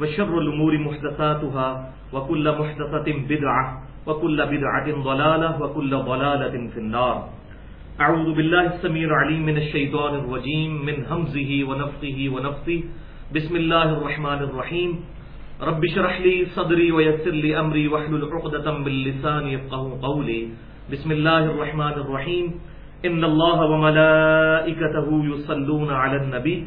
وشر الأمور محدثاتها وكل محدثة بدعة وكل بدعة ضلالة وكل ضلالة في النار. أعوذ بالله السميع العليم من الشيطان الرجيم، من همزه ونفخه ونفثه. بسم الله الرحمن الرحيم. رب اشرح لي صدري ويسر لي أمري واحلل عقدة من لساني يفقهوا قولي. بسم الله الرحمن الرحيم. إن الله وملائكته يصلون على النبي.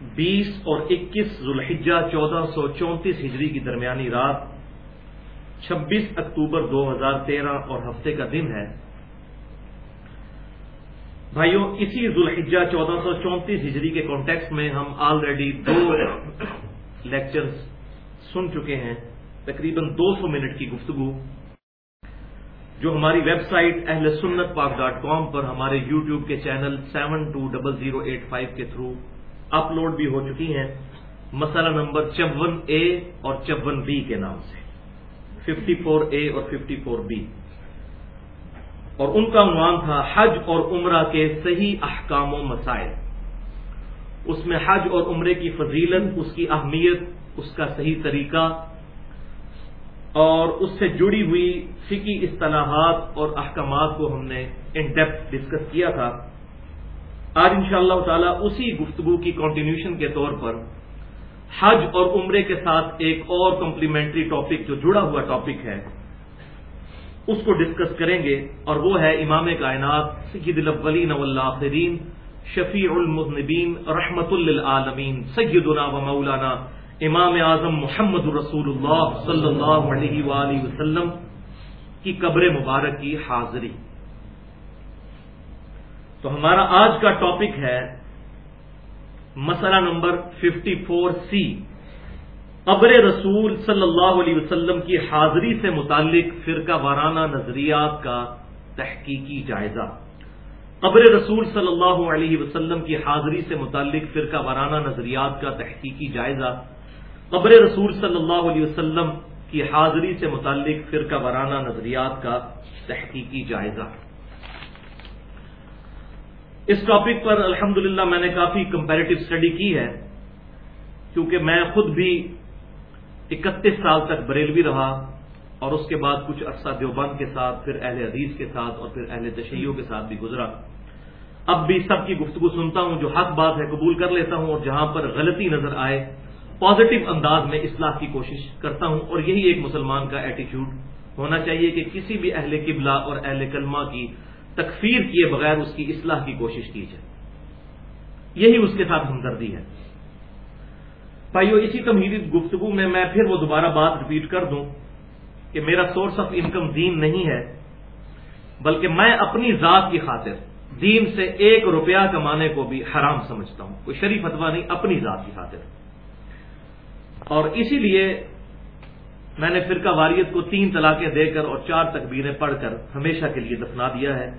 بیس اور اکیس ذوالحجہ چودہ سو چونتیس ہجری کی درمیانی رات چھبیس اکتوبر دو ہزار تیرہ اور ہفتے کا دن ہے۔ بھائیوں، اسی ذوالحجہ چودہ سو چونتیس ہجری کے کانٹیکس میں ہم آلریڈی دو لیکچرز سن چکے ہیں۔ تقریباً دو سو منٹ کی گفتگو، جو ہماری ویب سائٹ اہل سنت پاک ڈاٹ کام پر ہمارے یو ٹیوب کے channel seven two double zero eight five کے تھرو اپلوڈ بھی ہو چکی ہیں۔ مسئلہ نمبر چون اے اور چون بی کے نام سے۔ ففٹی فور اے اور ففٹی فور بی۔ اور ان کا عنوان تھا حج اور عمرہ کے صحیح احکام و مسائل۔ اس میں حج اور عمرے کی فضیلت، اس کی اہمیت، اس کا صحیح طریقہ، اور اس سے جڑی ہوئی فقی اصطلاحات اور احکامات کو ہم نے ان ڈیپتھ ڈسکس کیا تھا۔ آج ان شاء اللہ تعالی اسی گفتگو کی کنٹینیوشن کے طور پر حج اور عمرے کے ساتھ ایک اور کمپلیمنٹری ٹاپک جو جڑا ہوا ٹاپک ہے، اس کو ڈسکس کریں گے اور وہ ہے امام کائنات سید الاولین والآخرین شفیع المذنبین رحمت للعالمین سیدنا و مولانا امام اعظم محمد رسول اللہ صلی اللہ علیہ وآلہ وسلم کی قبر مبارک کی حاضری۔ تو ہمارا آج کا ٹاپک ہے مسئلہ نمبر ففٹی فور سی۔ قبر رسول صلی اللہ علیہ وسلم کی حاضری سے متعلق فرقہ وارانہ نظریات کا تحقیقی جائزہ۔ قبر رسول صلی اللہ علیہ وسلم کی حاضری سے متعلق فرقہ وارانہ نظریات کا تحقیقی جائزہ۔ قبر رسول صلی اللہ علیہ وسلم کی حاضری سے متعلق فرقہ وارانہ نظریات کا تحقیقی جائزہ۔ اس ٹاپک پر الحمد میں نے کافی کمپیریٹو اسٹڈی کی ہے، کیونکہ میں خود بھی اکتیس سال تک بریلوی رہا اور اس کے بعد کچھ عرصہ دیوبند کے ساتھ، پھر اہل حدیث کے ساتھ اور پھر اہل تشیعوں کے ساتھ بھی گزرا۔ اب بھی سب کی گفتگو سنتا ہوں، جو حق بات ہے قبول کر لیتا ہوں اور جہاں پر غلطی نظر آئے پازیٹو انداز میں اصلاح کی کوشش کرتا ہوں۔ اور یہی ایک مسلمان کا ایٹیچیوڈ ہونا چاہیے کہ کسی بھی اہل قبلہ اور اہل کلمہ کی تکفیر کیے بغیر اس کی اصلاح کی کوشش کی جائے۔ یہی اس کے ساتھ ہمدردی ہے۔ بھائیو، اسی تمہیدی گفتگو میں میں پھر وہ دوبارہ بات رپیٹ کر دوں کہ میرا سورس آف انکم دین نہیں ہے، بلکہ میں اپنی ذات کی خاطر دین سے ایک روپیہ کمانے کو بھی حرام سمجھتا ہوں۔ کوئی شریف فتوا نہیں، اپنی ذات کی خاطر۔ اور اسی لیے میں نے فرقہ واریت کو تین طلاقیں دے کر اور چار تکبیریں پڑھ کر ہمیشہ کے لیے دفنا دیا ہے۔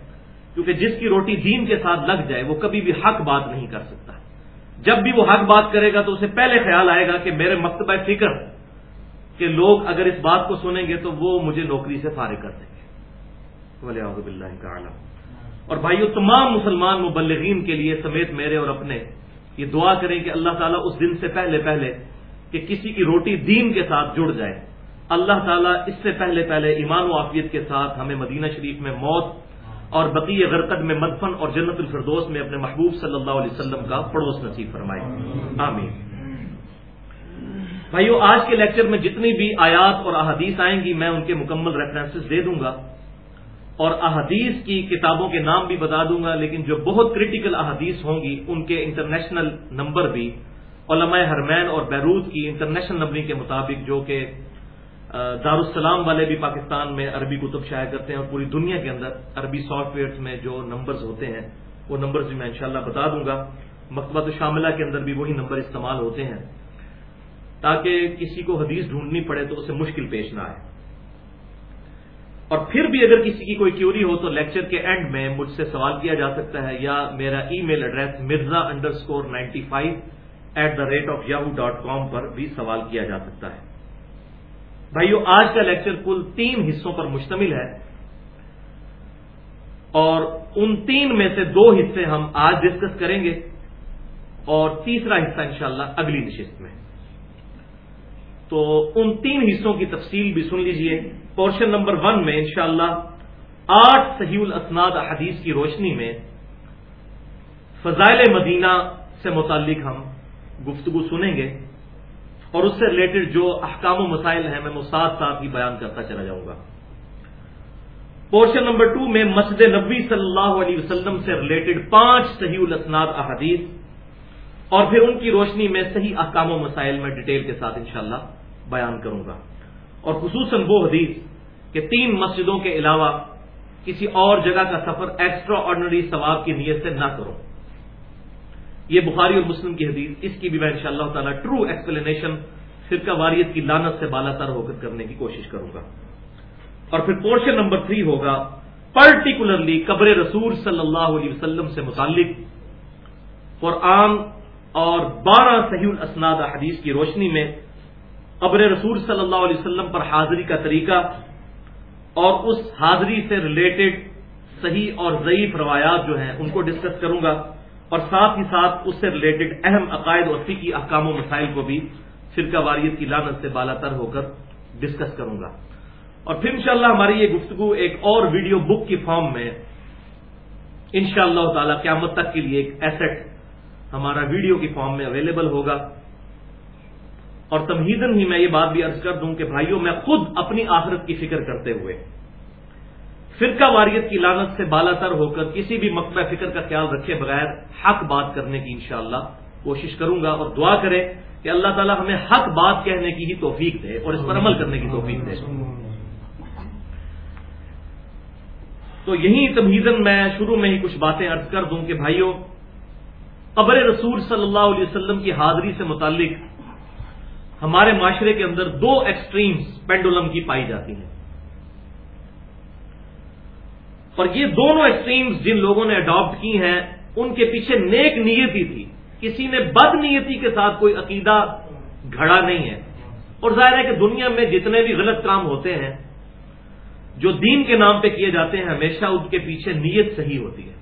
کیونکہ جس کی روٹی دین کے ساتھ لگ جائے وہ کبھی بھی حق بات نہیں کر سکتا۔ جب بھی وہ حق بات کرے گا تو اسے پہلے خیال آئے گا کہ میرے مکتبہ فکر کہ لوگ اگر اس بات کو سنیں گے تو وہ مجھے نوکری سے فارغ کر دیں گے۔ ولی بلّہ کا اور بھائیو، تمام مسلمان مبلغین کے لیے سمیت میرے اور اپنے یہ دعا کریں کہ اللہ تعالیٰ اس دن سے پہلے پہلے کہ کسی کی روٹی دین کے ساتھ جڑ جائے۔ اللہ تعالیٰ اس سے پہلے پہلے ایمان و عافیت کے ساتھ ہمیں مدینہ شریف میں موت اور بقی غرقد میں مدفن اور جنت الفردوس میں اپنے محبوب صلی اللہ علیہ وسلم کا پڑوس نصیب فرمائے۔ آمین۔ بھائیو، آج کے لیکچر میں جتنی بھی آیات اور احادیث آئیں گی، میں ان کے مکمل ریفرنسز دے دوں گا۔ اور احادیث کی کتابوں کے نام بھی بتا دوں گا، لیکن جو بہت کریٹیکل احادیث ہوں گی، ان کے انٹرنیشنل نمبر بھی، علماء حرمین اور بیروت کی انٹرنیشنل نمبرنگ کے مطابق، جو کہ دارالسلام والے بھی پاکستان میں عربی کتب شائع کرتے ہیں اور پوری دنیا کے اندر عربی سافٹ ویئرس میں جو نمبرز ہوتے ہیں، وہ نمبرز بھی میں انشاءاللہ بتا دوں گا۔ مکتبہ شاملہ کے اندر بھی وہی نمبر استعمال ہوتے ہیں۔ تاکہ کسی کو حدیث ڈھونڈنی پڑے تو اسے مشکل پیش نہ آئے۔ اور پھر بھی اگر کسی کی کوئی کیوری ہو تو لیکچر کے اینڈ میں مجھ سے سوال کیا جا سکتا ہے یا میرا email address Mirza underscore ninety five at the rate of Yahoo dot com پر بھی سوال کیا جا سکتا ہے۔ بھائیو، آج کا لیکچر کل تین حصوں پر مشتمل ہے اور ان تین میں سے دو حصے ہم آج ڈسکس کریں گے اور تیسرا حصہ انشاءاللہ اگلی نشست میں تو ان تین حصوں کی تفصیل بھی سن لیجیے۔ پورشن نمبر ون میں انشاءاللہ آٹھ صحیح الاسناد حدیث کی روشنی میں فضائل مدینہ سے متعلق ہم گفتگو سنیں گے۔ اور اس سے ریلیٹڈ جو احکام و مسائل ہیں، میں وہ ساتھ ساتھ ہی بیان کرتا چلا جاؤں گا۔ پورشن نمبر ٹو میں مسجد نبی صلی اللہ علیہ وسلم سے ریلیٹڈ پانچ صحیح الاسناد احادیث اور پھر ان کی روشنی میں صحیح احکام و مسائل میں ڈیٹیل کے ساتھ انشاءاللہ بیان کروں گا۔ اور خصوصاً وہ حدیث کہ تین مسجدوں کے علاوہ کسی اور جگہ کا سفر ایکسٹرا آرڈنری ثواب کی نیت سے نہ کرو۔ یہ بخاری اور مسلم کی حدیث، اس کی بھی میں ان شاء اللہ تعالیٰ ٹرو ایکسپلینیشن فرقہ واریت کی لانت سے بالا تر ہو کر کرنے کی کوشش کروں گا۔ اور پھر پورشن نمبر تھری ہوگا پرٹیکولرلی قبر رسول صلی اللہ علیہ وسلم سے متعلق قرآن اور بارہ صحیح الاسناد حدیث کی روشنی میں قبر رسول صلی اللہ علیہ وسلم پر حاضری کا طریقہ اور اس حاضری سے ریلیٹڈ صحیح اور ضعیف روایات جو ہیں ان کو ڈسکس کروں گا۔ اور ساتھ ہی ساتھ اس سے ریلیٹڈ اہم عقائد اور فقی احکام و مسائل کو بھی فرقہ واریت کی لانت سے بالا تر ہو کر ڈسکس کروں گا۔ اور پھر انشاءاللہ ہماری یہ گفتگو ایک اور ویڈیو بک کی فارم میں انشاءاللہ اللہ تعالی قیامت تک کے لیے ایک ایسٹ ہمارا ویڈیو کی فارم میں اویلیبل ہوگا۔ اور تمہیدن ہی میں یہ بات بھی عرض کر دوں کہ بھائیوں میں خود اپنی آخرت کی فکر کرتے ہوئے فرقہ واریت کی لانت سے بالا تر ہو کر کسی بھی مکبہ فکر کا خیال رکھے بغیر حق بات کرنے کی انشاءاللہ کوشش کروں گا اور دعا کرے کہ اللہ تعالی ہمیں حق بات کہنے کی ہی توفیق دے اور اس پر عمل کرنے کی توفیق دے۔ تو یہی تمہیدن میں شروع میں ہی کچھ باتیں عرض کر دوں کہ بھائیوں قبر رسول صلی اللہ علیہ وسلم کی حاضری سے متعلق ہمارے معاشرے کے اندر دو ایکسٹریمز پینڈولم کی پائی جاتی ہیں۔ اور یہ دونوں ایکسٹریمز جن لوگوں نے اڈاپٹ کی ہیں، ان کے پیچھے نیک نیتی تھی۔ کسی نے بد نیتی کے ساتھ کوئی عقیدہ گھڑا نہیں ہے۔ اور ظاہر ہے کہ دنیا میں جتنے بھی غلط کام ہوتے ہیں، جو دین کے نام پہ کیے جاتے ہیں، ہمیشہ ان کے پیچھے نیت صحیح ہوتی ہے۔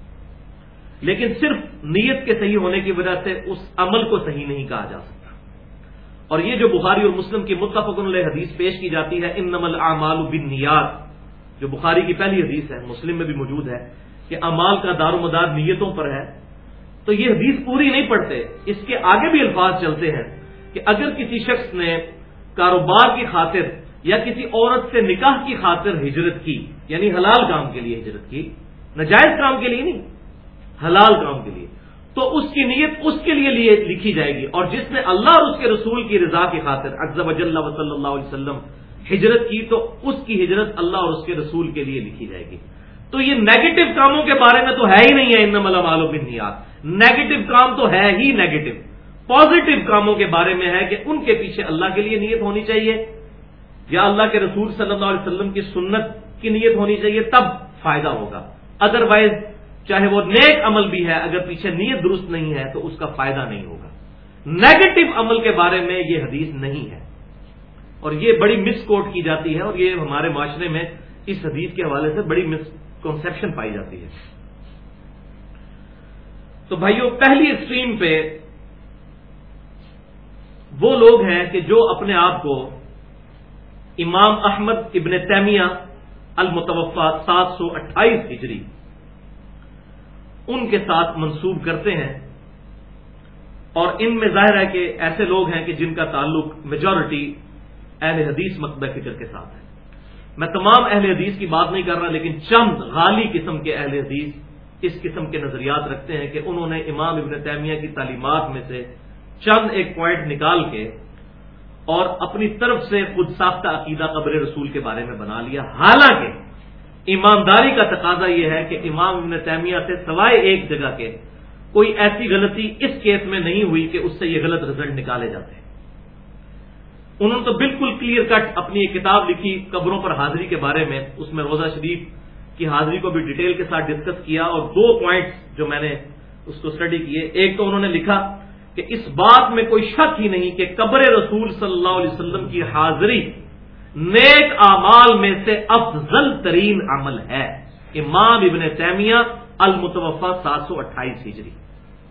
لیکن صرف نیت کے صحیح ہونے کی وجہ سے اس عمل کو صحیح نہیں کہا جا سکتا۔ اور یہ جو بخاری اور مسلم کی متفق علیہ حدیث پیش کی جاتی ہے ان نمل اعمال بن نیات جو بخاری کی پہلی حدیث ہے، مسلم میں بھی موجود ہے، کہ امال کا دار و مدار نیتوں پر ہے۔ تو یہ حدیث پوری نہیں پڑتے اس کے آگے بھی الفاظ چلتے ہیں کہ اگر کسی شخص نے کاروبار کی خاطر یا کسی عورت سے نکاح کی خاطر ہجرت کی یعنی حلال کام کے لیے ہجرت کی، نجائز کام کے لیے نہیں، حلال کام کے لیے، تو اس کی نیت اس کے لیے لیے لکھی جائے گی۔ اور جس نے اللہ اور اس کے رسول کی رضا کی خاطر اکزب اجل صلی اللہ علیہ وسلم ہجرت کی تو اس کی ہجرت اللہ اور اس کے رسول کے لیے لکھی جائے گی۔ تو یہ نیگیٹو کاموں کے بارے میں تو ہے ہی نہیں ہے ان معلوم نیات نیگیٹو کام تو ہے ہی نیگیٹو پازیٹو کاموں کے بارے میں ہے کہ ان کے پیچھے اللہ کے لیے نیت ہونی چاہیے۔ یا اللہ کے رسول صلی اللہ علیہ وسلم کی سنت کی نیت ہونی چاہیے، تب فائدہ ہوگا۔ ادروائز چاہے وہ نیک عمل بھی ہے، اگر پیچھے نیت درست نہیں ہے، تو اس کا فائدہ نہیں ہوگا۔ نیگیٹو عمل کے بارے میں یہ حدیث نہیں ہے۔ اور یہ بڑی مس کوٹ کی جاتی ہے اور یہ ہمارے معاشرے میں اس حدیث کے حوالے سے بڑی مس کنسپشن پائی جاتی ہے۔ تو بھائیوں پہلی اسٹریم پہ وہ لوگ ہیں کہ جو اپنے آپ کو امام احمد ابن تیمیہ المتوفا سات سو اٹھائیس ہجری ان کے ساتھ منسوب کرتے ہیں اور ان میں ظاہر ہے کہ ایسے لوگ ہیں کہ جن کا تعلق میجورٹی اہل حدیث مقبہ فکر کے ساتھ ہے میں تمام اہل حدیث کی بات نہیں کر رہا، لیکن چند غالی قسم کے اہل حدیث اس قسم کے نظریات رکھتے ہیں کہ انہوں نے امام ابن تیمیہ کی تعلیمات میں سے چند ایک پوائنٹ نکال کے اور اپنی طرف سے خود ساختہ عقیدہ قبر رسول کے بارے میں بنا لیا۔ حالانکہ ایمانداری کا تقاضا یہ ہے کہ امام ابن تیمیہ سے سوائے ایک جگہ کے کوئی ایسی غلطی اس کیس میں نہیں ہوئی کہ اس سے یہ غلط رزلٹ نکالے جاتے۔ ہیں انہوں نے تو بالکل کلیئر کٹ اپنی ایک کتاب لکھی قبروں پر حاضری کے بارے میں، اس میں روزہ شریف کی حاضری کو بھی ڈیٹیل کے ساتھ ڈسکس کیا اور دو پوائنٹس جو میں نے اس کو اسٹڈی کیے۔ ایک تو انہوں نے لکھا کہ اس بات میں کوئی شک ہی نہیں کہ قبر رسول صلی اللہ علیہ وسلم کی حاضری نیک اعمال میں سے افضل ترین عمل ہے۔ امام ابن تیمیہ المتوفا سات سو اٹھائیس ہجری۔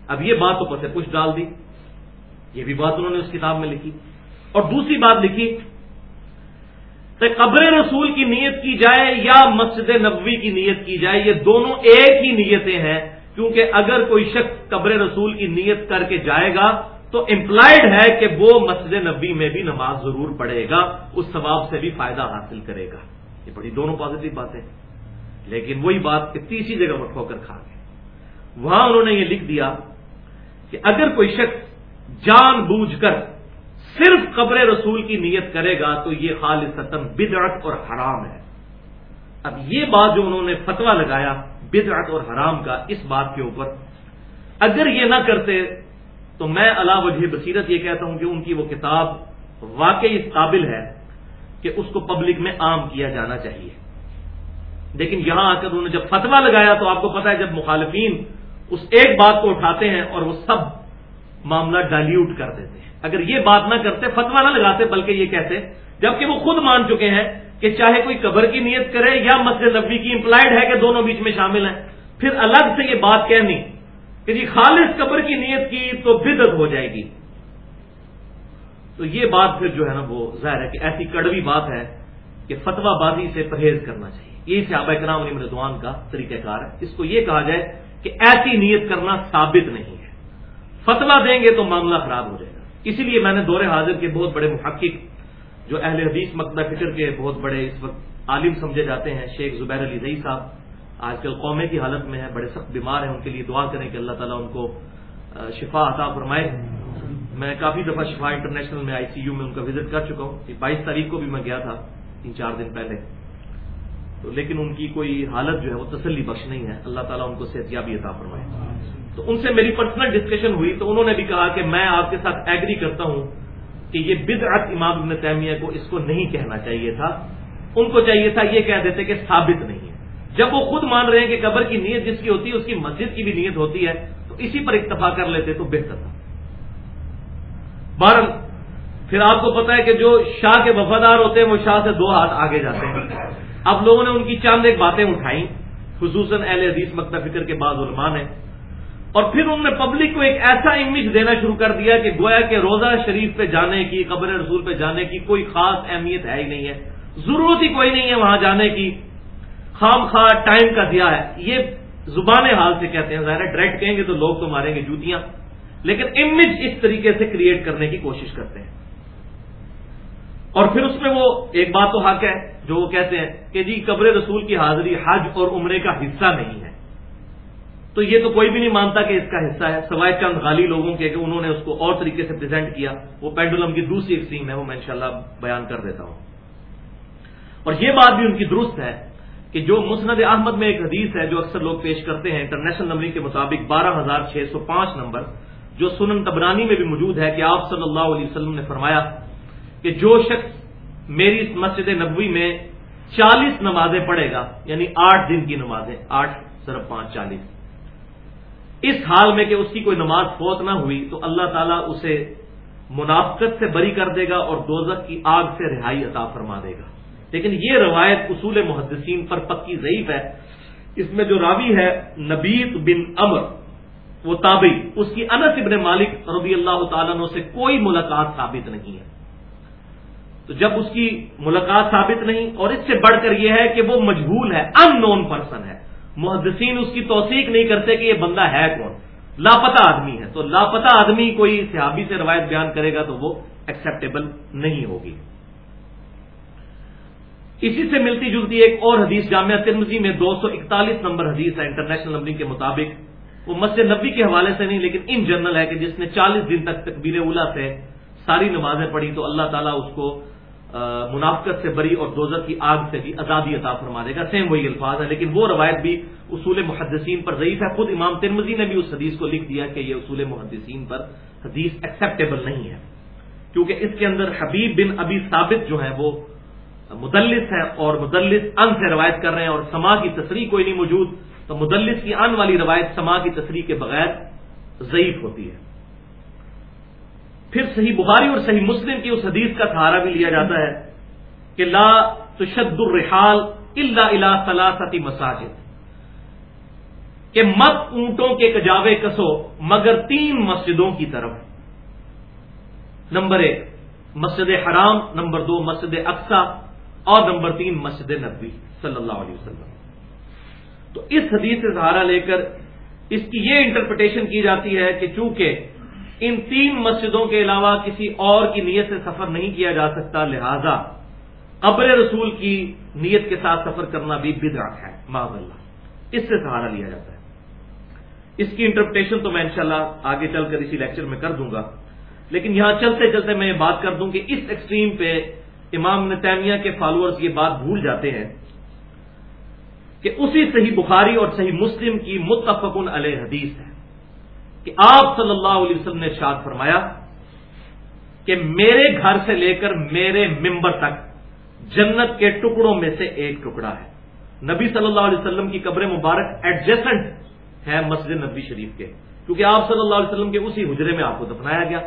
اب یہ بات تو پسے کچھ ڈال دی۔ یہ بھی بات انہوں نے اس کتاب میں لکھی۔ اور دوسری بات لکھی کہ قبر رسول کی نیت کی جائے یا مسجد نبوی کی نیت کی جائے، یہ دونوں ایک ہی نیتیں ہیں، کیونکہ اگر کوئی شخص قبر رسول کی نیت کر کے جائے گا تو امپلائڈ ہے کہ وہ مسجد نبی میں بھی نماز ضرور پڑھے گا، اس ثواب سے بھی فائدہ حاصل کرے گا۔ یہ بڑی دونوں پازیٹو باتیں۔ لیکن وہی بات کہ تیسری جگہ وہ ٹھوکر کھا گئے۔ وہاں انہوں نے یہ لکھ دیا کہ اگر کوئی شخص جان بوجھ کر صرف قبر رسول کی نیت کرے گا تو یہ خالص بدعت اور حرام ہے۔ اب یہ بات جو انہوں نے فتوا لگایا، بدعت اور حرام کا، اس بات کے اوپر اگر یہ نہ کرتے تو میں اللہ وجہ بصیرت یہ کہتا ہوں کہ ان کی وہ کتاب واقعی اس قابل ہے کہ اس کو پبلک میں عام کیا جانا چاہیے۔ لیکن یہاں آ کر انہوں نے جب فتوا لگایا تو آپ کو پتا ہے جب مخالفین اس ایک بات کو اٹھاتے ہیں اور وہ سب معاملہ ڈائلیوٹ کر دیتے ہیں۔ اگر یہ بات نہ کرتے فتوا نہ لگاتے، بلکہ یہ کہتے، جبکہ وہ خود مان چکے ہیں کہ چاہے کوئی قبر کی نیت کرے یا مسجد نبی کی امپلائڈ ہے کہ دونوں بیچ میں شامل ہیں، پھر الگ سے یہ بات کہنی کہ جی خالص قبر کی نیت کی تو بدت ہو جائے گی۔ تو یہ بات پھر جو ہے نا وہ ظاہر ہے کہ ایسی کڑوی بات ہے کہ فتوا بازی سے پرہیز کرنا چاہیے۔ یہ صحابہ کرام علی مردوان کا طریقہ کار ہے۔ اس کو یہ کہا جائے کہ ایسی نیت کرنا ثابت نہیں ہے۔ فتوا دیں گے تو معاملہ خراب ہو جائے۔ گا اسی لیے میں نے دور حاضر کے بہت بڑے محقق جو اہل حدیث مکتبہ فکر کے بہت بڑے اس وقت عالم سمجھے جاتے ہیں، شیخ زبیر علی زئی صاحب، آج کل قومے کی حالت میں ہے بڑے سخت بیمار ہیں، ان کے لیے دعا کریں کہ اللہ تعالیٰ ان کو شفا عطا فرمائے۔ میں کافی دفعہ شفا انٹرنیشنل میں آئی سی یو میں ان کا وزٹ کر چکا ہوں۔ بائیس تاریخ کو بھی میں گیا تھا، تین چار دن پہلے۔ تو لیکن ان کی کوئی حالت جو ہے وہ تسلی بخش نہیں ہے۔ اللہ تعالیٰ ان کو صحت یابی عطا فرمائے۔ تو ان سے میری پرسنل ڈسکشن ہوئی تو انہوں نے بھی کہا کہ میں آپ کے ساتھ ایگری کرتا ہوں کہ یہ بدعت امام ابن تیمیہ کو اس کو نہیں کہنا چاہیے تھا۔ ان کو چاہیے تھا یہ کہہ دیتے کہ ثابت نہیں ہے۔ جب وہ خود مان رہے ہیں کہ قبر کی نیت جس کی ہوتی ہے، اس کی مسجد کی بھی نیت ہوتی ہے، تو اسی پر اکتفا کر لیتے تو بہتر تھا۔ بارہ پھر آپ کو پتا ہے کہ جو شاہ کے وفادار ہوتے ہیں، وہ شاہ سے دو ہاتھ آگے جاتے ہیں۔ اب لوگوں نے ان کی چاند ایک باتیں اٹھائیں۔ خصوصاً اہل حدیث مکتب فکر کے بعض علماء نے۔ اور پھر انہوں نے پبلک کو ایک ایسا امیج دینا شروع کر دیا کہ گویا کہ روزہ شریف پہ جانے کی، قبر رسول پہ جانے کی کوئی خاص اہمیت ہے ہی نہیں ہے۔ ضرورت ہی کوئی نہیں ہے وہاں جانے کی۔ خام خواہ ٹائم کا دیا ہے۔ یہ زبان حال سے کہتے ہیں۔ ظاہر ڈائریکٹ کہیں گے تو لوگ تو ماریں گے جوتیاں۔ لیکن امیج اس طریقے سے کریٹ کرنے کی کوشش کرتے ہیں۔ اور پھر اس میں وہ ایک بات تو حق ہے جو وہ کہتے ہیں کہ جی قبر رسول کی حاضری حج اور عمرے کا حصہ نہیں ہے۔ تو یہ تو کوئی بھی نہیں مانتا کہ اس کا حصہ ہے، سوائے چند غالی لوگوں کے کہ انہوں نے اس کو اور طریقے سے پریزنٹ کیا۔ وہ پینڈولم کی دوسری ایکسٹریم ہے، وہ میں انشاءاللہ بیان کر دیتا ہوں۔ اور یہ بات بھی ان کی درست ہے کہ جو مسند احمد میں ایک حدیث ہے، جو اکثر لوگ پیش کرتے ہیں انٹرنیشنل نمبر کے مطابق بارہ ہزار چھ سو پانچ نمبر، جو سنن تبرانی میں بھی موجود ہے کہ آپ صلی اللہ علیہ وسلم نے فرمایا کہ جو شخص میری اس مسجد نبوی میں چالیس نمازیں پڑھے گا یعنی آٹھ دن کی نمازیں، آٹھ صرف پانچ چالیس۔ اس حال میں کہ اس کی کوئی نماز فوت نہ ہوئی تو اللہ تعالیٰ اسے منافقت سے بری کر دے گا اور دوزک کی آگ سے رہائی عطا فرما دے گا۔ لیکن یہ روایت اصول محدثین پر پکی ضعیف ہے۔ اس میں جو راوی ہے، نبیت بن امر وہ تابعی، اس کی انس ابن مالک رضی اللہ تعالیٰ سے کوئی ملاقات ثابت نہیں ہے۔ تو جب اس کی ملاقات ثابت نہیں اور اس سے بڑھ کر یہ ہے کہ وہ مجبول ہے ان نون پرسن ہے۔ محدثین اس کی توثیق نہیں کرتے کہ یہ بندہ ہے کون۔ لاپتہ آدمی ہے۔ تو لاپتہ آدمی کوئی صحابی سے روایت بیان کرے گا تو وہ ایکسیپٹیبل نہیں ہوگی۔ اسی سے ملتی جلتی ایک اور حدیث جامعہ ترمزی میں دو سو اکتالیس نمبر حدیث ہے انٹرنیشنل نمبرنگ کے مطابق۔ وہ مسجد نبی کے حوالے سے نہیں، لیکن ان جنرل ہے کہ جس نے چالیس دن تک تقبیر اولا سے ساری نمازیں پڑھی تو اللہ تعالیٰ اس کو منافقت سے بری اور دوزر کی آگ سے بھی آزادی عطا فرما دے گا سیم وہی الفاظ ہے لیکن وہ روایت بھی اصول محدثین پر ضعیف ہے۔ خود امام ترمزی نے بھی اس حدیث کو لکھ دیا کہ یہ اصول محدثین پر حدیث ایکسیپٹیبل نہیں ہے۔ کیونکہ اس کے اندر حبیب بن ابی ثابت جو ہے وہ مدلس ہے اور مدلس ان سے روایت کر رہے ہیں اور سما کی تصریح کوئی نہیں موجود، تو مدلس کی ان والی روایت سما کی تصریح کے بغیر ضعیف ہوتی ہے۔ پھر صحیح بخاری اور صحیح مسلم کی اس حدیث کا سہارا بھی لیا جاتا ہے کہ لا تشد الرحال الا الا ثلاثتی مساجد۔ کہ مت اونٹوں کے کجاوے کسو مگر تین مسجدوں کی طرف۔ نمبر ایک، مسجد حرام، نمبر دو، مسجد اقسا اور نمبر تین، مسجد نبی صلی اللہ علیہ وسلم۔ تو اس حدیث سے سہارا لے کر اس کی یہ انٹرپریٹیشن کی جاتی ہے کہ چونکہ ان تین مسجدوں کے علاوہ کسی اور کی نیت سے سفر نہیں کیا جا سکتا، لہذا قبر رسول کی نیت کے ساتھ سفر کرنا بھی بدعت ہے معذ اللہ۔ اس سے سہارا لیا جاتا ہے۔ اس کی انٹرپریٹیشن تو میں انشاءاللہ آگے چل کر اسی لیکچر میں کر دوں گا۔ لیکن یہاں چلتے چلتے میں یہ بات کر دوں کہ اس ایکسٹریم پہ امام نتیمیہ کے فالوورز یہ بات بھول جاتے ہیں کہ اسی صحیح بخاری اور صحیح مسلم کی متفقن علیہ حدیث ہے۔ کہ آپ صلی اللہ علیہ وسلم نے شاد فرمایا کہ میرے گھر سے لے کر میرے ممبر تک جنت کے ٹکڑوں میں سے ایک ٹکڑا ہے۔ نبی صلی اللہ علیہ وسلم کی قبر مبارک ایڈجسٹنٹ ہے مسجد نبی شریف کے۔ کیونکہ آپ صلی اللہ علیہ وسلم کے اسی حجرے میں آپ کو دفنایا گیا۔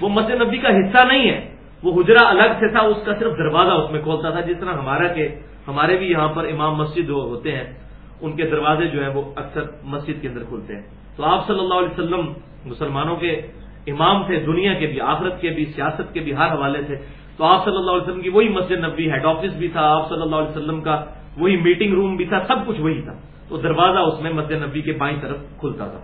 وہ مسجد نبی کا حصہ نہیں ہے۔ وہ حجرا الگ سے تھا، اس کا صرف دروازہ اس میں کھولتا تھا، جس طرح ہمارا کہ ہمارے بھی یہاں پر امام مسجد ہوتے ہیں۔ ان کے دروازے جو ہیں وہ اکثر مسجد کے اندر کھلتے ہیں۔ تو آپ صلی اللہ علیہ وسلم مسلمانوں کے امام تھے، دنیا کے بھی، آخرت کے بھی، سیاست کے بھی، ہر حوالے سے تو آپ صلی اللہ علیہ وسلم کی وہی مسجد نبی ہیڈ آفس بھی تھا، آپ صلی اللہ علیہ وسلم کا وہی میٹنگ روم بھی تھا، سب کچھ وہی تھا۔ تو دروازہ اس میں مسجد نبی کے بائیں طرف کھلتا تھا۔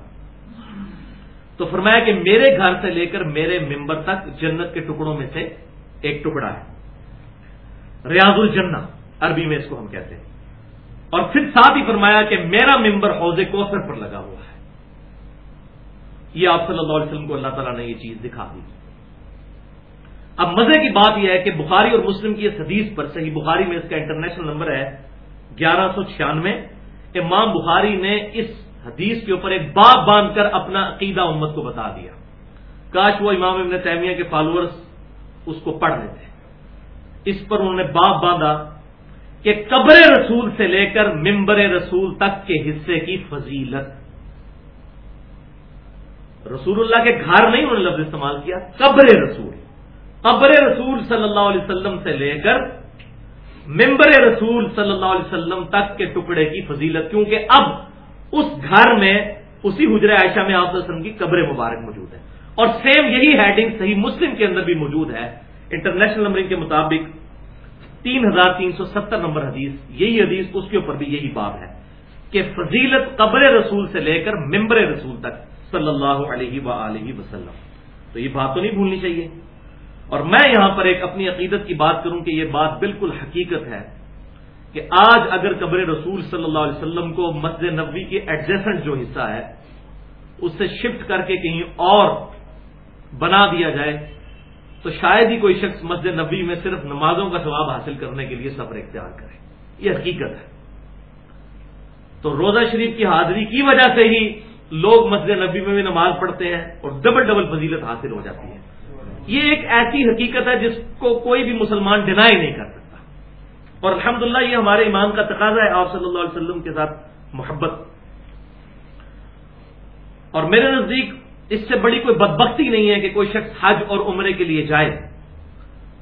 تو فرمایا کہ میرے گھر سے لے کر میرے ممبر تک جنت کے ٹکڑوں میں سے ایک ٹکڑا ہے۔ ریاض الجنہ، عربی میں اس کو ہم کہتے ہیں۔ اور پھر ساتھ ہی فرمایا کہ میرا ممبر حوض کوثر پر لگا ہوا ہے۔ یہ آپ صلی اللہ علیہ وسلم کو اللہ تعالیٰ نے یہ چیز دکھا دی۔ اب مزے کی بات یہ ہے کہ بخاری اور مسلم کی اس حدیث پر صحیح بخاری میں اس کا انٹرنیشنل نمبر ہے گیارہ سو چھیانوے۔ امام بخاری نے اس حدیث کے اوپر ایک باب باندھ کر اپنا عقیدہ امت کو بتا دیا۔ کاش وہ امام ابن تیمیہ کے فالوورز اس کو پڑھ لیتے۔ اس پر انہوں نے باب باندھا کہ قبر رسول سے لے کر ممبر رسول تک کے حصے کی فضیلت۔ رسول اللہ کے گھر نہیں انہوں نے لفظ استعمال کیا، قبر رسول۔ قبر رسول صلی اللہ علیہ وسلم سے لے کر ممبر رسول صلی اللہ علیہ وسلم تک کے ٹکڑے کی فضیلت، کیونکہ اب اس گھر میں، اسی حجر عائشہ میں آپ وسلم کی قبر مبارک موجود ہے۔ اور سیم یہی ہیڈنگ صحیح مسلم کے اندر بھی موجود ہے۔ انٹرنیشنل نمبرنگ کے مطابق تین ہزار تین سو ستر نمبر حدیث، یہی حدیث، اس کے اوپر بھی یہی باب ہے کہ فضیلت قبر رسول سے لے کر ممبر رسول تک۔ صلی اللہ علیہ و وسلم۔ تو یہ بات تو نہیں بھولنی چاہیے۔ اور میں یہاں پر ایک اپنی عقیدت کی بات کروں کہ یہ بات بالکل حقیقت ہے کہ آج اگر قبر رسول صلی اللہ علیہ وسلم کو مسجد نبوی کے ایڈجسٹنٹ جو حصہ ہے، اس سے شفٹ کر کے کہیں اور بنا دیا جائے، تو شاید ہی کوئی شخص مسجد نبی میں صرف نمازوں کا ثواب حاصل کرنے کے لیے سفر اختیار کرے۔ یہ حقیقت ہے۔ تو روزہ شریف کی حاضری کی وجہ سے ہی لوگ مسجد نبی میں بھی نماز پڑھتے ہیں اور ڈبل ڈبل فضیلت حاصل ہو جاتی ہے۔ یہ ایک ایسی حقیقت ہے جس کو کوئی بھی مسلمان ڈینائی نہیں کر سکتا۔ اور الحمدللہ یہ ہمارے ایمان کا تقاضا ہے آپ صلی اللہ علیہ وسلم کے ساتھ محبت۔ اور میرے نزدیک اس سے بڑی کوئی بدبختی نہیں ہے کہ کوئی شخص حج اور عمرے کے لیے جائے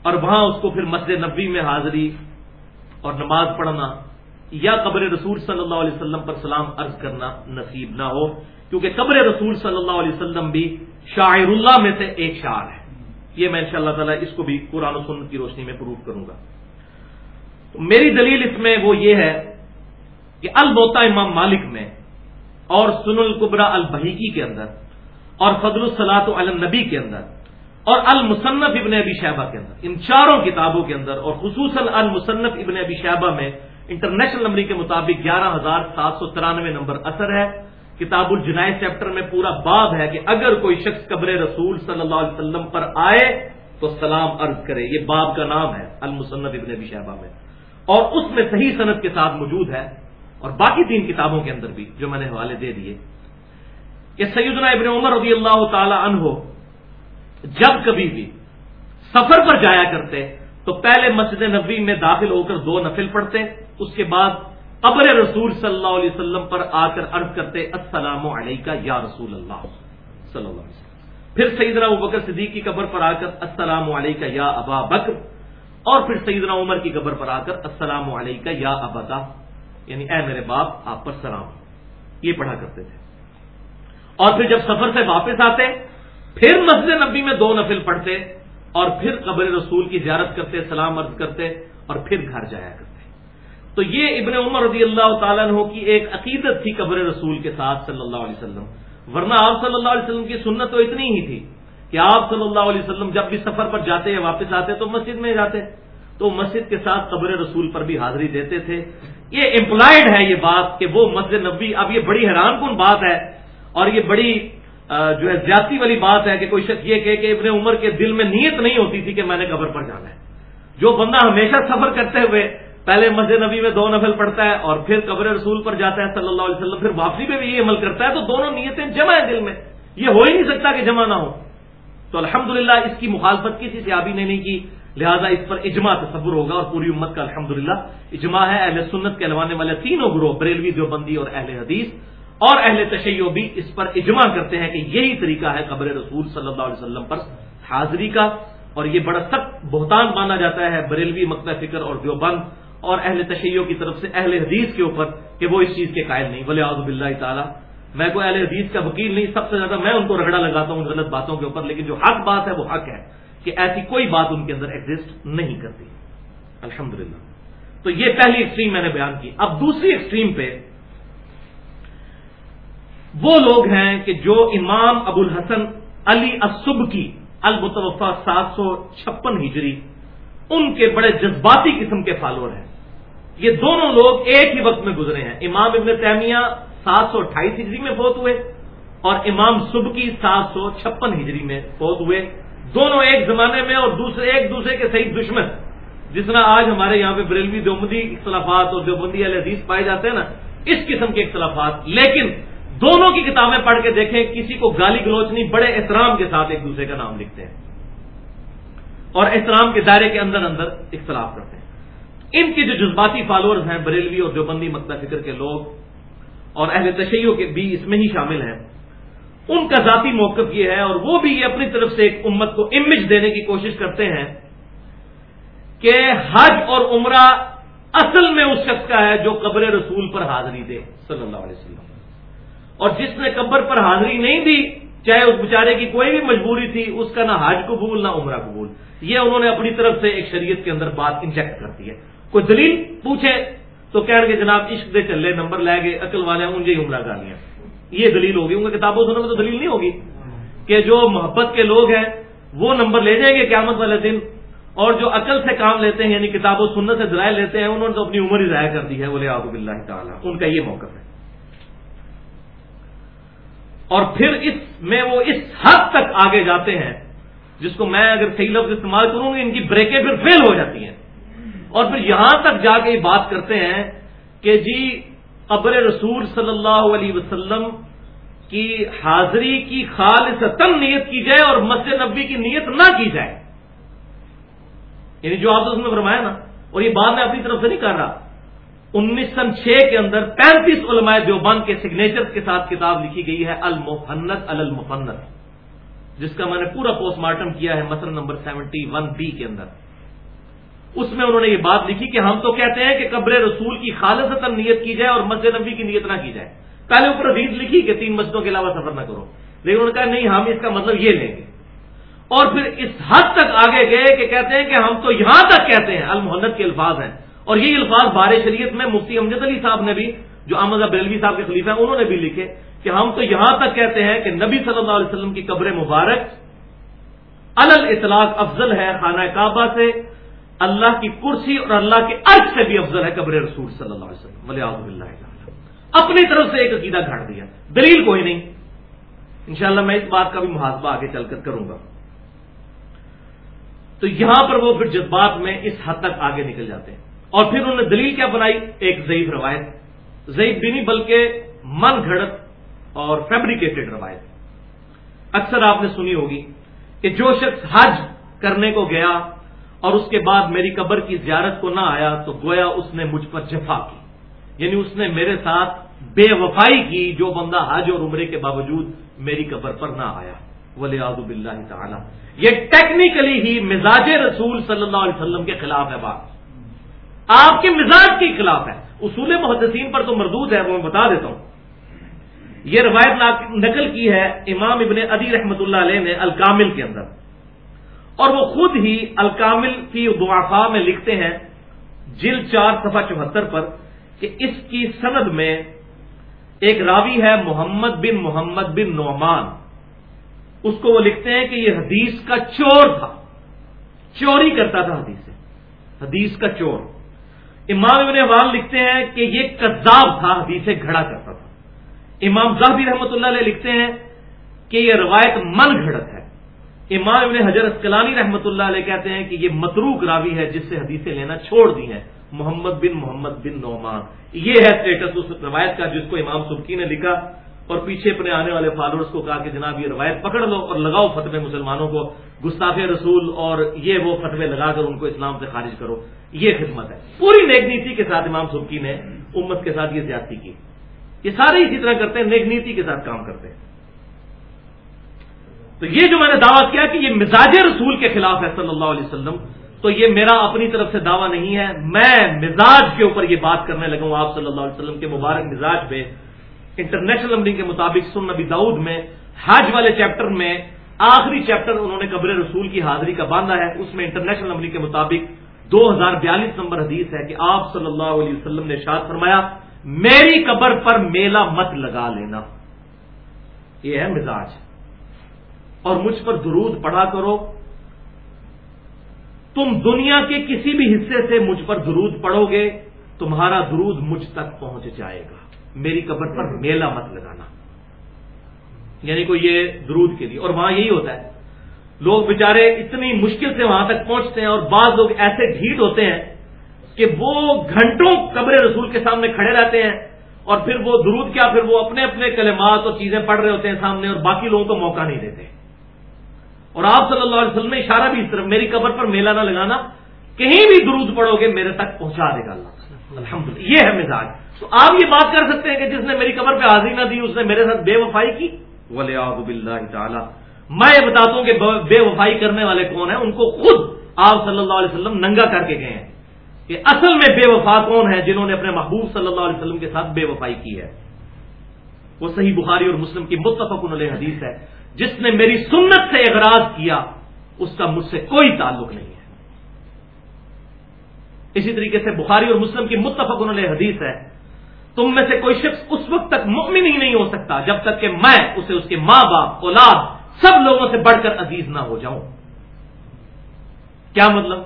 اور وہاں اس کو پھر مسجد نبی میں حاضری اور نماز پڑھنا یا قبر رسول صلی اللہ علیہ وسلم پر سلام عرض کرنا نصیب نہ ہو، کیونکہ قبر رسول صلی اللہ علیہ وسلم بھی شاعر اللہ میں سے ایک شاعر ہے۔ یہ میں ان شاء اللہ تعالیٰ اس کو بھی قرآن و سنت کی روشنی میں پروف کروں گا۔ تو میری دلیل اس میں وہ یہ ہے کہ البوتا امام مالک میں اور سن القبرا البحیکی کے اندر اور فضل الصلاط النبی کے اندر اور المصنف ابن ابی شہبہ کے اندر، ان چاروں کتابوں کے اندر اور خصوصاً المصنف ابن ابی شہبہ میں انٹرنیشنل نمبر کے مطابق گیارہ ہزار سات سو ترانوے نمبر اثر ہے۔ کتاب الجنائز چیپٹر میں پورا باب ہے کہ اگر کوئی شخص قبر رسول صلی اللہ علیہ وسلم پر آئے تو سلام عرض کرے۔ یہ باب کا نام ہے المصنف ابن ابی شہبہ میں۔ اور اس میں صحیح صنعت کے ساتھ موجود ہے اور باقی تین کتابوں کے اندر بھی جو میں نے حوالے دے دیے۔ کہ سیدنا ابن عمر رضی اللہ تعالی عنہ جب کبھی بھی سفر پر جایا کرتے تو پہلے مسجد نبی میں داخل ہو کر دو نفل پڑھتے۔ اس کے بعد قبر رسول صلی اللہ علیہ وسلم پر آ کر عرض کرتے السلام علیکہ یا رسول اللہ، صلی اللہ علیہ وسلم۔ پھر سیدنا ابو بکر صدیق کی قبر پر آ کر، السلام علیکہ یا ابا بکر۔ اور پھر سیدنا عمر کی قبر پر آ کر، السلام علیکہ یا ابتا یعنی اے میرے باپ، آپ پر سلام۔ یہ پڑھا کرتے تھے۔ اور پھر جب سفر سے واپس آتے، پھر مسجد نبی میں دو نفل پڑھتے، اور پھر قبر رسول کی زیارت کرتے، سلام عرض کرتے، اور پھر گھر جایا کرتے۔ تو یہ ابن عمر رضی اللہ تعالیٰ عنہ کی ایک عقیدت تھی قبر رسول کے ساتھ صلی اللہ علیہ وسلم۔ ورنہ آپ صلی اللہ علیہ وسلم کی سنت تو اتنی ہی تھی کہ آپ صلی اللہ علیہ وسلم جب بھی سفر پر جاتے یا واپس آتے تو مسجد میں جاتے۔ تو مسجد کے ساتھ قبر رسول پر بھی حاضری دیتے تھے۔ یہ امپلائڈ ہے یہ بات کہ وہ مسجد نبی اب یہ بڑی حیران کن بات ہے اور یہ بڑی جو ہے زیادتی والی بات ہے کہ کوئی شخص یہ کہ ابن عمر کے دل میں نیت نہیں ہوتی تھی کہ میں نے قبر پر جانا ہے۔ جو بندہ ہمیشہ سفر کرتے ہوئے پہلے مسجد نبی میں دو نفل پڑھتا ہے اور پھر قبر رسول پر جاتا ہے صلی اللہ علیہ وسلم، پھر واپسی میں بھی یہ عمل کرتا ہے، تو دونوں نیتیں جمع ہیں دل میں۔ یہ ہو ہی نہیں سکتا کہ جمع نہ ہو۔ تو الحمدللہ اس کی مخالفت کسی صحابی نے نہیں کی۔ لہذا اس پر اجماع تصور ہوگا اور پوری امت کا الحمدللہ اجماع ہے۔ اہل سنت کے والے تینوں گروہ، بریلوی دیوبندی اور اہل حدیث اور اہل تشیع بھی اس پر اجماع کرتے ہیں کہ یہی طریقہ ہے قبر رسول صلی اللہ علیہ وسلم پر حاضری کا۔ اور یہ بڑا سخت بہتان مانا جاتا ہے بریلوی مکتہ فکر اور دیوبند۔ اور اہل تشیع کی طرف سے اہل حدیث کے اوپر کہ وہ اس چیز کے قائل نہیں۔ بولے آزب اللہ تعالیٰ، میں کوئی اہل حدیث کا وکیل نہیں، سب سے زیادہ میں ان کو رگڑا لگاتا ہوں غلط باتوں کے اوپر، لیکن جو حق بات ہے وہ حق ہے کہ ایسی کوئی بات ان کے اندر ایگزٹ نہیں کرتی۔ الحمد تو یہ پہلی ایکسٹریم میں نے بیان کی۔ اب دوسری ایکسٹریم پہ وہ لوگ ہیں کہ جو امام ابو الحسن علی اسب کی المتوفا سات سو چھپن ہجری، ان کے بڑے جذباتی قسم کے فالوور ہیں۔ یہ دونوں لوگ ایک ہی وقت میں گزرے ہیں۔ امام ابن تیمیہ سات سو اٹھائیس ہجری میں فوت ہوئے اور امام صبح کی سات سو چھپن ہجری میں فوت ہوئے۔ دونوں ایک زمانے میں اور دوسرے ایک دوسرے کے صحیح دشمن۔ جس طرح آج ہمارے یہاں پہ بریلوی دیوبندی اختلافات اور دیوبندی علیہ حدیث پائے جاتے ہیں نا، اس قسم کے اختلافات۔ لیکن دونوں کی کتابیں پڑھ کے دیکھیں، کسی کو گالی گلوچ نہیں، بڑے احترام کے ساتھ ایک دوسرے کا نام لکھتے ہیں اور احترام کے دائرے کے اندر اندر اختلاف کرتے ہیں۔ ان کے جو جذباتی فالوورز ہیں، بریلوی اور دیوبندی مکتا فکر کے لوگ اور اہل تشیعوں کے بھی اس میں ہی شامل ہیں۔ ان کا ذاتی موقف یہ ہے اور وہ بھی یہ اپنی طرف سے ایک امت کو امیج دینے کی کوشش کرتے ہیں کہ حج اور عمرہ اصل میں اس شخص کا ہے جو قبر رسول پر حاضری دے، صلی اللہ علیہ وسلم۔ اور جس نے قبر پر حاضری نہیں دی، چاہے اس بیچارے کی کوئی بھی مجبوری تھی، اس کا نہ حج قبول، نہ عمرہ قبول۔ یہ انہوں نے اپنی طرف سے ایک شریعت کے اندر بات انجیکٹ کر دی ہے۔ کوئی دلیل پوچھے تو کہہ رہے جناب عشق دے چلے، نمبر لے گئے، عقل والے انجے ہی عمرہ گالیاں یہ دلیل ہوگی، ان کتابوں سننے میں تو دلیل نہیں ہوگی کہ جو محبت کے لوگ ہیں، وہ نمبر لے جائیں گے قیامت والے دن۔ اور جو عقل سے کام لیتے ہیں یعنی کتاب و سنت سے درائے لیتے ہیں، انہوں نے تو اپنی عمر ہی ضائع کر دی ہے۔ بولے آب اللہ تعالیٰ، ان کا یہ موقف ہے۔ اور پھر اس میں وہ اس حد تک آگے جاتے ہیں، جس کو میں اگر صحیح لفظ استعمال کروں گی ان کی بریکیں پھر فیل ہو جاتی ہیں۔ اور پھر یہاں تک جا کے یہ بات کرتے ہیں کہ جی قبر رسول صلی اللہ علیہ وسلم کی حاضری کی خالص نیت کی جائے اور مسجد نبی کی نیت نہ کی جائے۔ یعنی جو آپ نے فرمایا نا، اور یہ بات میں اپنی طرف سے نہیں کر رہا۔ انیس سن چھ کے اندر پینتیس علماء دیوبند کے سگنیچر کے ساتھ کتاب لکھی گئی ہے المفنت المفنت، جس کا میں نے پورا پوسٹ مارٹم کیا ہے مسئلہ نمبر سیونٹی ون بی کے اندر۔ اس میں انہوں نے یہ بات لکھی کہ ہم تو کہتے ہیں کہ قبر رسول کی خالص نیت کی جائے اور مسجد نبی کی نیت نہ کی جائے۔ پہلے اوپر حدیث لکھی کہ تین مسجدوں کے علاوہ سفر نہ کرو۔ لیکن انہوں نے کہا، نہیں، ہم اس کا مطلب یہ لیں گے۔ اور پھر اس حد تک آگے گئے کہ کہتے ہیں کہ ہم تو یہاں تک کہتے ہیں، المحنت کے الفاظ ہیں۔ اور یہی الفاظ بار شریعت میں مفتی امجد علی صاحب نے بھی، جو احمد بریلوی صاحب کے خلیفہ ہیں، انہوں نے بھی لکھے کہ ہم تو یہاں تک کہتے ہیں کہ نبی صلی اللہ علیہ وسلم کی قبر مبارک الل اطلاق افضل ہے خانہ کعبہ سے۔ اللہ کی کرسی اور اللہ کے عرض سے بھی افضل ہے قبر رسول صلی اللہ علیہ وسلم ولی اللہ اپنی طرف سے ایک عقیدہ گھاٹ دیا۔ دلیل کوئی نہیں۔ انشاءاللہ میں اس بات کا بھی محاسبہ آگے چل کر کروں گا۔ تو یہاں پر وہ پھر جذبات میں اس حد تک آگے نکل جاتے ہیں۔ اور پھر انہوں نے دلیل کیا بنائی؟ ایک ضعیف روایت۔ ضعیف بھی نہیں بلکہ من گھڑت اور فیبریکیٹڈ روایت۔ اکثر آپ نے سنی ہوگی کہ جو شخص حج کرنے کو گیا اور اس کے بعد میری قبر کی زیارت کو نہ آیا تو گویا اس نے مجھ پر جفا کی۔ یعنی اس نے میرے ساتھ بے وفائی کی جو بندہ حج اور عمرے کے باوجود میری قبر پر نہ آیا۔ ولی آزب اللہ تعالی۔ یہ ٹیکنیکلی ہی مزاج رسول صلی اللہ علیہ وسلم کے خلاف ہے بات۔ آپ کے مزاج کے خلاف ہے۔ اصول محدثین پر تو مردود ہے، وہ میں بتا دیتا ہوں۔ یہ روایت نقل کی ہے امام ابن ادی رحمت اللہ علیہ نے الکامل کے اندر۔ اور وہ خود ہی الکامل کی دعافا میں لکھتے ہیں جل چار صفحہ چوہتر پر، کہ اس کی سند میں ایک راوی ہے محمد بن محمد بن نعمان۔ اس کو وہ لکھتے ہیں کہ یہ حدیث کا چور تھا۔ چوری کرتا تھا حدیث سے۔ حدیث کا چور۔ امام ابن حوال لکھتے ہیں کہ یہ کذاب تھا، حدیث گھڑا کرتا تھا۔ امام زاہبی رحمۃ اللہ علیہ لکھتے ہیں کہ یہ روایت من گھڑت ہے۔ امام ابن حجر اسکلانی رحمۃ اللہ علیہ کہتے ہیں کہ یہ متروک راوی ہے جس سے حدیثیں لینا چھوڑ دی ہیں۔ محمد بن محمد بن نعمان۔ یہ ہے اسٹیٹس اس روایت کا جس کو امام سبکی نے لکھا اور پیچھے اپنے آنے والے فالوورز کو کہا کہ جناب یہ روایت پکڑ لو اور لگاؤ فتوے مسلمانوں کو۔ گستاف رسول اور یہ وہ فتوے لگا کر ان کو اسلام سے خارج کرو۔ یہ خدمت ہے۔ پوری نیک نیتی کے ساتھ امام سبکی نے امت کے ساتھ یہ زیادتی کی۔ یہ سارے اسی طرح کرتے ہیں، نیک نیتی کے ساتھ کام کرتے ہیں۔ تو یہ جو میں نے دعویٰ کیا کہ یہ مزاج رسول کے خلاف ہے صلی اللہ علیہ وسلم، تو یہ میرا اپنی طرف سے دعویٰ نہیں ہے۔ میں مزاج کے اوپر یہ بات کرنے لگا ہوں آپ صلی اللہ علیہ وسلم کے مبارک مزاج پہ۔ انٹرنیشنل نمبرنگ کے مطابق سن نبی داؤد میں، حج والے چیپٹر میں آخری چیپٹر انہوں نے قبر رسول کی حاضری کا باندھا ہے۔ اس میں انٹرنیشنل نمبرنگ کے مطابق دو ہزار بیالیس نمبر حدیث ہے کہ آپ صلی اللہ علیہ وسلم نے شاد فرمایا، میری قبر پر میلہ مت لگا لینا۔ یہ ہے مزاج۔ اور مجھ پر درود پڑھا کرو۔ تم دنیا کے کسی بھی حصے سے مجھ پر درود پڑھو گے، تمہارا درود مجھ تک پہنچ جائے گا۔ میری قبر پر میلہ مت لگانا۔ یعنی کوئی یہ درود کے لیے۔ اور وہاں یہی ہوتا ہے۔ لوگ بےچارے اتنی مشکل سے وہاں تک پہنچتے ہیں اور بعض لوگ ایسے ڈھیٹ ہوتے ہیں کہ وہ گھنٹوں قبر رسول کے سامنے کھڑے رہتے ہیں اور پھر وہ درود کیا؟ پھر وہ اپنے اپنے کلمات اور چیزیں پڑھ رہے ہوتے ہیں سامنے اور باقی لوگوں کو موقع نہیں دیتے۔ اور آپ صلی اللہ علیہ وسلم نے اشارہ بھی اس طرف میری قبر پر میلہ نہ لگانا، کہیں بھی درود پڑھو گے، میرے تک پہنچا دے گا اللہ الحمد یہ ہے مزاج۔ تو آپ یہ بات کر سکتے ہیں کہ جس نے میری قبر پہ حاضری نہ دی، اس نے میرے ساتھ بے وفائی کی؟ ولی تعالیٰ۔ میں یہ بتاتا ہوں کہ بے وفائی کرنے والے کون ہیں؟ ان کو خود آپ صلی اللہ علیہ وسلم ننگا کر کے گئے ہیں کہ اصل میں بے وفا کون ہے جنہوں نے اپنے محبوب صلی اللہ علیہ وسلم کے ساتھ بے وفائی کی ہے۔ وہ صحیح بخاری اور مسلم کی متفق علیہ حدیث ہے۔ جس نے میری سنت سے اغراض کیا، اس کا مجھ سے کوئی تعلق نہیں ہے۔ اسی طریقے سے بخاری اور مسلم کی متفق علیہ حدیث ہے، تم میں سے کوئی شخص اس وقت تک مؤمن ہی نہیں ہو سکتا جب تک کہ میں اسے، اس کے ماں باپ، اولاد سب لوگوں سے بڑھ کر عزیز نہ ہو جاؤں۔ کیا مطلب؟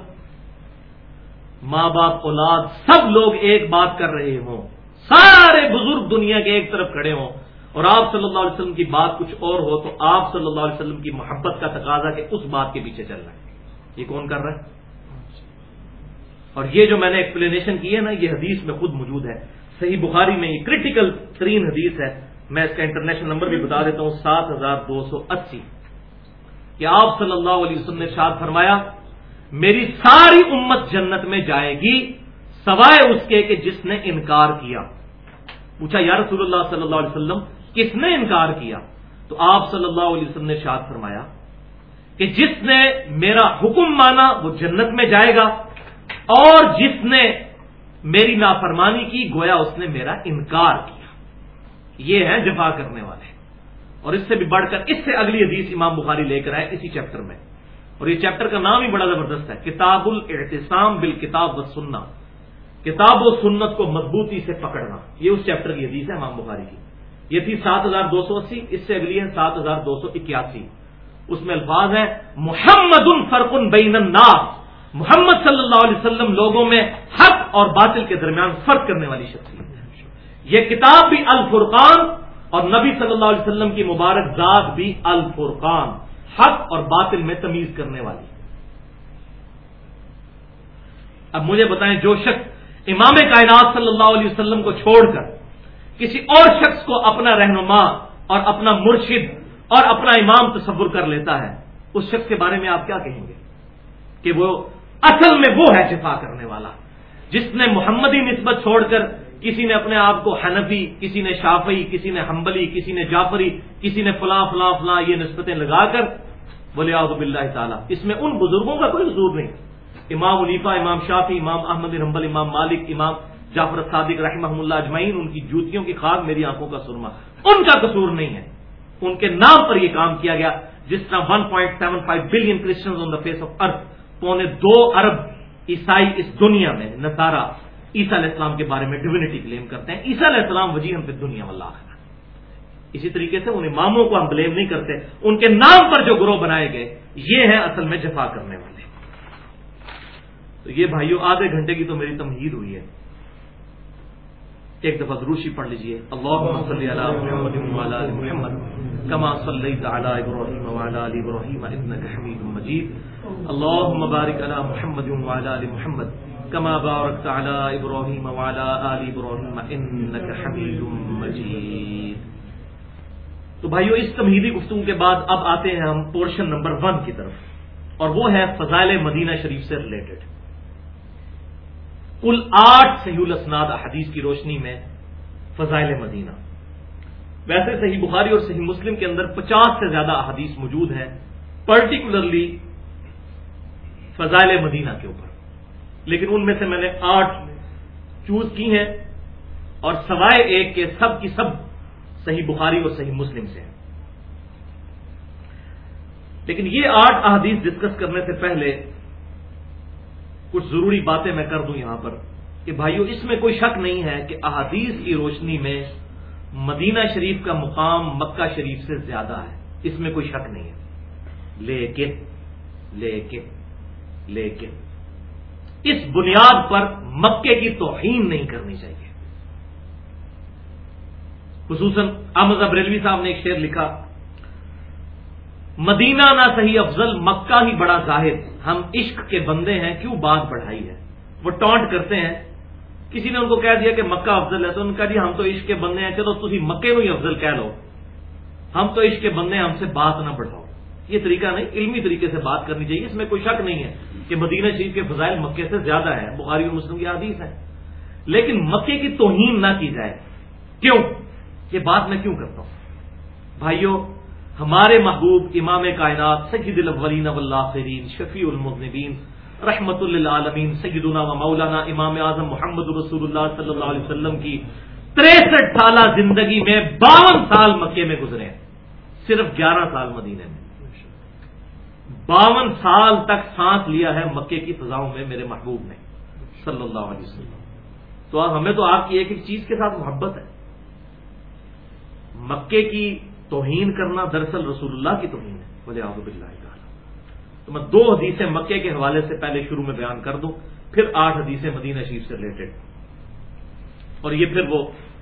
ماں باپ، اولاد سب لوگ ایک بات کر رہے ہوں۔ سارے بزرگ دنیا کے ایک طرف کھڑے ہوں۔ اور آپ صلی اللہ علیہ وسلم کی بات کچھ اور ہو تو آپ صلی اللہ علیہ وسلم کی محبت کا تقاضا کہ اس بات کے پیچھے چل رہا ہے۔ یہ کون کر رہا ہے؟ اور یہ جو میں نے ایکسپلینیشن کی ہے نا، یہ حدیث میں خود موجود ہے۔ صحیح بخاری میں یہ کریٹیکل ترین حدیث ہے۔ میں اس کا انٹرنیشنل نمبر بھی بتا دیتا ہوں، سات ہزار دو سو اسی۔ کہ آپ صلی اللہ علیہ وسلم نے شاد فرمایا، میری ساری امت جنت میں جائے گی، سوائے اس کے کہ جس نے انکار کیا۔ پوچھا، یا رسول اللہ صلی اللہ علیہ وسلم کس نے انکار کیا؟ تو آپ صلی اللہ علیہ وسلم نے شاد فرمایا کہ جس نے میرا حکم مانا وہ جنت میں جائے گا اور جس نے میری نافرمانی کی گویا اس نے میرا انکار کیا۔ یہ ہے جفا کرنے والے۔ اور اس سے بھی بڑھ کر اس سے اگلی حدیث امام بخاری لے کر آئے اسی چیپٹر میں۔ اور یہ چیپٹر کا نام ہی بڑا زبردست ہے۔ کتاب الاعتصام بال کتاب و سننا کتاب و سنت کو مضبوطی سے پکڑنا۔ یہ اس چیپٹر کی حدیث ہے امام بخاری کی۔ یہ تھی سات ہزار دو سو اسی، اس سے اگلی ہے سات ہزار دو سو اکیاسی۔ اس میں الفاظ ہے محمد الفرق بین الناس۔ محمد صلی اللہ علیہ وسلم لوگوں میں حق اور باطل کے درمیان فرق کرنے والی شخصیت ہے یہ کتاب بھی الفرقان اور نبی صلی اللہ علیہ وسلم کی مبارک ذات بھی الفرقان، حق اور باطل میں تمیز کرنے والی۔ اب مجھے بتائیں جو شخص امام کائنات صلی اللہ علیہ وسلم کو چھوڑ کر کسی اور شخص کو اپنا رہنما اور اپنا مرشد اور اپنا امام تصور کر لیتا ہے، اس شخص کے بارے میں آپ کیا کہیں گے؟ کہ وہ اصل میں وہ ہے شفا کرنے والا، جس نے محمدی نسبت چھوڑ کر کسی نے اپنے آپ کو حنفی، کسی نے شافی کسی نے حنبلی، کسی نے جعفری، کسی نے فلاں فلاں فلاں یہ نسبتیں لگا کر بولے آب اللہ تعالیٰ، اس میں ان بزرگوں کا کوئی حضور نہیں۔ امام علیفہ، امام شافی امام احمد حنبل، امام مالک، امام جعفر صادق رحمہ اللہ اجمعین، ان کی جوتیوں کی خاک میری آنکھوں کا سرما۔ ان کا قصور نہیں ہے۔ ان کے نام پر یہ کام کیا گیا۔ جس طرح one point seven five billion Christians on the face of earth پونے دو ارب عیسائی اس دنیا میں نسارا عیسیٰ علیہ السلام کے بارے میں ڈیوینٹی کلیم کرتے ہیں۔ عیسیٰ علیہ السلام وجی ہم پہ دنیا واللہ اسی طریقے سے ان اماموں کو ہم بلیم نہیں کرتے۔ ان کے نام پر جو گروہ بنائے گئے، یہ ہیں اصل میں جفا کرنے والے۔ تو یہ بھائیوں آدھے گھنٹے کی تو میری تمہید ہوئی ہے۔ ایک دفعہ دروشی پڑھ لیجیے۔ اللہ صلی علی محمد وعلی آل محمد، کما صلیت علی ابراہیم وعلی آل ابراہیم انک حمید مجید۔ اللهم بارک علی محمد وعلی آل محمد، کما بارکت علی ابراہیم وعلی آل ابراہیم انک حمید مجید۔ تو بھائیو، اس تمہیدی گفتگو کے بعد اب آتے ہیں ہم پورشن نمبر ون کی طرف، اور وہ ہے فضائل مدینہ شریف سے ریلیٹڈ۔ کل آٹھ صحیح الاسناد حدیث کی روشنی میں فضائل مدینہ۔ ویسے صحیح بخاری اور صحیح مسلم کے اندر پچاس سے زیادہ احادیث موجود ہیں پرٹیکولرلی فضائل مدینہ کے اوپر۔ لیکن ان میں سے میں نے آٹھ چوز کی ہیں اور سوائے ایک کے سب کی سب صحیح بخاری اور صحیح مسلم سے ہیں۔ لیکن یہ آٹھ احادیث ڈسکس کرنے سے پہلے کچھ ضروری باتیں میں کر دوں یہاں پر کہ بھائیو، اس میں کوئی شک نہیں ہے کہ احادیث کی روشنی میں مدینہ شریف کا مقام مکہ شریف سے زیادہ ہے۔ اس میں کوئی شک نہیں ہے۔ لیکن لیکن لیکن، اس بنیاد پر مکے کی توہین نہیں کرنی چاہیے۔ خصوصاً احمد ابریلوی صاحب نے ایک شعر لکھا مدینہ نہ صحیح افضل، مکہ ہی بڑا ظاہر ہم عشق کے بندے ہیں، کیوں بات بڑھائی ہے؟ وہ ٹانٹ کرتے ہیں۔ کسی نے ان کو کہہ دیا کہ مکہ افضل ہے، تو ان کا جی ہم تو عشق کے بندے ہیں، چلو تھی مکے کو ہی افضل کہہ لو۔ ہم تو عشق کے بندے ہیں، ہم سے بات نہ بڑھاؤ۔ یہ طریقہ نہیں، علمی طریقے سے بات کرنی چاہیے، اس میں کوئی شک نہیں ہے کہ مدینہ شریف کے فضائل مکے سے زیادہ ہے بخاری اور مسلم کی حدیث ہے لیکن مکے کی توہین نہ کی جائے۔ کیوں؟ یہ بات میں کیوں کرتا ہوں؟ بھائیوں ہمارے محبوب امام کائنات سید الاولین والآخرین شفیع المذنبین، رحمت للعالمین، سیدنا و مولانا امام اعظم محمد رسول اللہ صلی اللہ علیہ وسلم کی تریسٹھ سالہ زندگی میں باون سال مکے میں گزرے ہیں۔ صرف گیارہ سال مدینے میں۔ باون سال تک سانس لیا ہے مکے کی فضاؤں میں میرے محبوب نے، صلی اللہ علیہ وسلم۔ تو ہمیں تو آپ کی ایک ایک چیز کے ساتھ محبت ہے۔ مکے کی توہین کرنا دراصل رسول اللہ کی توہین ہے بولے آب اللہ تو میں دو حدیثیں مکے کے حوالے سے پہلے شروع میں بیان کر دوں، پھر آٹھ حدیثیں مدینہ شریف سے ریلیٹڈ اور یہ پھر وہ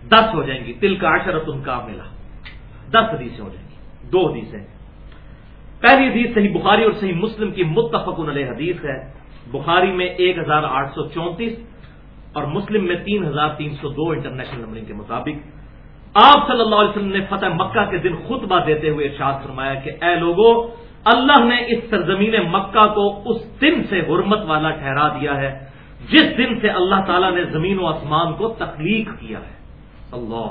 دس ہو جائیں گی تل کا عشرت ان کا ملا دس حدیثیں ہو جائیں گی، دو حدیثیں۔ پہلی حدیث صحیح بخاری اور صحیح مسلم کی متفق علیہ حدیث ہے۔ بخاری میں ایک ہزار آٹھ سو چونتیس اور مسلم میں تین ہزار تین سو دو انٹرنیشنل نمبرنگ کے مطابق۔ آپ صلی اللہ علیہ وسلم نے فتح مکہ کے دن خطبہ دیتے ہوئے ارشاد فرمایا کہ اے لوگوں اللہ نے اس سرزمین مکہ کو اس دن سے حرمت والا ٹھہرا دیا ہے، جس دن سے اللہ تعالیٰ نے زمین و آسمان کو تخلیق کیا ہے۔ اللہ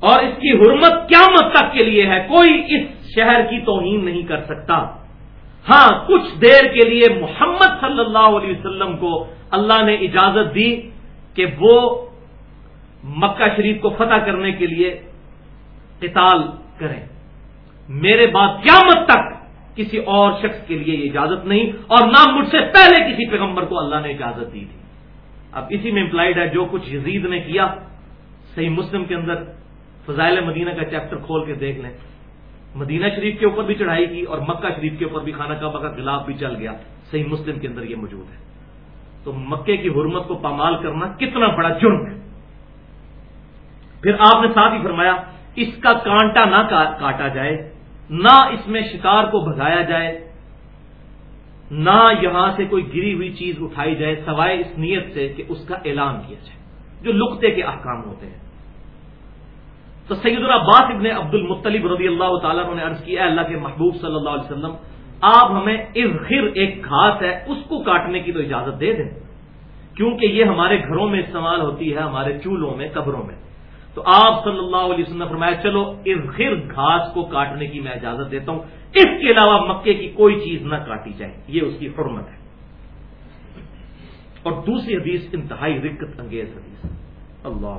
اور اس کی حرمت قیامت تک کے لیے ہے، کوئی اس شہر کی توہین نہیں کر سکتا۔ ہاں کچھ دیر کے لیے محمد صلی اللہ علیہ وسلم کو اللہ نے اجازت دی کہ وہ مکہ شریف کو فتح کرنے کے لیے قتال کریں۔ میرے بعد قیامت تک کسی اور شخص کے لیے یہ اجازت نہیں اور نہ مجھ سے پہلے کسی پیغمبر کو اللہ نے اجازت دی تھی۔ اب اسی میں امپلائڈ ہے جو کچھ یزید نے کیا، صحیح مسلم کے اندر فضائل مدینہ کا چیپٹر کھول کے دیکھ لیں۔ مدینہ شریف کے اوپر بھی چڑھائی کی اور مکہ شریف کے اوپر بھی خانہ کعبہ کا گلاب بھی چل گیا۔ صحیح مسلم کے اندر یہ موجود ہے۔ تو مکے کی حرمت کو پامال کرنا کتنا بڑا جرم ہے۔ پھر آپ نے ساتھ ہی فرمایا، اس کا کانٹا نہ کاٹا جائے، نہ اس میں شکار کو بھگایا جائے، نہ یہاں سے کوئی گری ہوئی چیز اٹھائی جائے، سوائے اس نیت سے کہ اس کا اعلان کیا جائے، جو لکتے کے احکام ہوتے ہیں۔ تو سید العباس ابن عبد المطلب رضی اللہ تعالیٰ نے عرض کیا اللہ کے محبوب صلی اللہ علیہ وسلم، آپ ہمیں ارخر ایک گھاس ہے، اس کو کاٹنے کی تو اجازت دے دیں، کیونکہ یہ ہمارے گھروں میں استعمال ہوتی ہے، ہمارے چولہوں میں، قبروں میں۔ تو آپ صلی اللہ علیہ وسلم نے فرمایا، چلو ارخر گھاس کو کاٹنے کی میں اجازت دیتا ہوں۔ اس کے علاوہ مکے کی کوئی چیز نہ کاٹی جائے۔ یہ اس کی حرمت ہے۔ اور دوسری حدیث، انتہائی رکت انگیز حدیث۔ اللہ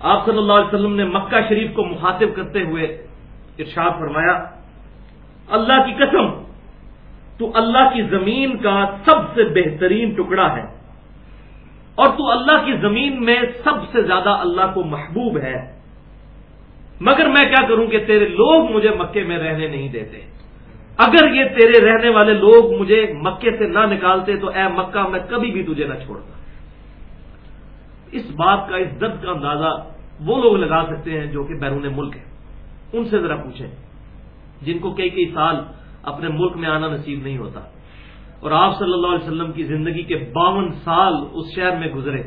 آپ صلی اللہ علیہ وسلم نے مکہ شریف کو مخاطب کرتے ہوئے ارشاد فرمایا، اللہ کی قسم، تو اللہ کی زمین کا سب سے بہترین ٹکڑا ہے۔ اور تو اللہ کی زمین میں سب سے زیادہ اللہ کو محبوب ہے۔ مگر میں کیا کروں کہ تیرے لوگ مجھے مکے میں رہنے نہیں دیتے۔ اگر یہ تیرے رہنے والے لوگ مجھے مکے سے نہ نکالتے تو اے مکہ میں کبھی بھی تجھے نہ چھوڑتا۔ اس بات کا، اس درد کا اندازہ وہ لوگ لگا سکتے ہیں جو کہ بیرون ملک ہیں۔ ان سے ذرا پوچھیں۔ جن کو کئی کئی سال اپنے ملک میں آنا نصیب نہیں ہوتا۔ اور آپ صلی اللہ علیہ وسلم کی زندگی کے باون سال اس شہر میں گزرے۔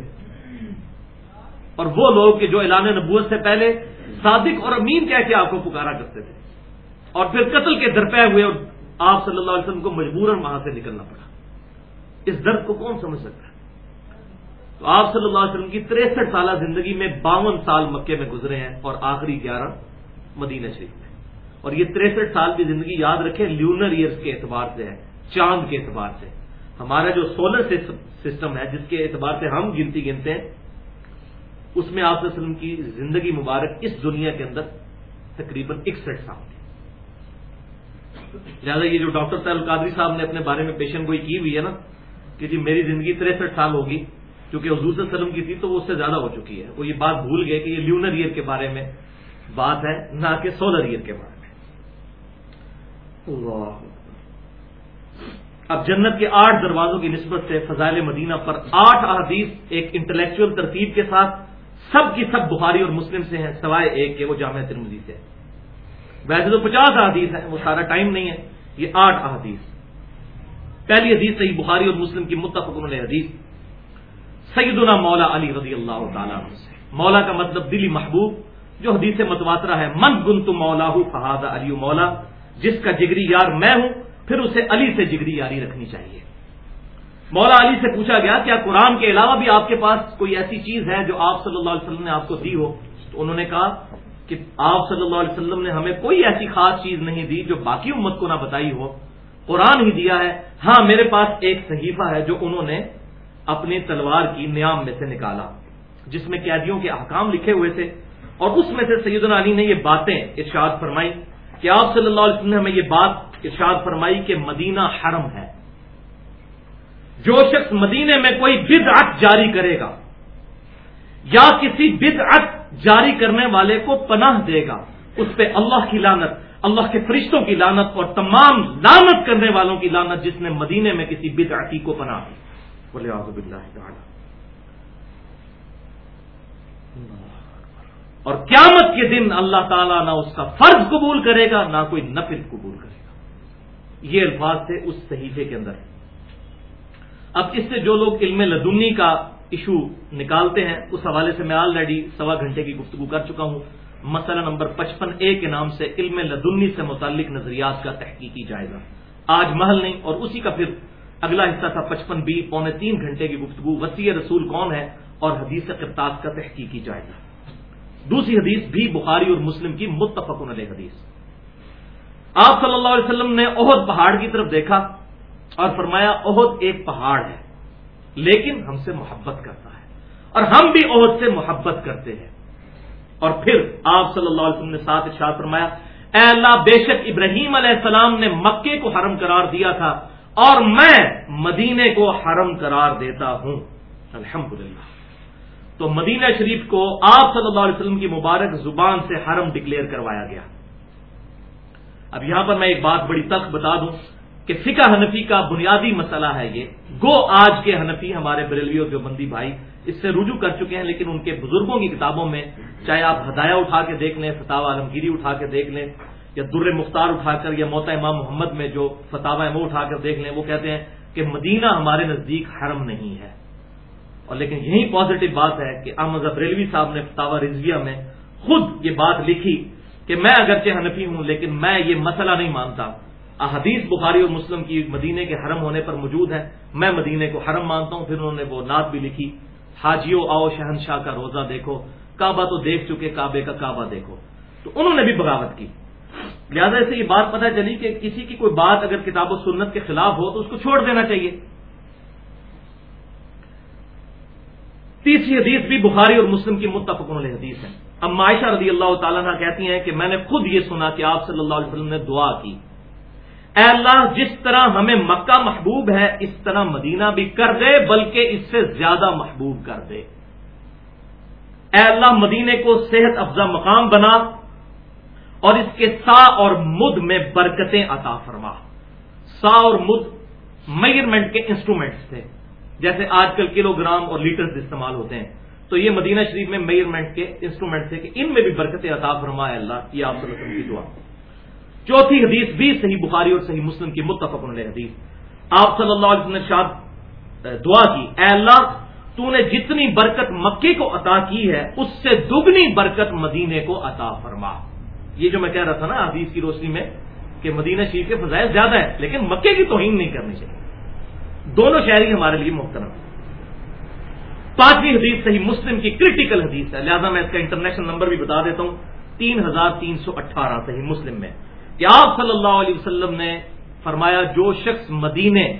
اور وہ لوگ کہ جو اعلان نبوت سے پہلے صادق اور امین کہہ کے آپ کو پکارا کرتے تھے۔ اور پھر قتل کے درپے ہوئے اور آپ صلی اللہ علیہ وسلم کو مجبوراً وہاں سے نکلنا پڑا۔ اس درد کو کون سمجھ سکتا ہے؟ تو آپ صلی اللہ علیہ وسلم کی تریسٹھ سالہ زندگی میں باون سال مکے میں گزرے ہیں اور آخری گیارہ مدینہ شریف میں۔ اور یہ تریسٹھ سال کی زندگی یاد رکھیں، لیونر ایئرس کے اعتبار سے ہے۔ چاند کے اعتبار سے۔ ہمارا جو سولر سسٹم ہے، جس کے اعتبار سے ہم گنتی گنتے ہیں، اس میں آپ وسلم کی زندگی مبارک اس دنیا کے اندر تقریباً اکسٹھ سال تھی لہٰذا یہ جو ڈاکٹر طاہر القادری صاحب نے اپنے بارے میں پیشن گوئی کی ہوئی ہے نا، کہ جی میری زندگی تریسٹھ سال ہوگی، کیونکہ حضور صلی اللہ علیہ وسلم کی تھی تو وہ اس سے زیادہ ہو چکی ہے۔ وہ یہ بات بھول گئے کہ یہ لیونر ایئر کے بارے میں بات ہے، نہ کہ سولر ایئر کے بارے میں۔ اب جنت کے آٹھ دروازوں کی نسبت سے فضائل مدینہ پر آٹھ احادیث ایک انٹلیکچل ترتیب کے ساتھ سب کی سب بخاری اور مسلم سے ہیں، سوائے ایک کے وہ جامع ترمزی سے ویسے تو پچاس احادیث ہیں، وہ سارا ٹائم نہیں ہے، یہ آٹھ احادیث۔ پہلی حدیث صحیح بخاری اور مسلم کی متفق علیہ حدیث۔ سیدنا مولا علی رضی اللہ تعالیٰ سے۔ مولا کا مطلب دلی محبوب، جو حدیث متواترا ہے، من گن تو مولا ہوں فہاد علی مولا جس کا جگری یار میں ہوں پھر اسے علی سے جگری یاری رکھنی چاہیے۔ مولا علی سے پوچھا گیا کیا قرآن کے علاوہ بھی آپ کے پاس کوئی ایسی چیز ہے جو آپ صلی اللہ علیہ وسلم نے آپ کو دی ہو؟ تو انہوں نے کہا کہ آپ صلی اللہ علیہ وسلم نے ہمیں کوئی ایسی خاص چیز نہیں دی جو باقی امت کو نہ بتائی ہو۔ قرآن ہی دیا ہے۔ ہاں میرے پاس ایک صحیفہ ہے جو انہوں نے اپنی تلوار کی نیام میں سے نکالا، جس میں قیدیوں کے احکام لکھے ہوئے تھے۔ اور اس میں سے سیدنا علی نے یہ باتیں ارشاد فرمائی کہ آپ صلی اللہ علیہ وسلم نے ہمیں یہ بات ارشاد فرمائی کہ مدینہ حرم ہے۔ جو شخص مدینے میں کوئی بدعت جاری کرے گا یا کسی بدعت جاری کرنے والے کو پناہ دے گا، اس پہ اللہ کی لانت اللہ کے فرشتوں کی لانت اور تمام لانت کرنے والوں کی لانت جس نے مدینے میں کسی بدعتی کو پناہ دی۔ بولے آزب اللہ اور قیامت کے دن اللہ تعالیٰ نہ اس کا فرض قبول کرے گا، نہ کوئی نفل قبول کرے گا۔ یہ الفاظ تھے اس صحیفے کے اندر۔ اب اس سے جو لوگ علم لدنی کا ایشو نکالتے ہیں، اس حوالے سے میں آلریڈی سوا گھنٹے کی گفتگو کر چکا ہوں۔ مسئلہ نمبر پچپن اے کے نام سے علم لدنی سے متعلق نظریات کا تحقیقی جائزہ۔ آج محل نہیں، اور اسی کا پھر اگلا حصہ تھا پچپن بی، پونے تین گھنٹے کی گفتگو۔ وسیع رسول کون ہے اور حدیث قرطاس کا تحقیقی جائزہ۔ دوسری حدیث بھی بخاری اور مسلم کی متفق علیہ حدیث۔ آپ صلی اللہ علیہ وسلم نے عہد پہاڑ کی طرف دیکھا اور فرمایا عہد ایک پہاڑ ہے، لیکن ہم سے محبت کرتا ہے، اور ہم بھی عہد سے محبت کرتے ہیں۔ اور پھر آپ صلی اللہ علیہ وسلم نے ساتھ ارشاد فرمایا، اے اللہ، بے شک ابراہیم علیہ السلام نے مکے کو حرم قرار دیا تھا، اور میں مدینے کو حرم قرار دیتا ہوں۔ الحمدللہ۔ تو مدینہ شریف کو آپ صلی اللہ علیہ وسلم کی مبارک زبان سے حرم ڈکلیئر کروایا گیا۔ اب یہاں پر میں ایک بات بڑی تخت بتا دوں کہ فقہ حنفی کا بنیادی مسئلہ ہے یہ۔ گو آج کے حنفی ہمارے بریلوی اور دیوبندی بھائی اس سے رجوع کر چکے ہیں، لیکن ان کے بزرگوں کی کتابوں میں چاہے آپ ہدایہ اٹھا کے دیکھ لیں فتح عالمگیری اٹھا کے دیکھ لیں، یا در مختار اٹھا کر، یا موتا امام محمد میں جو فتح وہ اٹھا کر دیکھ لیں، وہ کہتے ہیں کہ مدینہ ہمارے نزدیک حرم نہیں ہے۔ اور لیکن یہی پازیٹو بات ہے کہ احمد ریلوی صاحب نے فتح رضویہ میں خود یہ بات لکھی کہ میں اگرچہ حنفی ہوں لیکن میں یہ مسئلہ نہیں مانتا۔ احادیث بخاری اور مسلم کی مدینے کے حرم ہونے پر موجود ہے میں مدینے کو حرم مانتا ہوں، پھر انہوں نے وہ نعت بھی لکھی۔ حاجیو، آؤ شہنشاہ کا روزہ دیکھو۔ کعبہ تو دیکھ چکے، کعبے کا کعبہ دیکھو۔ تو انہوں نے بھی بغاوت کی۔ لہٰذا سے یہ بات پتہ چلی کہ کسی کی کوئی بات اگر کتاب و سنت کے خلاف ہو تو اس کو چھوڑ دینا چاہیے۔ تیسری حدیث بھی بخاری اور مسلم کی متفق علیہ حدیث ہے۔ اب معاشہ رضی اللہ تعالیٰ کہتی ہیں کہ میں نے خود یہ سنا کہ آپ صلی اللہ علیہ وسلم نے دعا کی۔ اے اللہ، جس طرح ہمیں مکہ محبوب ہے، اس طرح مدینہ بھی کر دے، بلکہ اس سے زیادہ محبوب کر دے۔ اے اللہ مدینے کو صحت افزا مقام بنا اور اس کے سا اور مد میں برکتیں عطا فرما۔ سا اور مد میئرمنٹ کے انسٹرومنٹس تھے۔ جیسے آج کل کلو گرام اور لیٹرز استعمال ہوتے ہیں۔ تو یہ مدینہ شریف میں میئرمنٹ کے انسٹرومنٹ تھے کہ ان میں بھی برکتیں عطا فرمائے اللہ۔ یہ آپ صلی اللہ علیہ وسلم کی دعا۔ چوتھی حدیث بھی صحیح بخاری اور صحیح مسلم کی متفق علیہ حدیث۔ آپ صلی اللہ علیہ وسلم نے شاد دعا کی، اے اللہ، تو نے جتنی برکت مکے کو عطا کی ہے، اس سے دگنی برکت مدینے کو عطا فرما۔ یہ جو میں کہہ رہا تھا نا حدیث کی روشنی میں کہ مدینہ شریف کے فضائل زیادہ ہے لیکن مکے کی توہین نہیں کرنی چاہیے۔ دونوں شہری ہمارے لیے محترم پانچویں حدیث صحیح مسلم کی کریٹیکل حدیث ہے۔ لہذا میں اس کا انٹرنیشنل نمبر بھی بتا دیتا ہوں۔ تین ہزار تین سو اٹھارہ صحیح مسلم میں۔ کہ آپ صلی اللہ علیہ وسلم نے فرمایا، جو شخص مدینے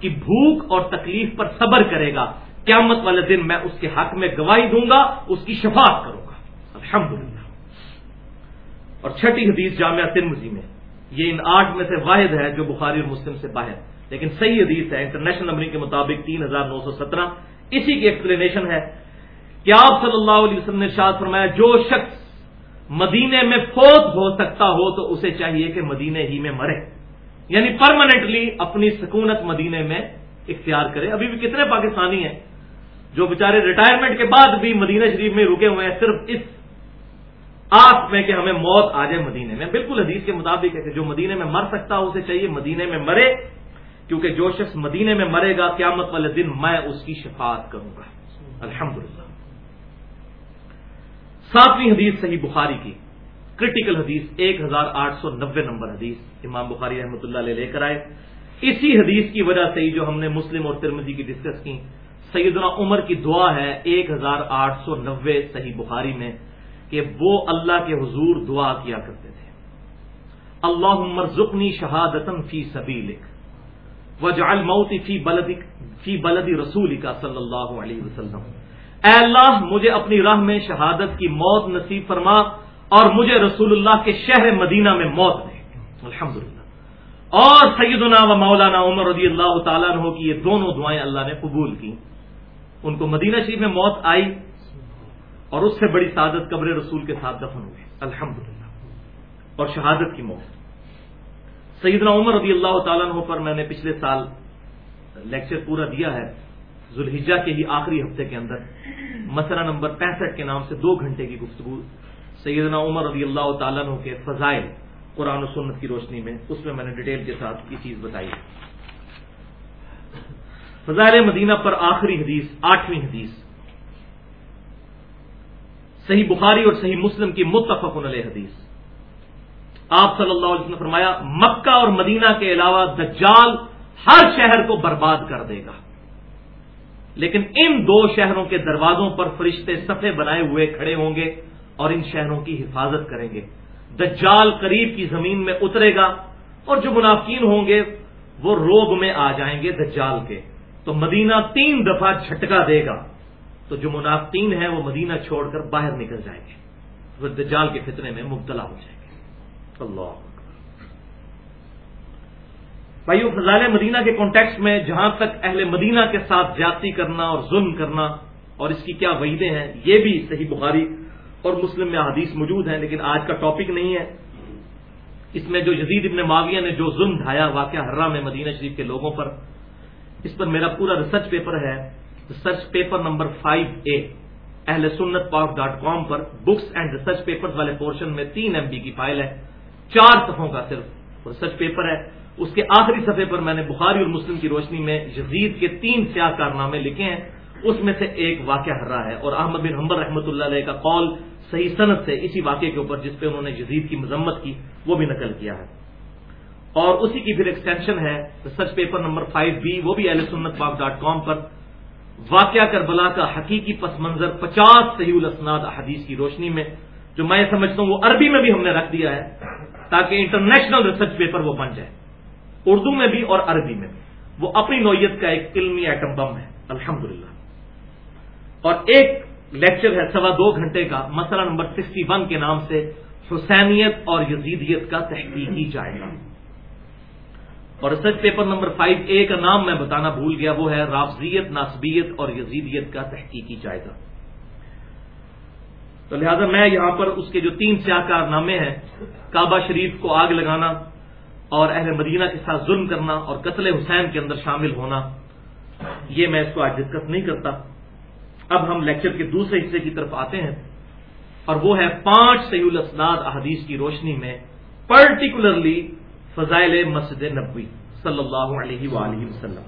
کی بھوک اور تکلیف پر صبر کرے گا، قیامت والے دن میں اس کے حق میں گواہی دوں گا، اس کی شفاعت کروں گا۔ الحمدللہ۔ اور چھٹی حدیث جامعہ ترمزی میں، یہ ان آٹھ میں سے واحد ہے جو بخاری اور مسلم سے باہر۔ لیکن صحیح حدیث ہے انٹرنیشنل نمبرنگ کے مطابق تین ہزار نو سو سترہ۔ اسی کی ایکسپلینیشن ہے کہ آپ صلی اللہ علیہ وسلم نے شاد فرمایا، جو شخص مدینے میں فوت ہو سکتا ہو تو اسے چاہیے کہ مدینے ہی میں مرے۔ یعنی پرماننٹلی اپنی سکونت مدینے میں اختیار کرے۔ ابھی بھی کتنے پاکستانی ہیں جو بےچارے ریٹائرمنٹ کے بعد بھی مدینہ شریف میں رکے ہوئے ہیں، صرف اس آس میں کہ ہمیں موت آ جائے مدینے میں۔ بالکل حدیث کے مطابق ہے کہ جو مدینے میں مر سکتا ہو، اسے چاہیے مدینے میں مرے۔ کیونکہ جو شخص مدینے میں مرے گا قیامت والے دن میں اس کی شفاعت کروں گا۔ الحمدللہ۔ ساتویں حدیث صحیح بخاری کی۔ کرٹیکل حدیث، ایک ہزار آٹھ سو نبے نمبر حدیث۔ امام بخاری رحمۃ اللہ علیہ لے کر آئے۔ اسی حدیث کی وجہ سے ہی جو ہم نے مسلم اور ترمزی کی ڈسکس کی، سیدنا عمر کی دعا ہے ایک ہزار آٹھ سو نبے صحیح بخاری میں کہ وہ اللہ کے حضور دعا کیا کرتے تھے۔ اللہ عمر زخنی شہادتن فی سبھی لکھ وجال موتی فی بلدی فی بلدی رسول کا صلی اللہ علیہ وسلم۔ اے اللہ، مجھے اپنی راہ میں شہادت کی موت نصیب فرما اور مجھے رسول اللہ کے شہر مدینہ میں موت دے۔ الحمد اور سیدنا و مولانا عمر رضی اللہ تعالیٰ عنہ کی یہ دونوں دعائیں اللہ نے قبول کی ان کو مدینہ شریف میں موت آئی اور اس سے بڑی سعادت قبر رسول کے ساتھ دفن ہوئے۔ الحمد اور شہادت کی موت۔ سیدنا عمر رضی اللہ تعالیٰ عنہ پر میں نے پچھلے سال لیکچر پورا دیا ہے ذوالحجہ کے ہی آخری ہفتے کے اندر۔ مسئلہ نمبر پینسٹھ کے نام سے دو گھنٹے کی گفتگو سیدنا عمر رضی اللہ تعالیٰ عنہ کے فضائل قرآن و سنت کی روشنی میں، اس میں میں نے ڈیٹیل کے ساتھ یہ چیز بتائی۔ فضائل مدینہ پر آخری حدیث، آٹھویں حدیث۔ صحیح بخاری اور صحیح مسلم کی متفق علیہ حدیث۔ آپ صلی اللہ علیہ وسلم نے فرمایا، مکہ اور مدینہ کے علاوہ دجال ہر شہر کو برباد کر دے گا۔ لیکن ان دو شہروں کے دروازوں پر فرشتے صفے بنائے ہوئے کھڑے ہوں گے اور ان شہروں کی حفاظت کریں گے۔ دجال قریب کی زمین میں اترے گا اور جو منافقین ہوں گے، وہ روگ میں آ جائیں گے دجال کے۔ تو مدینہ تین دفعہ جھٹکا دے گا۔ تو جو منافقین ہیں، وہ مدینہ چھوڑ کر باہر نکل جائیں گے۔ وہ دجال کے فتنے میں مبتلا ہو جائیں گے۔ بھائیو فضال مدینہ کے کانٹیکس میں جہاں تک اہل مدینہ کے ساتھ جاتی کرنا اور ظلم کرنا اور اس کی کیا وعیدیں ہیں، یہ بھی صحیح بخاری اور مسلم میں حدیث موجود ہیں، لیکن آج کا ٹاپک نہیں ہے۔ اس میں جو یزید ابن معاویہ نے جو ظلم ڈھایا واقعہ حرہ میں مدینہ شریف کے لوگوں پر، اس پر میرا پورا ریسرچ پیپر ہے۔ Research paper number five A Ahle Sunnat Pak dot com per books and research paper والے پورشن میں تین ایم بی کی فائل ہے۔ چار صفوں کا صرف ریسرچ پیپر ہے۔ اس کے آخری صفحے پر میں نے بخاری اور مسلم کی روشنی میں یزید کے تین سیاہ کارنامے لکھے ہیں۔ اس میں سے ایک واقعہ ہر رہا ہے اور احمد بن حمبر رحمۃ اللہ علیہ کا قول صحیح صنعت سے اسی واقعے کے اوپر جس پہ انہوں نے یزید کی مذمت کی وہ بھی نقل کیا ہے۔ اور اسی کی پھر ایکسٹینشن ہے research paper number five B وہ بھی اہل سنت پاک ڈاٹ کام پر۔ واقعہ کربلا کا حقیقی پس منظر پچاس صحیح الاسناد احادیث کی روشنی میں، جو میں سمجھتا ہوں وہ عربی میں بھی ہم نے رکھ دیا ہے۔ تاکہ انٹرنیشنل ریسرچ پیپر وہ بن جائے۔ اردو میں بھی اور عربی میں بھی۔ وہ اپنی نوعیت کا ایک علمی ایٹم بم ہے۔ الحمد اور ایک لیکچر ہے سوا دو گھنٹے کا، مسئلہ نمبر سکسٹی ون کے نام سے حسینیت اور یزیدیت کا تحقیقی جائے گا اور research paper number five A کا نام میں بتانا بھول گیا، وہ ہے رافضیت ناسبیت اور یزیدیت کا تحقیقی جائزہ۔ تو لہذا میں یہاں پر اس کے جو تین سیاہ کارنامے ہیں، کعبہ شریف کو آگ لگانا اور اہل مدینہ کے ساتھ ظلم کرنا اور قتل حسین کے اندر شامل ہونا، یہ میں اس کو آج ڈسکس نہیں کرتا۔ اب ہم لیکچر کے دوسرے حصے کی طرف آتے ہیں اور وہ ہے پانچ سیول اسناد احادیث کی روشنی میں پرٹیکولرلی فضائل مسجد نبوی صلی اللہ علیہ وآلہ وسلم۔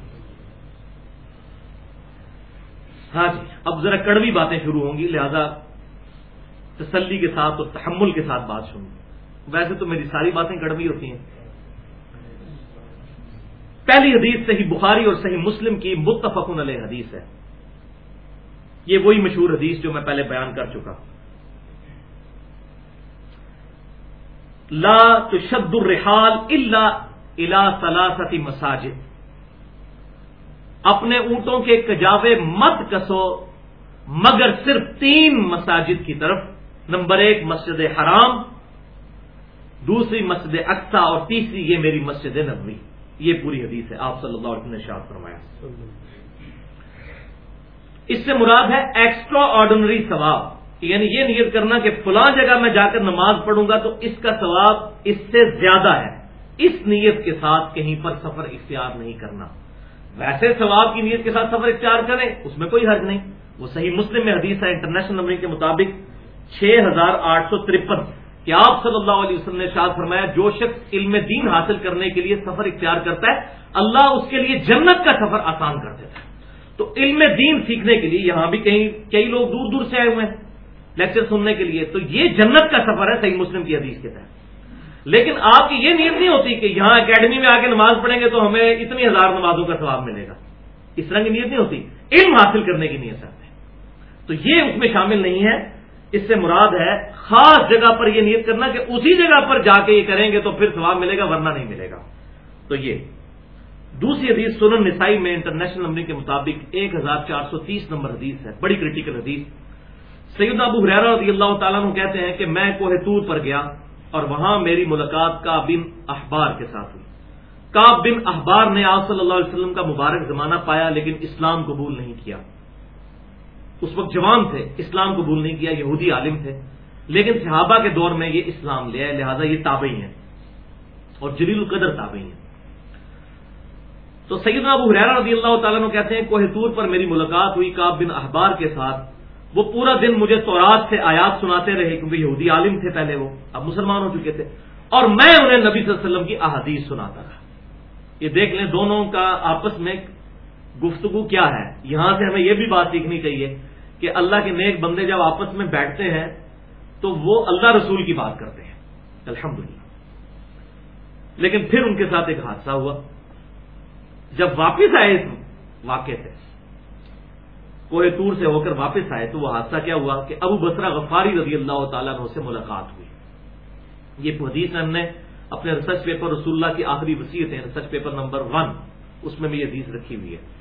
ہاں جی اب ذرا کڑوی باتیں شروع ہوں گی، لہذا تسلی کے ساتھ اور تحمل کے ساتھ بات سنوں۔ ویسے تو میری ساری باتیں کڑوی ہوتی ہیں۔ پہلی حدیث صحیح بخاری اور صحیح مسلم کی متفق علیہ حدیث ہے۔ یہ وہی مشہور حدیث جو میں پہلے بیان کر چکا لا تشد الرحال الا الا ثلاثه مساجد۔ اپنے اونٹوں کے کجاوے مت کسو، مگر صرف تین مساجد کی طرف۔ نمبر ایک مسجد حرام، دوسری مسجد اقسا اور تیسری یہ میری مسجد نبوی۔ یہ پوری حدیث ہے، آپ صلی اللہ علیہ وسلم نے شاد فرمایا۔ اس سے مراد ہے ایکسٹرا آرڈنری ثواب۔ یعنی یہ نیت کرنا کہ فلاں جگہ میں جا کر نماز پڑھوں گا تو اس کا ثواب اس سے زیادہ ہے۔ اس نیت کے ساتھ کہیں پر سفر اختیار نہیں کرنا۔ ویسے ثواب کی نیت کے ساتھ سفر اختیار کریں، اس میں کوئی حرج نہیں۔ وہ صحیح مسلم میں حدیث ہے، انٹرنیشنل نمبر کے مطابق چھ ہزار آٹھ سو ترپن۔ کہ آپ صلی اللہ علیہ وسلم نے شاد فرمایا، جو شخص علم دین حاصل کرنے کے لیے سفر اختیار کرتا ہے، اللہ اس کے لیے جنت کا سفر آسان کر دیتا ہے۔ تو علم دین سیکھنے کے لیے یہاں بھی کہیں کئی لوگ دور دور سے آئے ہوئے ہیں، لیکچر سننے کے لیے۔ تو یہ جنت کا سفر ہے صحیح مسلم کی حدیث کے تحت۔ لیکن آپ کی یہ نیت نہیں ہوتی کہ یہاں اکیڈمی میں آ کے نماز پڑھیں گے تو ہمیں اتنی ہزار نمازوں کا ثواب ملے گا۔ اس طرح کی نیت نہیں ہوتی۔ علم حاصل کرنے کی نیت رکھتے ہیں تو یہ اس میں شامل نہیں ہے۔ اس سے مراد ہے خاص جگہ پر یہ نیت کرنا کہ اسی جگہ پر جا کے یہ کریں گے تو پھر ثواب ملے گا، ورنہ نہیں ملے گا۔ تو یہ۔ دوسری حدیث سنن نسائی میں انٹرنیشنل نمبر کے مطابق ایک ہزار چار سو تیس نمبر حدیث ہے، بڑی کریٹیکل حدیث۔ سید ابو حریرا رضی اللہ تعالیٰ عنہ کہتے ہیں کہ میں کوہ تور پر گیا اور وہاں میری ملاقات کا بن احبار کے ساتھ ہوئی۔ کاب بن احبار نے آپ صلی اللہ علیہ وسلم کا مبارک زمانہ پایا لیکن اسلام قبول نہیں کیا۔ اس وقت جوان تھے، اسلام قبول نہیں کیا، یہودی عالم تھے۔ لیکن صحابہ کے دور میں یہ اسلام لیا ہے لہذا یہ تابعی ہیں۔ اور جلیل القدر تابعی ہیں۔ تو سیدنا ابو حریرا رضی اللہ تعالیٰ عنہ کہتے ہیں، کوہ تور پر میری ملاقات ہوئی کاب بن احبار کے ساتھ۔ وہ پورا دن مجھے تورات سے آیات سناتے رہے، کیونکہ یہودی عالم تھے پہلے وہ۔ اب مسلمان ہو چکے تھے۔ اور میں انہیں نبی صلی اللہ علیہ وسلم کی احادیث سناتا رہا۔ یہ دیکھ لیں دونوں کا آپس میں گفتگو کیا ہے۔ یہاں سے ہمیں یہ بھی بات سیکھنی چاہیے کہ اللہ کے نیک بندے جب آپس میں بیٹھتے ہیں تو وہ اللہ رسول کی بات کرتے ہیں۔ الحمد لیکن پھر ان کے ساتھ ایک حادثہ ہوا۔ جب واپس آئے اس واقعے سے کوہ تور سے ہو کر واپس آئے تو وہ حادثہ کیا ہوا کہ ابو بسرا غفاری رضی اللہ تعالیٰ عنہ سے ملاقات ہوئی۔ یہ حدیث ہم نے اپنے ریسرچ پیپر رسول اللہ کی آخری وسیعت ہے ریسرچ پیپر نمبر ون اس میں بھی یہ حدیث رکھی ہوئی ہے۔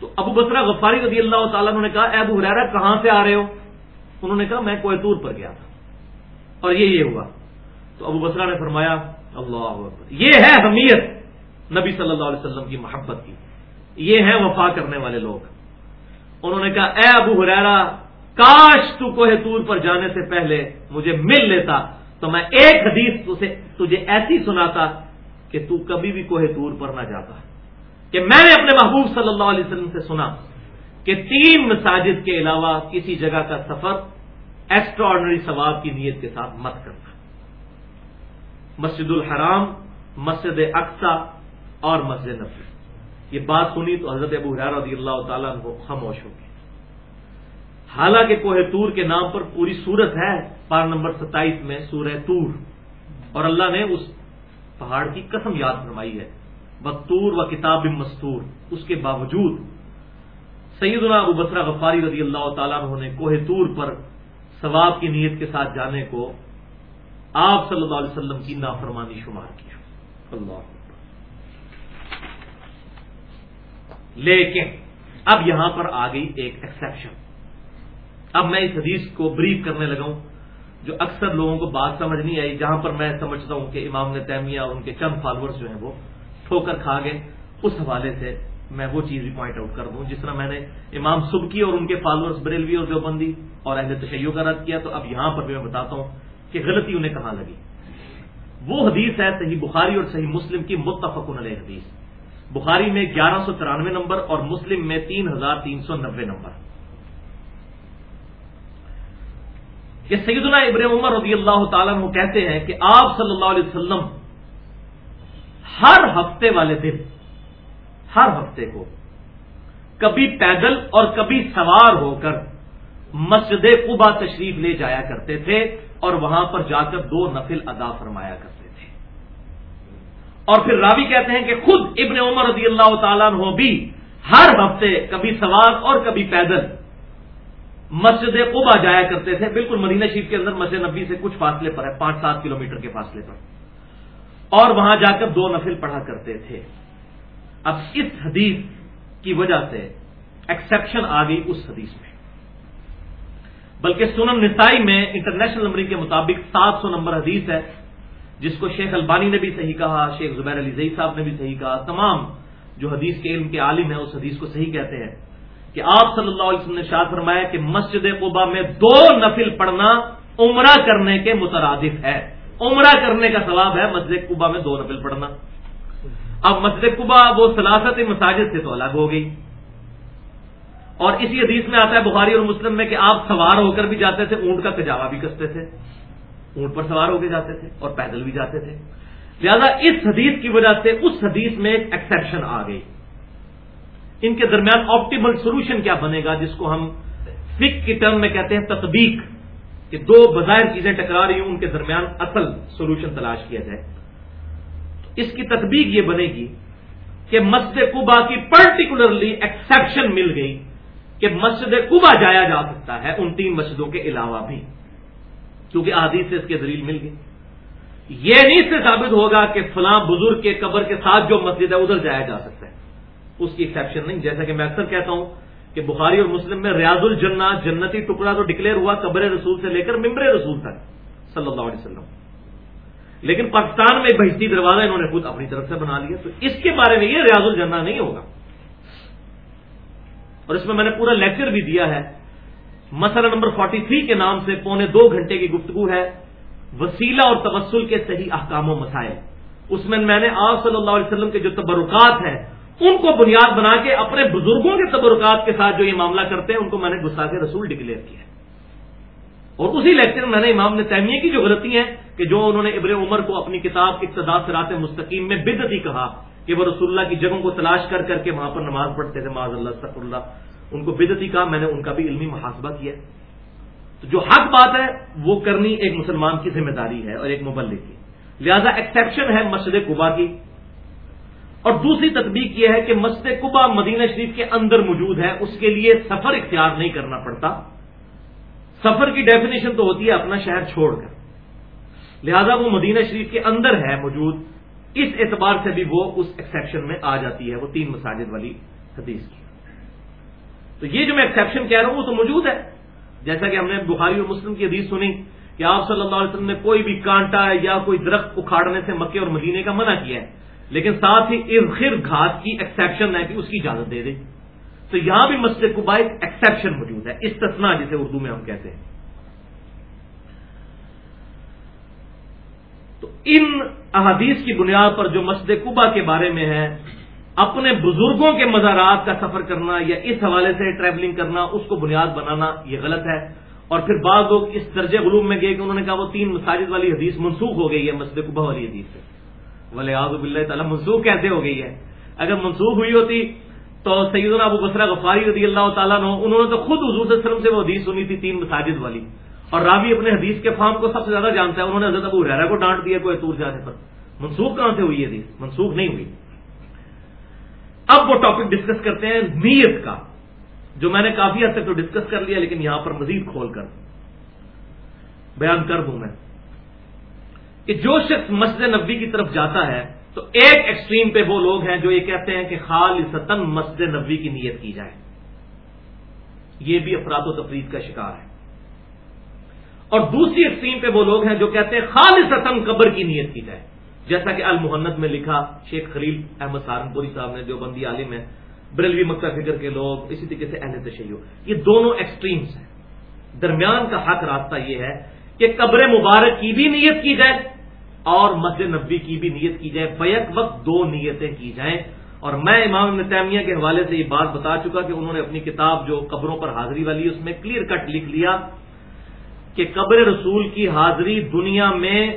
تو ابو بسرا غفاری رضی اللہ تعالیٰ نے کہا، اے ابو حرارا کہاں سے آ رہے ہو؟ انہوں نے کہا، میں کوہتور پر گیا تھا. اور یہ یہ ہوا۔ تو ابو بسرا نے فرمایا، اللہ یہ ہے حمیت نبی صلی اللہ علیہ وسلم کی محبت کی۔ یہ ہیں وفا کرنے والے لوگ۔ انہوں نے کہا، اے ابو حریرا کاش تو کوہ تور پر جانے سے پہلے مجھے مل لیتا تو میں ایک حدیث تجھے ایسی سناتا کہ تو کبھی بھی کوہ تور پر نہ جاتا۔ کہ میں نے اپنے محبوب صلی اللہ علیہ وسلم سے سنا کہ تین مساجد کے علاوہ کسی جگہ کا سفر ایکسٹرا آرڈنری ثواب کی نیت کے ساتھ مت کرنا۔ مسجد الحرام مسجد اقسا اور مسجد نفی یہ بات سنی تو حضرت ابو رضی اللہ تعالیٰ کو خاموش ہو گئی حالانکہ کوہ تور کے نام پر پوری سورت ہے، پار نمبر ستائیس میں سورہ تور۔ اور اللہ نے اس پہاڑ کی قسم یاد فرمائی ہے۔ بطور و کتاب مستور اس کے باوجود سیدنا ابو بسرا غفاری رضی اللہ تعالیٰ نے کوہ تور پر ثواب کی نیت کے ساتھ جانے کو آپ صلی اللہ علیہ وسلم کی نافرمانی شمار کیا اللہ لیکن اب یہاں پر آ گئی ایک ایکسیپشن اب میں اس حدیث کو بریف کرنے لگا ہوں جو اکثر لوگوں کو بات سمجھ نہیں آئی، جہاں پر میں سمجھتا ہوں کہ امام نے تیمیہ اور ان کے چند فالوورز جو ہیں وہ ٹھوکر کھا گئے۔ اس حوالے سے میں وہ چیز بھی پوائنٹ آؤٹ کر دوں، جس طرح میں نے امام سبکی اور ان کے فالوورز بریلوی اور دیوبندی اور اہل تشیع کا رد کیا، تو اب یہاں پر بھی میں بتاتا ہوں کہ غلطی انہیں کہاں لگی۔ وہ حدیث ہے صحیح بخاری اور صحیح مسلم کی متفق علیہ حدیث۔ بخاری میں گیارہ سو ترانوے نمبر اور مسلم میں تین ہزار تین سو نبے نمبر۔ کہ سیدنا ابراہیم عمر رضی اللہ تعالیٰ وہ کہتے ہیں کہ آپ صلی اللہ علیہ وسلم ہر ہفتے والے دن، ہر ہفتے کو کبھی پیدل اور کبھی سوار ہو کر مسجد قبا تشریف لے جایا کرتے تھے اور وہاں پر جا کر دو نفل ادا فرمایا کرتے تھے۔ اور پھر راوی کہتے ہیں کہ خود ابن عمر رضی اللہ تعالیٰ ہو بھی ہر ہفتے کبھی سوار اور کبھی پیدل مسجد قبا جایا کرتے تھے۔ بالکل مدینہ شریف کے اندر مسجد نبی سے کچھ فاصلے پر ہے، پانچ سات کلو کے فاصلے پر۔ اور وہاں جا کر دو نفل پڑھا کرتے تھے۔ اب اس حدیث کی وجہ سے ایکسپشن آ گئی اس حدیث میں۔ بلکہ سنن نسائی میں انٹرنیشنل نمبرنگ کے مطابق سات سو نمبر حدیث ہے، جس کو شیخ البانی نے بھی صحیح کہا، شیخ زبیر علی زئی صاحب نے بھی صحیح کہا۔ تمام جو حدیث کے علم کے عالم ہیں، اس حدیث کو صحیح کہتے ہیں کہ آپ صلی اللہ علیہ وسلم نے شاد فرمایا کہ مسجد قبا میں دو نفل پڑھنا عمرہ کرنے کے مترادف ہے۔ عمرہ کرنے کا ثواب ہے مسجد قبا میں دو نفل پڑھنا۔ اب مسجد قبا وہ سلاست مساجد سے تو الگ ہو گئی اور اسی حدیث میں آتا ہے بخاری اور مسلم میں کہ آپ سوار ہو کر بھی جاتے تھے، اونٹ کا کجاوا بھی کستے تھے۔ اونٹ پر سوار ہو کے جاتے تھے اور پیدل بھی جاتے تھے۔ لہذا اس حدیث کی وجہ سے اس حدیث میں ایک ایکسپشن آ گئی۔ ان کے درمیان آپٹیمل سولوشن کیا بنے گا، جس کو ہم فک کی ٹرم میں کہتے ہیں تطبیق۔ کہ دو بظاہر چیزیں ٹکرا رہی ہوں، ان کے درمیان اصل سولوشن تلاش کیا جائے۔ تو اس کی تطبیق یہ بنے گی کہ مسجد قبا کی پرٹیکولرلی ایکسپشن مل گئی کہ مسجد قبا جایا جا سکتا ہے ان تین مسجدوں کے علاوہ بھی، کیونکہ آدھی سے اس کے دلیل مل گئی۔ یہ نہیں سے ثابت ہوگا کہ فلاں بزرگ کے قبر کے ساتھ جو مسجد ہے، ادھر جایا جا سکتا ہے۔ اس کی ایکسیپشن نہیں، جیسا کہ میں اکثر کہتا ہوں کہ بخاری اور مسلم میں ریاض الجنہ جنتی ٹکڑا تو ڈکلیئر ہوا قبر رسول سے لے کر ممبر رسول تک، صلی اللہ علیہ وسلم۔ لیکن پاکستان میں بہشتی دروازہ انہوں نے خود اپنی طرف سے بنا لیا، تو اس کے بارے میں یہ ریاض الجنہ نہیں ہوگا۔ اور اس میں میں نے پورا لیکچر بھی دیا ہے۔ مسئلہ نمبر 43 کے نام سے پونے دو گھنٹے کی گفتگو ہے۔ وسیلہ اور تبسل کے صحیح احکام و مسائل۔ اس میں میں نے آپ صلی اللہ علیہ وسلم کے جو تبرکات ہیں ان کو بنیاد بنا کے اپنے بزرگوں کے تبرکات کے ساتھ جو یہ معاملہ کرتے ہیں، ان کو میں نے گسا کے رسول ڈکلیئر کیا اور اسی لیکچر میں نے امام نے تیمیہ کی جو غلطی ہے کہ جو انہوں نے ابر عمر کو اپنی کتاب اقتدا سرات مستقیم میں بدت ہی کہا کہ وہ رسول اللہ کی جگہوں کو تلاش کر کر کے وہاں پر نماز پڑھتے تھے، معاذ اللہ سفر اللہ، ان کو بدت ہی کہا، میں نے ان کا بھی علمی محاسبہ کیا۔ تو جو حق بات ہے، وہ کرنی ایک مسلمان کی ذمہ داری ہے اور ایک مبلک کی۔ لہذا ایکسیپشن ہے مسجد قبا کی۔ اور دوسری تدبیق یہ ہے کہ مسجد قبا مدینہ شریف کے اندر موجود ہے، اس کے لیے سفر اختیار نہیں کرنا پڑتا۔ سفر کی ڈیفینیشن تو ہوتی ہے اپنا شہر چھوڑ کر۔ لہذا وہ مدینہ شریف کے اندر ہے موجود، اس اعتبار سے بھی وہ اس ایکسیپشن میں آ جاتی ہے، وہ تین مساجد والی حدیث کی۔ تو یہ جو میں ایکسیپشن کہہ رہا ہوں، وہ تو موجود ہے۔ جیسا کہ ہم نے بخاری اور مسلم کی حدیث سنی کہ آپ صلی اللہ علیہ وسلم نے کوئی بھی کانٹا یا کوئی درخت اکھاڑنے سے مکے اور مدینے کا منع کیا ہے۔ لیکن ساتھ ہی ارخر گھاس کی ایکسیپشن ہے کہ اس کی اجازت دے دے۔ تو یہاں بھی مسجد قبا ایک ایکسیپشن موجود ہے استثنا جسے اردو میں ہم کہتے ہیں۔ تو ان احادیث کی بنیاد پر جو مسجد قبا کے بارے میں ہے، اپنے بزرگوں کے مزارات کا سفر کرنا یا اس حوالے سے ٹریولنگ کرنا، اس کو بنیاد بنانا یہ غلط ہے۔ اور پھر بعض لوگ اس درجے غلوم میں گئے کہ انہوں نے کہا وہ تین مساجد والی حدیث منسوخ ہو گئی ہے، مسجد قبا والی حدیث سے ولی آزب اللہ تعالیٰ منسوخ کیسے ہو گئی ہے۔ اگر منسوخ ہوئی ہوتی تو سیدنا ابو بسرا غفاری رضی اللہ تعالیٰ نے انہوں نے تو خود حضور صلی اللہ علیہ وسلم سے وہ حدیث سنی تھی، تین مساجد والی۔ اور راوی اپنے حدیث کے فارم کو سب سے زیادہ جانتا ہے، انہوں نے حضرت ابو ریرا کو ڈانٹ دیا کوئی تور جانے پر۔ منسوخ کہاں سے ہوئی حدیث؟ منسوخ نہیں ہوئی۔ اب وہ ٹاپک ڈسکس کرتے ہیں نیت کا، جو میں نے کافی حد تک تو ڈسکس کر لیا، لیکن یہاں پر مزید کھول کر بیان کر دوں میں۔ کہ جو شخص مسجد نبی کی طرف جاتا ہے، تو ایک ایکسٹریم پہ وہ لوگ ہیں جو یہ کہتے ہیں کہ خال مسجد نبی کی نیت کی جائے۔ یہ بھی افراد و تفرید کا شکار ہے۔ اور دوسری ایکسٹریم پہ وہ لوگ ہیں جو کہتے ہیں خال قبر کی نیت کی جائے۔ جیسا کہ المحنت میں لکھا شیخ خلیل احمد سہارنپوری صاحب نے جو بندی عالم ہے، بریلوی مکہ فکر کے لوگ، اسی طریقے سے اہل تشیع۔ یہ دونوں ایکسٹریمز ہیں۔ درمیان کا حق راستہ یہ ہے کہ قبر مبارک کی بھی نیت کی جائے۔ اور مسجد نبی کی بھی نیت کی جائے، بیک وقت دو نیتیں کی جائیں۔ اور میں امام تیمیہ کے حوالے سے یہ بات بتا چکا کہ انہوں نے اپنی کتاب جو قبروں پر حاضری والی اس میں کلیئر کٹ لکھ لیا کہ قبر رسول کی حاضری دنیا میں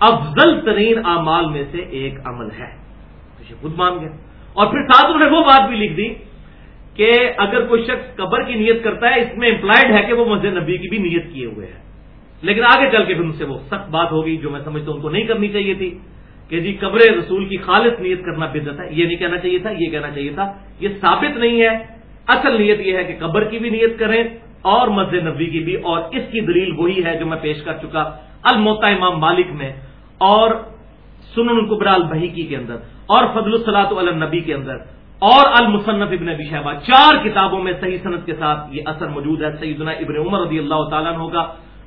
افضل ترین اعمال میں سے ایک عمل ہے۔ خود مان گیا اور پھر ساتھ انہوں نے وہ بات بھی لکھ دی کہ اگر کوئی شخص قبر کی نیت کرتا ہے، اس میں امپلائڈ ہے کہ وہ مسجد نبی کی بھی نیت کیے ہوئے ہیں لیکن آگے چل کے پھر ان سے وہ سخت بات ہوگی جو میں سمجھتا ہوں ان کو نہیں کرنی چاہیے تھی کہ جی قبر رسول کی خالص نیت کرنا بدت ہے، یہ نہیں کہنا چاہیے تھا، یہ کہنا چاہیے تھا، یہ ثابت نہیں ہے۔ اصل نیت یہ ہے کہ قبر کی بھی نیت کریں اور مسجد نبی کی بھی، اور اس کی دلیل وہی ہے جو میں پیش کر چکا الموتا امام مالک میں اور سنن قبرا البحیکی کے اندر، اور فضل الصلاۃ النبی کے اندر، اور المصنف ابن ابی شہبہ، چار کتابوں میں صحیح صنعت کے ساتھ یہ اثر موجود ہے۔ سیدنا ابن عمر رضی اللہ تعالیٰ ہوگا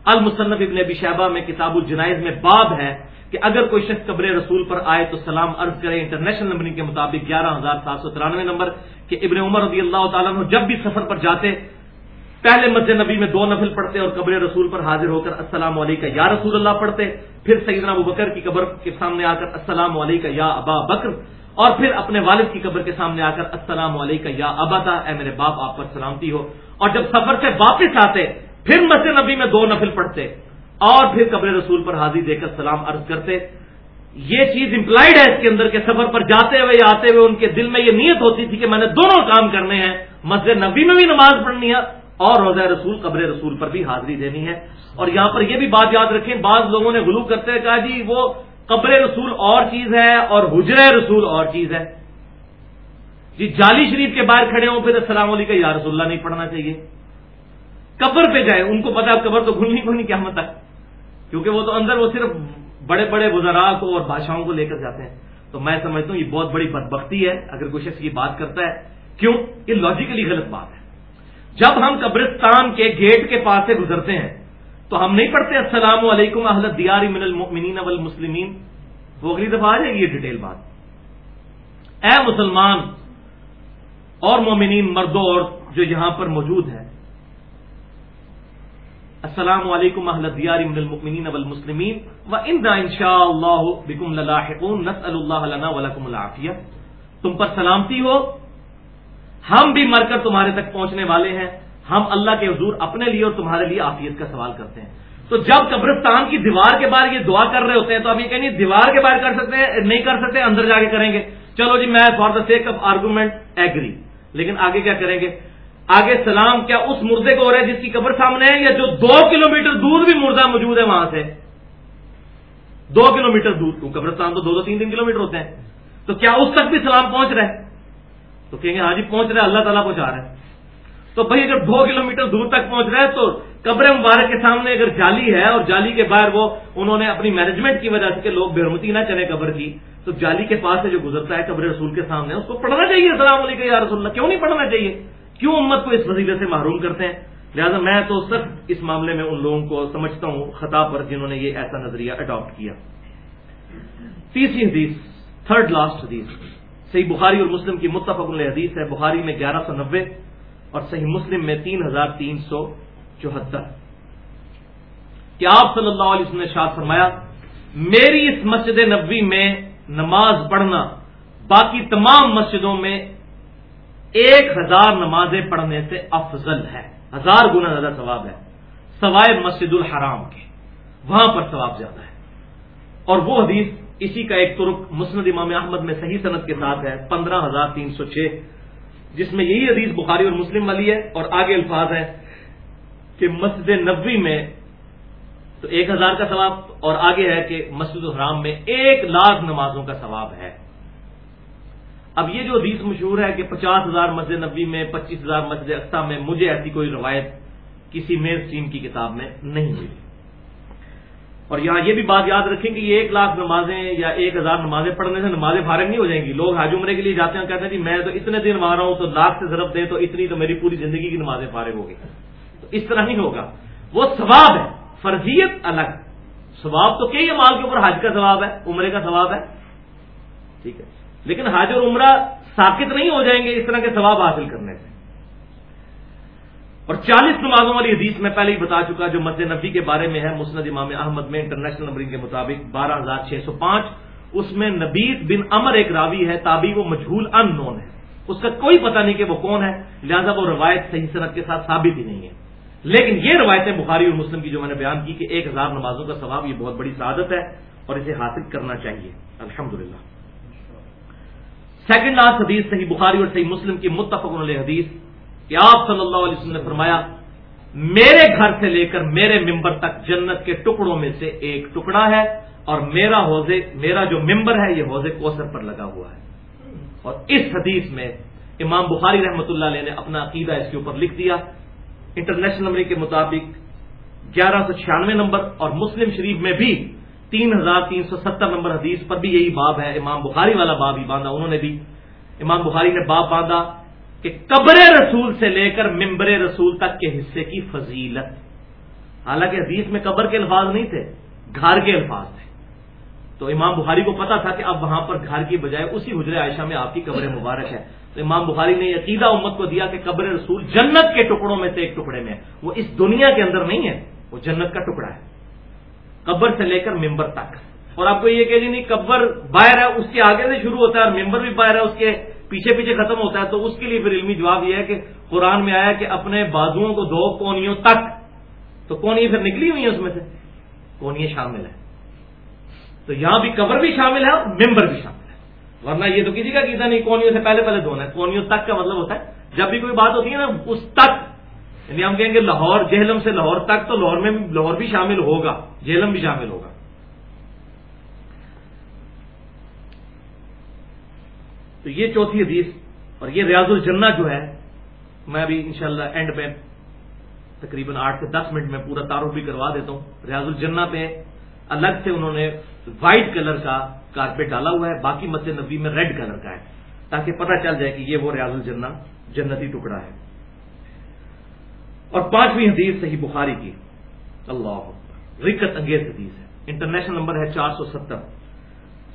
المصنف ابن ابی شہبہ میں کتاب الجنائز میں باب ہے کہ اگر کوئی شخص قبر رسول پر آئے تو سلام عرض کرے انٹرنیشنل نمبرنگ کے مطابق گیارہ ہزار سات سو ترانوے نمبر کہ ابن عمر رضی اللہ تعالیٰ جب بھی سفر پر جاتے، پہلے مسجد نبی میں دو نفل پڑھتے اور قبر رسول پر حاضر ہو کر السلام علیکم یا رسول اللہ پڑھتے، پھر سیدنا ابو بکر کی قبر کے سامنے آ کر السلام علیکم یا ابا بکر، اور پھر اپنے والد کی قبر کے سامنے آ کر السلام علیکم یا ابا تھا اے میرے باپ، آپ پر سلامتی ہو۔ اور جب سفر سے واپس آتے پھر مسجد نبی میں دو نفل پڑھتے اور پھر قبر رسول پر حاضری دے کر سلام عرض کرتے۔ یہ چیز امپلائڈ ہے اس کے اندر کے سفر پر جاتے ہوئے یا آتے ہوئے ان کے دل میں یہ نیت ہوتی تھی کہ میں نے دونوں کام کرنے ہیں، مسجد نبی میں بھی نماز پڑھنی ہے اور روزہ رسول، قبر رسول پر بھی حاضری دینی ہے۔ اور یہاں پر یہ بھی بات یاد رکھیں، بعض لوگوں نے غلو کرتے کہا جی وہ قبر رسول اور چیز ہے اور حجر رسول اور چیز ہے۔ جی جالی شریف کے باہر کھڑے ہوں، پھر السلام علیکم یا رسول اللہ، نہیں پڑھنا چاہیے۔ قبر پہ جائے، ان کو پتا قبر تو کھلنی کھلنی کیا مت کیونکہ وہ تو اندر وہ صرف بڑے بڑے وزراء کو اور بادشاہوں کو لے کر جاتے ہیں۔ تو میں سمجھتا ہوں یہ بہت بڑی بدبختی ہے، اگر کوئی شخص یہ بات کرتا ہے۔ کیوں؟ یہ لاجیکلی غلط بات ہے۔ جب ہم قبرستان کے گیٹ کے پاس سے گزرتے ہیں، تو ہم نہیں پڑھتے السلام علیکم احلت دیاری من المؤمنین والمسلمین۔ وہ اگلی دفعہ آ جائے گی یہ ڈیٹیل بات۔ اے مسلمان اور مومنین، مردوں اور جو یہاں پر موجود ہیں السلام علیکم اہل دیار من المؤمنین والمسلمین و ان انشاء اللہ بكم للاحقون نسال اللہ لنا ولکم العافیہ۔ تم پر سلامتی ہو، ہم بھی مر کر تمہارے تک پہنچنے والے ہیں۔ ہم اللہ کے حضور اپنے لیے اور تمہارے لیے عافیت کا سوال کرتے ہیں۔ تو جب قبرستان کی دیوار کے باہر یہ دعا کر رہے ہوتے ہیں تو اب یہ کہیں دیوار کے باہر کر سکتے ہیں، نہیں کر سکتے، اندر جا کے کریں گے۔ چلو جی میں for the sake of argument agree لیکن آگے کیا کریں گے؟ آگے سلام کیا اس مردے کو ہو رہا ہے جس کی قبر سامنے ہے یا جو دو کلو میٹر دور بھی مردہ موجود ہے وہاں سے؟ دو کلو میٹر دور کیوں قبرستان تو دو دو تین تین کلو میٹر ہوتے ہیں۔ تو کیا اس تک بھی سلام پہنچ رہا ہے؟ تو کہیں گے ہاں جی پہنچ رہا ہے، اللہ تعالیٰ پہنچا رہا ہے۔ تو بھائی، اگر دو کلو میٹر دور تک پہنچ رہا ہے تو قبر مبارک کے سامنے اگر جالی ہے اور جالی کے باہر وہ انہوں نے اپنی مینجمنٹ کی وجہ سے کہ لوگ بےرمتی نہ چلے قبر کی، تو جالی کے پاس سے جو گزرتا ہے قبر رسول کے سامنے، اس کو پڑھنا چاہیے السلام علیکم یا رسول اللہ، کیوں نہیں پڑھنا چاہیے؟ کیوں امت کو اس وسیلے سے محروم کرتے ہیں؟ لہٰذا میں تو سخت اس معاملے میں ان لوگوں کو سمجھتا ہوں خطا پر جنہوں نے یہ ایسا نظریہ اڈاپٹ کیا۔ تیسری حدیث تھرڈ لاسٹ حدیث۔ صحیح بخاری اور مسلم کی متفق حدیث ہے، بخاری میں گیارہ سو نبے اور صحیح مسلم میں تین ہزار تین سو چوہتر۔ کہ آپ صلی اللہ علیہ وسلم نے شاد فرمایا، میری اس مسجد نبوی میں نماز پڑھنا باقی تمام مسجدوں میں ایک ہزار نمازیں پڑھنے سے افضل ہے۔ ہزار گنا زیادہ ثواب ہے۔ سوائے مسجد الحرام کے۔ وہاں پر ثواب زیادہ ہے۔ اور وہ حدیث اسی کا ایک ترک مسند امام احمد میں صحیح صنعت کے ساتھ ہے، پندرہ ہزار تین سو چھ۔ جس میں یہی حدیث بخاری اور مسلم والی ہے اور آگے الفاظ ہے کہ مسجد نبوی میں تو ایک ہزار کا ثواب اور آگے ہے کہ مسجد الحرام میں ایک لاکھ نمازوں کا ثواب ہے۔ اب یہ جو حدیث مشہور ہے کہ پچاس ہزار مسجد نبی میں، پچیس ہزار مسجد اقسا میں، مجھے ایسی کوئی روایت کسی میر سٹریم کی کتاب میں نہیں ملی اور یہاں یہ بھی بات یاد رکھیں کہ یہ ایک لاکھ نمازیں یا ایک ہزار نمازیں پڑھنے سے نمازیں فارغ نہیں ہو جائیں گی۔ لوگ حاج عمرے کے لیے جاتے ہیں کہتے ہیں جی میں تو اتنے دن مار رہا ہوں تو لاکھ سے ضرب دے تو اتنی تو میری پوری زندگی کی نمازیں فارغ ہوگی تو اس طرح نہیں ہوگا۔ وہ ثواب ہے، فرضیت الگ۔ ثواب تو کئی مال کے اوپر حج کا ثواب ہے، عمرے کا ثواب ہے۔ ٹھیک ہے۔ لیکن حج اور عمرہ ساکت نہیں ہو جائیں گے اس طرح کے ثواب حاصل کرنے سے۔ اور چالیس نمازوں والی حدیث میں پہلے ہی بتا چکا جو مسجد نبی کے بارے میں ہے، مسند امام احمد میں انٹرنیشنل نمبرنگ کے مطابق بارہ ہزار چھ سو پانچ۔ اس میں نبید بن امر ایک راوی ہے تابی وہ مجھول ان نون ہے۔ اس کا کوئی پتہ نہیں کہ وہ کون ہے، لہذا وہ روایت صحیح صنعت کے ساتھ ثابت ہی نہیں ہے۔ لیکن یہ روایتیں بخاری اور مسلم کی جو میں نے بیان کی کہ ایک ہزار نمازوں کا ثواب یہ بہت بڑی سعادت ہے اور اسے حاصل کرنا چاہیے۔ الحمد سیکنڈ لاسٹ حدیث صحیح بخاری اور صحیح مسلم کی متفق علیہ حدیث کہ آپ صلی اللہ علیہ وسلم نے فرمایا، میرے گھر سے لے کر میرے ممبر تک جنت کے ٹکڑوں میں سے ایک ٹکڑا ہے اور میرا حوضے، میرا جو ممبر ہے یہ حوضے کوثر پر لگا ہوا ہے. اور اس حدیث میں امام بخاری رحمۃ اللہ علیہ نے اپنا عقیدہ اس کے اوپر لکھ دیا، انٹرنیشنل نمبر کے مطابق گیارہ سو چھیانوے نمبر اور مسلم شریف میں بھی تین ہزار تین سو ستر نمبر حدیث پر بھی یہی باب ہے۔ امام بخاری والا باب ہی باندھا، انہوں نے بھی۔ امام بخاری نے باب باندھا کہ قبر رسول سے لے کر ممبر رسول تک کے حصے کی فضیلت۔ حالانکہ حدیث میں قبر کے الفاظ نہیں تھے، گھر کے الفاظ تھے۔ تو امام بخاری کو پتا تھا کہ اب وہاں پر گھر کی بجائے اسی حجر عائشہ میں آپ کی قبر مبارک ہے۔ تو امام بخاری نے عقیدہ امت کو دیا کہ قبر رسول جنت کے ٹکڑوں میں سے ایک ٹکڑے میں وہ اس دنیا کے اندر نہیں ہے، وہ جنت کا ٹکڑا ہے۔ قبر سے لے کر ممبر تک۔ اور آپ کو یہ کہ نہیں قبر باہر ہے، اس کے آگے سے شروع ہوتا ہے اور ممبر بھی باہر ہے، اس کے پیچھے پیچھے ختم ہوتا ہے۔ تو اس کے لیے پھر علمی جواب یہ ہے کہ قرآن میں آیا کہ اپنے بازوؤں کو دو کونیوں تک۔ تو کونی پھر نکلی ہوئی ہیں اس میں سے۔ کونیاں شامل ہیں۔ تو یہاں بھی قبر بھی شامل ہے اور ممبر بھی شامل ہے۔ ورنہ یہ تو کسی کا کیسا نہیں، کونیوں سے پہلے پہلے دھونا ہے کونیوں تک کا مطلب ہوتا ہے۔ جب بھی کوئی بات ہوتی ہے نا، اس تک۔ یعنی ہم کہیں گے لاہور، جہلم سے لاہور تک تو لاہور میں لاہور بھی شامل ہوگا، جہلم بھی شامل ہوگا۔ تو یہ چوتھی حدیث اور یہ ریاض الجنہ جو ہے، میں ابھی انشاءاللہ اینڈ میں تقریباً آٹھ سے دس منٹ میں پورا تعارف بھی کروا دیتا ہوں۔ ریاض الجنہ پہ الگ سے انہوں نے وائٹ کلر کا کارپیٹ ڈالا ہوا ہے، باقی مسجد نبی میں ریڈ کلر کا ہے، تاکہ پتہ چل جائے کہ یہ وہ ریاض الجنہ، جنتی ٹکڑا ہے۔ اور پانچویں حدیث صحیح بخاری کی۔ اللہ رکت انگیز حدیث ہے۔ انٹرنیشنل نمبر ہے چار سو ستر۔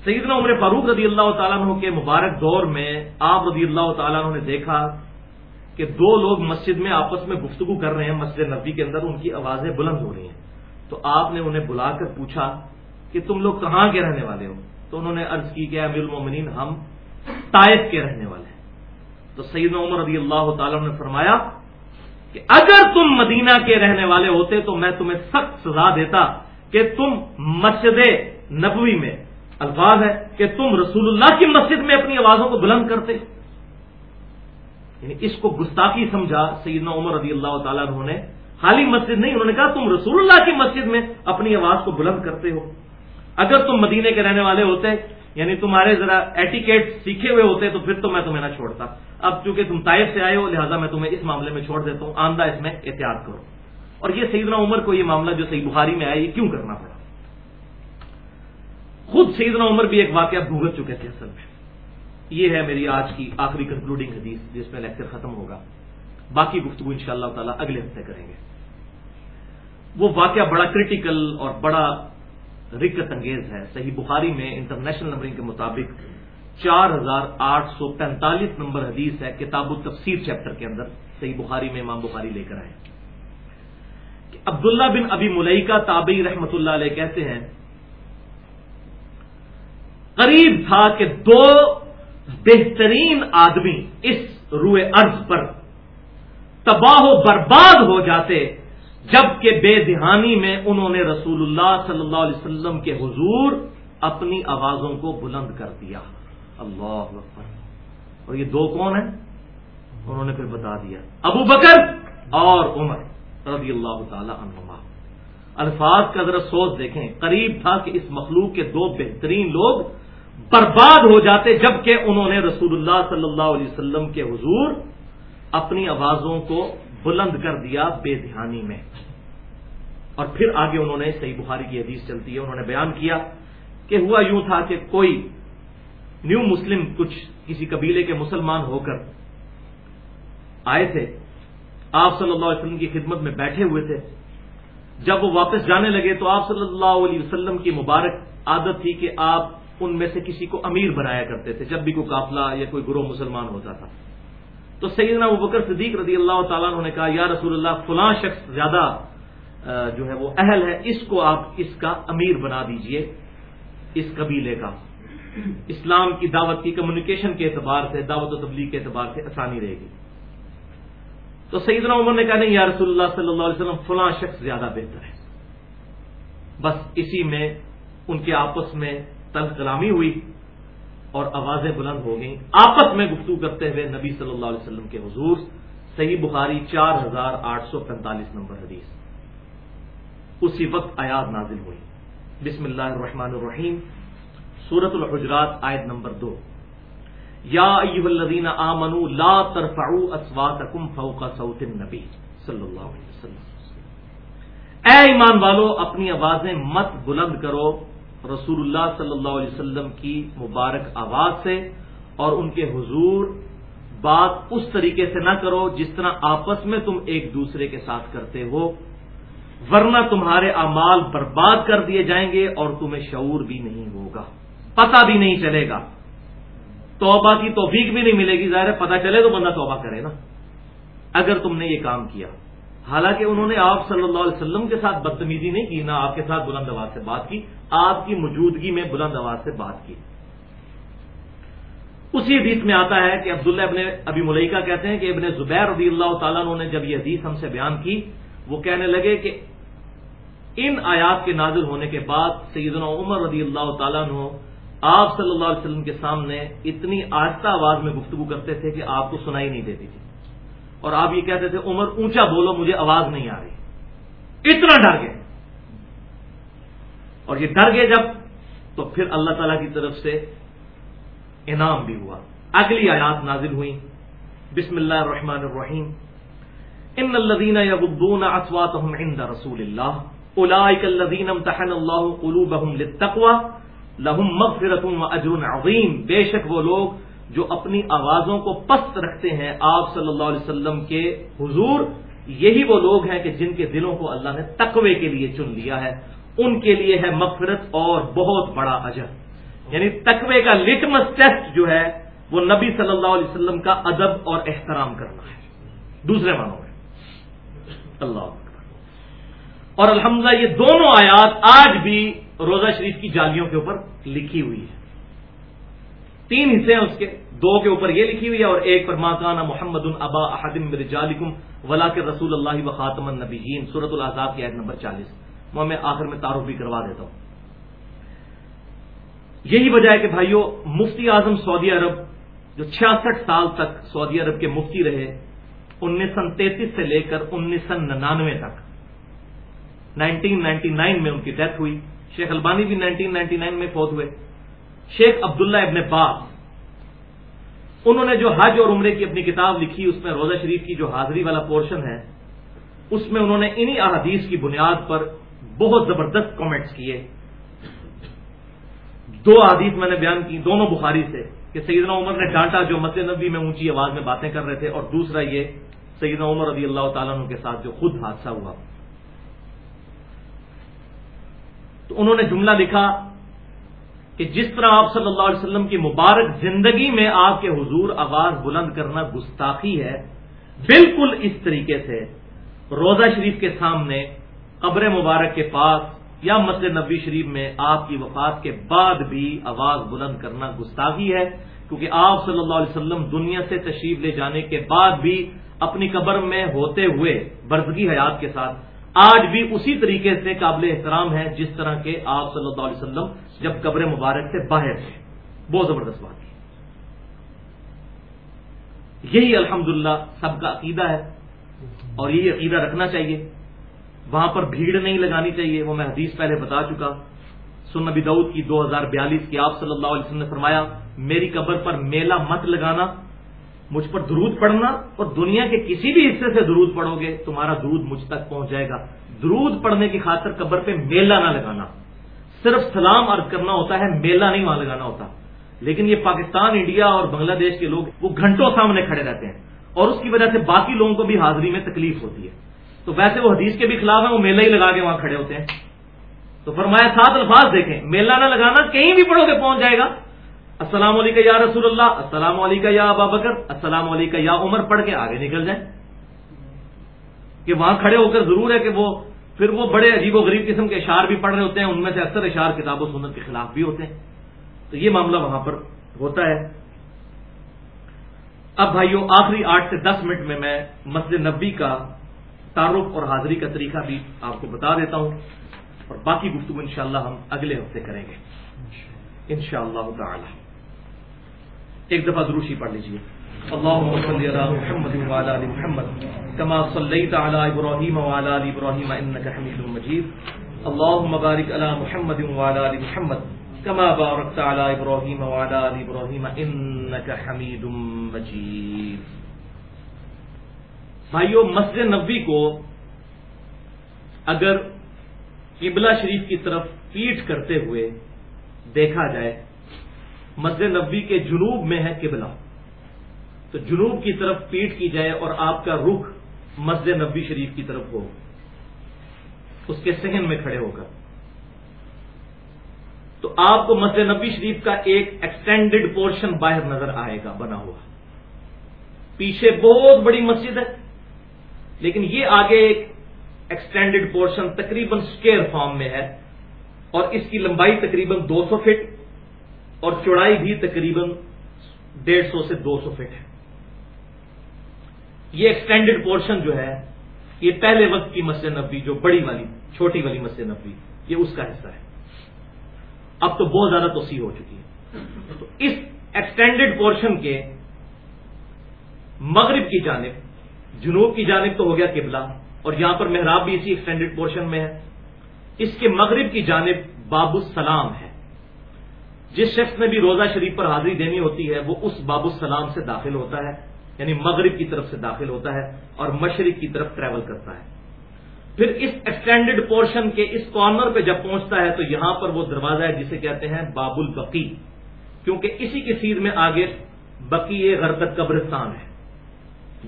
سیدنا عمر فاروق رضی اللہ تعالیٰ عنہ کے مبارک دور میں آپ رضی اللہ تعالیٰ عنہ نے دیکھا کہ دو لوگ مسجد میں آپس میں گفتگو کر رہے ہیں، مسجد نبی کے اندر، ان کی آوازیں بلند ہو رہی ہیں۔ تو آپ نے انہیں بلا کر پوچھا کہ تم لوگ کہاں کے رہنے والے ہو؟ تو انہوں نے عرض کی کہ امیر المومنین، ہم طائف کے رہنے والے ہیں۔ تو سیدنا عمر رضی اللہ تعالیٰ نے فرمایا کہ اگر تم مدینہ کے رہنے والے ہوتے تو میں تمہیں سخت سزا دیتا کہ تم مسجد نبوی میں، الفاظ ہے کہ تم رسول اللہ کی مسجد میں اپنی آوازوں کو بلند کرتے۔ یعنی اس کو گستاخی سمجھا سیدنا عمر رضی اللہ تعالیٰ انہوں نے۔ خالی مسجد نہیں، انہوں نے کہا تم رسول اللہ کی مسجد میں اپنی آواز کو بلند کرتے ہو۔ اگر تم مدینے کے رہنے والے ہوتے یعنی تمہارے ذرا ایٹیکیٹ سیکھے ہوئے ہوتے تو پھر تو میں تمہیں نہ چھوڑتا۔ اب چونکہ تم طائف سے آئے ہو، لہٰذا میں تمہیں اس معاملے میں چھوڑ دیتا ہوں۔ آندہ اس میں احتیاط کرو۔ اور یہ سیدنا عمر کو یہ معاملہ جو صحیح بخاری میں آیا، یہ کیوں کرنا پڑا؟ خود سیدنا عمر بھی ایک واقعہ بھگت چکے تھے اصل میں۔ یہ ہے میری آج کی آخری کنکلوڈنگ حدیث، جس میں لیکچر ختم ہوگا۔ باقی گفتگو ان شاء اللہ تعالیٰ اگلے ہفتے کریں گے۔ وہ واقعہ بڑا کریٹیکل اور بڑا رکت انگیز ہے۔ صحیح بخاری میں انٹرنیشنل نمبرنگ کے مطابق چار ہزار آٹھ سو پینتالیس نمبر حدیث ہے، کتاب التفسیر چیپٹر کے اندر، صحیح بخاری میں امام بخاری لے کر آئے کہ عبداللہ بن ابی ملئی تابعی رحمت اللہ علیہ کہتے ہیں، قریب تھا کہ دو بہترین آدمی اس روئے ارض پر تباہ و برباد ہو جاتے، جبکہ بے دہانی میں انہوں نے رسول اللہ صلی اللہ علیہ وسلم کے حضور اپنی آوازوں کو بلند کر دیا۔ اللہ اکبر۔ اور یہ دو کون ہیں؟ انہوں نے پھر بتا دیا۔ ابو بکر اور عمر رضی اللہ تعالی عنہما۔ الفاظ کا ذرا سوچ دیکھیں۔ قریب تھا کہ اس مخلوق کے دو بہترین لوگ برباد ہو جاتے جبکہ انہوں نے رسول اللہ صلی اللہ علیہ وسلم کے حضور اپنی آوازوں کو بلند کر دیا بے دھیانی میں۔ اور پھر آگے انہوں نے صحیح بخاری کی حدیث چلتی ہے، انہوں نے بیان کیا کہ ہوا یوں تھا کہ کوئی نیو مسلم کچھ کسی قبیلے کے مسلمان ہو کر آئے تھے۔ آپ صلی اللہ علیہ وسلم کی خدمت میں بیٹھے ہوئے تھے۔ جب وہ واپس جانے لگے تو آپ صلی اللہ علیہ وسلم کی مبارک عادت تھی کہ آپ ان میں سے کسی کو امیر بنایا کرتے تھے، جب بھی کوئی قافلہ یا کوئی گروہ مسلمان ہوتا تھا۔ تو سیدنا ابو بکر صدیق رضی اللہ تعالیٰ نے کہا، یا رسول اللہ، فلاں شخص زیادہ جو ہے وہ اہل ہے، اس کو آپ اس کا امیر بنا دیجیے، اس قبیلے کا۔ اسلام کی دعوت کی کمیونیکیشن کے اعتبار سے، دعوت و تبلیغ کے اعتبار سے آسانی رہے گی۔ تو سیدنا عمر نے کہا نہیں، یا رسول اللہ صلی اللہ علیہ وسلم، فلاں شخص زیادہ بہتر ہے۔ بس اسی میں ان کے آپس میں تل کلامی ہوئی اور آوازیں بلند ہو گئیں۔ آپس میں گفتگو کرتے ہوئے نبی صلی اللہ علیہ وسلم کے حضور، صحیح بخاری چار ہزار آٹھ سو پینتالیس نمبر حدیث۔ اسی وقت آیات نازل ہوئی۔ بسم اللہ الرحمن الرحیم۔ سورت الحجرات آیت نمبر دو۔ یا الذین آمنوا لا ترفعوا اصواتکم فوق صوت النبی صلی اللہ علیہ وسلم۔ اے ایمان والو، اپنی آوازیں مت بلند کرو۔ رسول اللہ صلی اللہ علیہ وسلم کی مبارک آواز سے اور ان کے حضور بات اس طریقے سے نہ کرو جس طرح آپس میں تم ایک دوسرے کے ساتھ کرتے ہو۔ ورنہ تمہارے اعمال برباد کر دیے جائیں گے اور تمہیں شعور بھی نہیں ہوگا۔ پتہ بھی نہیں چلے گا۔ توبہ کی توفیق بھی نہیں ملے گی، ظاہر پتہ چلے تو بندہ توبہ کرے نا۔ اگر تم نے یہ کام کیا۔ حالانکہ انہوں نے آپ صلی اللہ علیہ وسلم کے ساتھ بدتمیزی نہیں کی، نہ آپ کے ساتھ بلند آواز سے بات کی، آپ کی موجودگی میں بلند آواز سے بات کی۔ اسی حدیث میں آتا ہے کہ عبداللہ ابن ابی ملکہ کہتے ہیں کہ ابن زبیر رضی اللہ تعالیٰ نے جب یہ حدیث ہم سے بیان کی، وہ کہنے لگے کہ ان آیات کے نازل ہونے کے بعد سیدنا عمر رضی اللہ تعالیٰ آپ صلی اللہ علیہ وسلم کے سامنے اتنی آہستہ آواز میں گفتگو کرتے تھے کہ آپ کو سنائی نہیں دیتی تھی۔ اور آپ یہ کہتے تھے، عمر، اونچا بولو، مجھے آواز نہیں آ رہی۔ اتنا ڈر گئے۔ اور یہ ڈر گئے جب تو پھر اللہ تعالی کی طرف سے انعام بھی ہوا۔ اگلی آیات نازل ہوئی۔ بسم اللہ الرحمن الرحیم۔ ان الذين يغضون اصواتهم عند رسول الله اولئك الذين امتحن الله قلوبهم للتقوى لهم مغفرة واجر عظيم بے شک وہ لوگ جو اپنی آوازوں کو پست رکھتے ہیں آپ صلی اللہ علیہ وسلم کے حضور، یہی وہ لوگ ہیں کہ جن کے دلوں کو اللہ نے تقوی کے لیے چن لیا ہے۔ ان کے لیے ہے مغفرت اور بہت بڑا اجر۔ یعنی تقوی کا لٹمس ٹیسٹ جو ہے، وہ نبی صلی اللہ علیہ وسلم کا ادب اور احترام کرنا ہے۔ دوسرے معنوں میں۔ اللہ اور الحمدللہ یہ دونوں آیات آج بھی روزہ شریف کی جالیوں کے اوپر لکھی ہوئی ہے۔ تین حصے ہیں اس کے، دو کے اوپر یہ لکھی ہوئی ہے اور ایک پر ماکانہ محمد البا احدم رجالکم ولا کے رسول اللہ و خاطم النبیین۔ صورت العذاب کی عید نمبر چالیس۔ میں آخر میں تعارف بھی کروا دیتا ہوں۔ یہی وجہ ہے کہ بھائیوں مفتی اعظم سعودی عرب جو چھیاسٹھ سال تک سعودی عرب کے مفتی رہے، انیس سو تینتیس سے لے کر انیس سو ننانوے تک، نائنٹین نائنٹی نائن میں ان کی ڈیتھ ہوئی۔ شیخ البانی بھی نائنٹین نائنٹی نائن میں فوت ہوئے۔ شیخ عبداللہ ابن باس انہوں نے جو حج اور عمرے کی اپنی کتاب لکھی، اس میں روزہ شریف کی جو حاضری والا پورشن ہے، اس میں انہوں نے انہی احادیث کی بنیاد پر بہت زبردست کامنٹس کیے۔ دو حادیث میں نے بیان کی، دونوں بخاری سے، کہ سیدنا عمر نے ڈانٹا جو مسجد نبی میں اونچی آواز میں باتیں کر رہے تھے، اور دوسرا یہ سیدنا عمر رضی اللہ تعالیٰ عنہ کے ساتھ جو خود حادثہ ہوا۔ تو انہوں نے جملہ لکھا کہ جس طرح آپ صلی اللہ علیہ وسلم کی مبارک زندگی میں آپ کے حضور آواز بلند کرنا گستاخی ہے، بالکل اس طریقے سے روزہ شریف کے سامنے، قبر مبارک کے پاس یا مسجد نبی شریف میں آپ کی وفات کے بعد بھی آواز بلند کرنا گستاخی ہے، کیونکہ آپ صلی اللہ علیہ وسلم دنیا سے تشریف لے جانے کے بعد بھی اپنی قبر میں ہوتے ہوئے، برزگی حیات کے ساتھ آج بھی اسی طریقے سے قابل احترام ہے جس طرح کے آپ صلی اللہ علیہ وسلم جب قبر مبارک سے باہر تھے۔ بہت زبردست بات ہے یہی الحمد سب کا عقیدہ ہے اور یہی عقیدہ رکھنا چاہیے۔ وہاں پر بھیڑ نہیں لگانی چاہیے، وہ میں حدیث پہلے بتا چکا۔ سن نبی دعود کی دو ہزار بیالیس کی آپ صلی اللہ علیہ وسلم نے فرمایا، میری قبر پر میلہ مت لگانا۔ مجھ پر درود پڑھنا اور دنیا کے کسی بھی حصے سے درود پڑھو گے، تمہارا درود مجھ تک پہنچ جائے گا۔ درود پڑھنے کی خاطر قبر پہ میلہ نہ لگانا۔ صرف سلام عرض کرنا ہوتا ہے، میلہ نہیں وہاں لگانا ہوتا۔ لیکن یہ پاکستان، انڈیا اور بنگلہ دیش کے لوگ وہ گھنٹوں سامنے کھڑے رہتے ہیں اور اس کی وجہ سے باقی لوگوں کو بھی حاضری میں تکلیف ہوتی ہے۔ تو ویسے وہ حدیث کے بھی خلاف ہیں، وہ میلہ ہی لگا کے وہاں کھڑے ہوتے ہیں۔ تو فرمایا، سات الفاظ دیکھیں، میلہ نہ لگانا کہیں بھی پڑھو گے، پہنچ جائے گا۔ السلام علیکم یا رسول اللہ، السلام علیکم یا ابا بکر، السلام علیکم یا عمر، پڑھ کے آگے نکل جائیں۔ کہ وہاں کھڑے ہو کر ضرور ہے کہ وہ، پھر وہ بڑے عجیب و غریب قسم کے اشار بھی پڑھ رہے ہوتے ہیں، ان میں سے اکثر اشار کتاب و سنت کے خلاف بھی ہوتے ہیں۔ تو یہ معاملہ وہاں پر ہوتا ہے۔ اب بھائیوں آخری آٹھ سے دس منٹ میں میں مسجد نبی کا تعارف اور حاضری کا طریقہ بھی آپ کو بتا دیتا ہوں۔ اور باقی گفتگو انشاءاللہ ہم اگلے ہفتے کریں گے۔ انشاءاللہ تعالی۔ ایک دفعہ دروشی پڑھ لیجیے اللهم صل على محمد وعلى ال محمد كما صليت على ابراهيم وعلى ال ابراهيم انك حميد مجيد اللهم بارك على محمد وعلى ال محمد كما باركت على ابراهيم وعلى ال ابراهيم انك حميد مجيد بھائیو، مسجد نبوی کو اگر قبلہ شریف کی طرف پیٹ کرتے ہوئے دیکھا جائے مسجد نبوی کے جنوب میں ہے قبلہ۔ تو جنوب کی طرف پیٹ کی جائے اور آپ کا رخ مسجد نبی شریف کی طرف ہو۔ اس کے سہن میں کھڑے ہو کر۔ تو آپ کو مسجد نبی شریف کا ایک ایکسٹینڈیڈ پورشن باہر نظر آئے گا، بنا ہوا۔ پیچھے بہت بڑی مسجد ہے، لیکن یہ آگے ایک ایکسٹینڈیڈ پورشن تقریباً اسکیئر فارم میں ہے اور اس کی لمبائی تقریباً دو سو فٹ۔ اور چوڑائی بھی تقریباً ڈیڑھ سو سے دو سو فٹ ہے۔ یہ ایکسٹینڈیڈ پورشن جو ہے، یہ پہلے وقت کی مسجد نبی جو بڑی والی، چھوٹی والی مسجد نبی یہ اس کا حصہ ہے۔ اب تو بہت زیادہ توسیع ہو چکی ہے۔ تو اس ایکسٹینڈیڈ پورشن کے مغرب کی جانب، جنوب کی جانب تو ہو گیا قبلہ، اور یہاں پر محراب بھی اسی ایکسٹینڈیڈ پورشن میں ہے۔ اس کے مغرب کی جانب باب السلام ہے۔ جس شخص نے بھی روزہ شریف پر حاضری دینی ہوتی ہے، وہ اس باب السلام سے داخل ہوتا ہے یعنی مغرب کی طرف سے داخل ہوتا ہے اور مشرق کی طرف ٹریول کرتا ہے۔ پھر اس ایکسٹینڈیڈ پورشن کے اس کارنر پہ جب پہنچتا ہے، تو یہاں پر وہ دروازہ ہے جسے کہتے ہیں باب البقی کیونکہ اسی کی سیر میں آگے بقی غربت قبرستان ہے،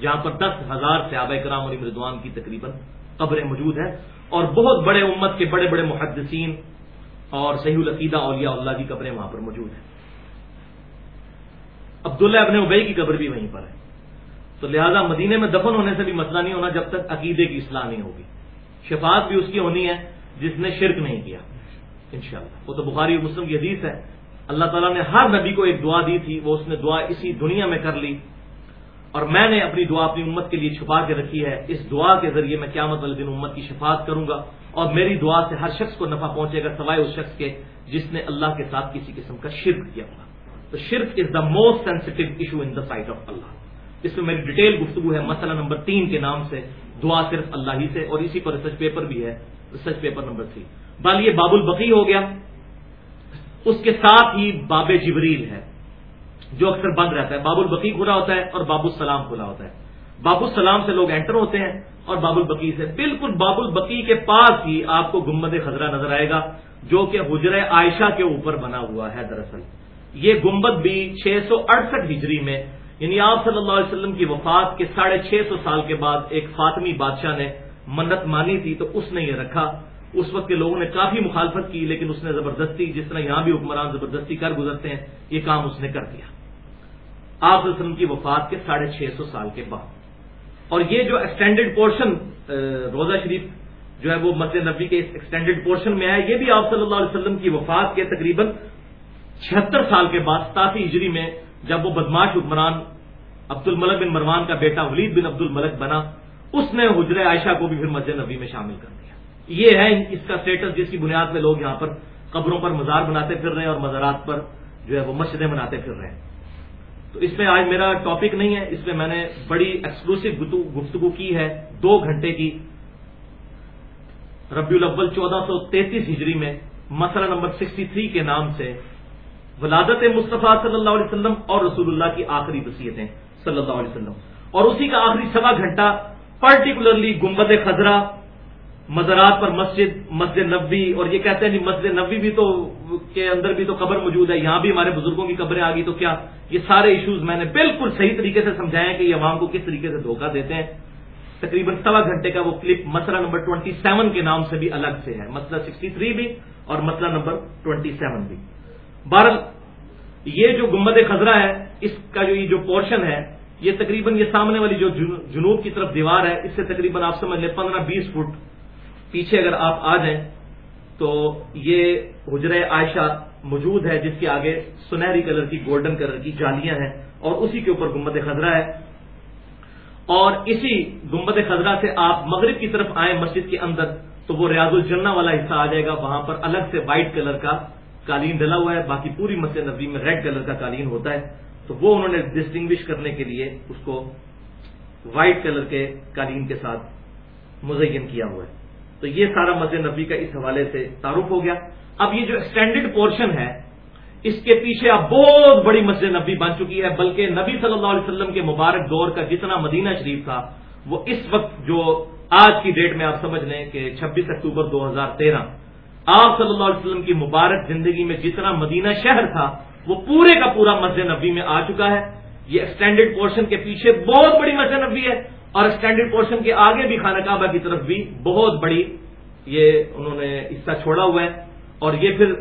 جہاں پر دس ہزار صحابہ کرام علی مردوان کی تقریباً قبریں موجود ہیں۔ اور بہت بڑے امت کے بڑے بڑے محدثین اور صحیح العقیدہ اولیاء اللہ کی قبریں وہاں پر موجود ہیں۔ عبداللہ ابن ابئی کی قبر بھی وہیں پر ہے۔ تو لہذا مدینے میں دفن ہونے سے بھی مسئلہ نہیں ہونا جب تک عقیدے کی اصلاح نہیں ہوگی۔ شفاعت بھی اس کی ہونی ہے جس نے شرک نہیں کیا۔ انشاءاللہ۔ وہ تو بخاری اور مسلم کی حدیث ہے۔ اللہ تعالیٰ نے ہر نبی کو ایک دعا دی تھی، وہ اس نے دعا اسی دنیا میں کر لی۔ اور میں نے اپنی دعا اپنی امت کے لیے چھپا کے رکھی ہے۔ اس دعا کے ذریعے میں قیامت والے دن امت کی شفاعت کروں گا اور میری دعا سے ہر شخص کو نفع پہنچے گا سوائے اس شخص کے جس نے اللہ کے ساتھ کسی قسم کا شرک کیا ہوگا تو shirk is the most sensitive issue in the sight of Allah اس میں میری ڈیٹیل گفتگو ہے مسئلہ نمبر تین کے نام سے، دعا صرف اللہ ہی سے، اور اسی پر ریسرچ پیپر بھی ہے ریسرچ پیپر نمبر تھری بال یہ باب البقی ہو گیا۔ اس کے ساتھ ہی باب جبریل ہے۔ جو اکثر بند رہتا ہے، باب البقی کھلا ہوتا ہے اور باب السلام کھلا ہوتا ہے۔ باب السلام سے لوگ انٹر ہوتے ہیں اور باب البقی سے۔ بالکل باب البقی کے پاس ہی آپ کو گمبد خزرہ نظر آئے گا، جو کہ حجر عائشہ کے اوپر بنا ہوا ہے دراصل۔ یہ گمبد بھی چھ سو اڑسٹھ ہجری میں یعنی آپ صلی اللہ علیہ وسلم کی وفات کے ساڑھے چھ سو سال کے بعد ایک فاطمی بادشاہ نے منت مانی تھی تو اس نے یہ رکھا۔ اس وقت کے لوگوں نے کافی مخالفت کی، لیکن اس نے زبردستی، جس طرح یہاں بھی حکمران زبردستی کر گزرتے ہیں، یہ کام اس نے کر دیا۔ آپ وسلم کی وفات کے ساڑھے چھ سو سال کے بعد۔ اور یہ جو ایکسٹینڈیڈ پورشن روزہ شریف جو ہے وہ مسجد نبی کے اس ایکسٹینڈیڈ پورشن میں ہے یہ بھی آپ صلی اللہ علیہ وسلم کی وفات کے تقریباً چھہتر سال کے بعد، ستاسی ہجری میں جب وہ بدماش حکمران عبد الملک بن مروان کا بیٹا ولید بن عبد الملک بنا، اس نے حجر عائشہ کو بھی پھر مسجد نبی میں شامل کر دیا۔ یہ ہے اس کا اسٹیٹس جس کی بنیاد میں لوگ یہاں پر قبروں پر مزار بناتے پھر رہے ہیں اور مزارات پر جو ہے وہ مسجدیں بناتے پھر رہے ہیں۔ تو اس میں آج میرا ٹاپک نہیں ہے، اس میں میں نے بڑی ایکسکلوسو گفتگو کی ہے دو گھنٹے کی۔ ربیع الاول چودہ سو تینتیس ہجری میں، مسئلہ نمبر سکسٹی تھری کے نام سے ولادت مصطفیٰ صلی اللہ علیہ وسلم اور رسول اللہ کی آخری وصیتیں صلی اللہ علیہ وسلم۔ اور اسی کا آخری سوا گھنٹہ پرٹیکولرلی گمبد خزرہ مزارات پر مسجد مسجد نبی اور یہ کہتے ہیں جی مسجد نبی بھی تو کے اندر بھی تو قبر موجود ہے، یہاں بھی ہمارے بزرگوں کی قبریں آ گئی تو کیا یہ سارے ایشوز میں نے بالکل صحیح طریقے سے سمجھائے کہ یہ عوام کو کس طریقے سے دھوکہ دیتے ہیں؟ تقریباً سوا گھنٹے کا وہ کلپ مسئلہ نمبر ٹوئنٹی سیون کے نام سے بھی الگ سے ہے، مسئلہ سکسٹی تھری بھی اور مسئلہ نمبر ٹوئنٹی سیون بھی۔ بہرحال، یہ جو گمبد خزرہ ہے، اس کا جو یہ جو پورشن ہے، یہ تقریباً یہ سامنے والی جو جنوب کی طرف دیوار ہے، اس سے تقریباً آپ سمجھ لیں پندرہ بیس فٹ پیچھے اگر آپ آ جائیں تو یہ حجر عائشہ موجود ہے، جس کے آگے سنہری کلر کی، گولڈن کلر کی جالیاں ہیں اور اسی کے اوپر گمبد خزرہ ہے۔ اور اسی گمبد خزرہ سے آپ مغرب کی طرف آئیں مسجد کے اندر، تو وہ ریاض الجنہ والا حصہ آ جائے گا۔ وہاں پر الگ سے وائٹ کلر کا قالین ڈلا ہوا ہے، باقی پوری مسجد نبی میں ریڈ کلر کا قالین ہوتا ہے۔ تو وہ انہوں نے ڈسٹنگوش کرنے کے لیے اس کو وائٹ کلر کے قالین کے ساتھ مزین کیا ہوا ہے۔ تو یہ سارا مسجد نبی کا اس حوالے سے تعارف ہو گیا۔ اب یہ جو ایکسٹینڈیڈ پورشن ہے، اس کے پیچھے اب بہت بڑی مسجد نبی بن چکی ہے، بلکہ نبی صلی اللہ علیہ وسلم کے مبارک دور کا جتنا مدینہ شریف تھا، وہ اس وقت جو آج کی ڈیٹ میں آپ سمجھ لیں کہ چھبیس اکتوبر دو ہزار تیرہ، آپ صلی اللہ علیہ وسلم کی مبارک زندگی میں جتنا مدینہ شہر تھا، وہ پورے کا پورا مسجد نبی میں آ چکا ہے۔ یہ ایکسٹینڈیڈ پورشن کے پیچھے بہت بڑی مسجد نبی ہے۔ اور اسٹینڈرڈ پورشن کے آگے بھی خانہ کعبہ کی طرف بھی بہت بڑی یہ انہوں نے حصہ چھوڑا ہوا ہے اور یہ پھر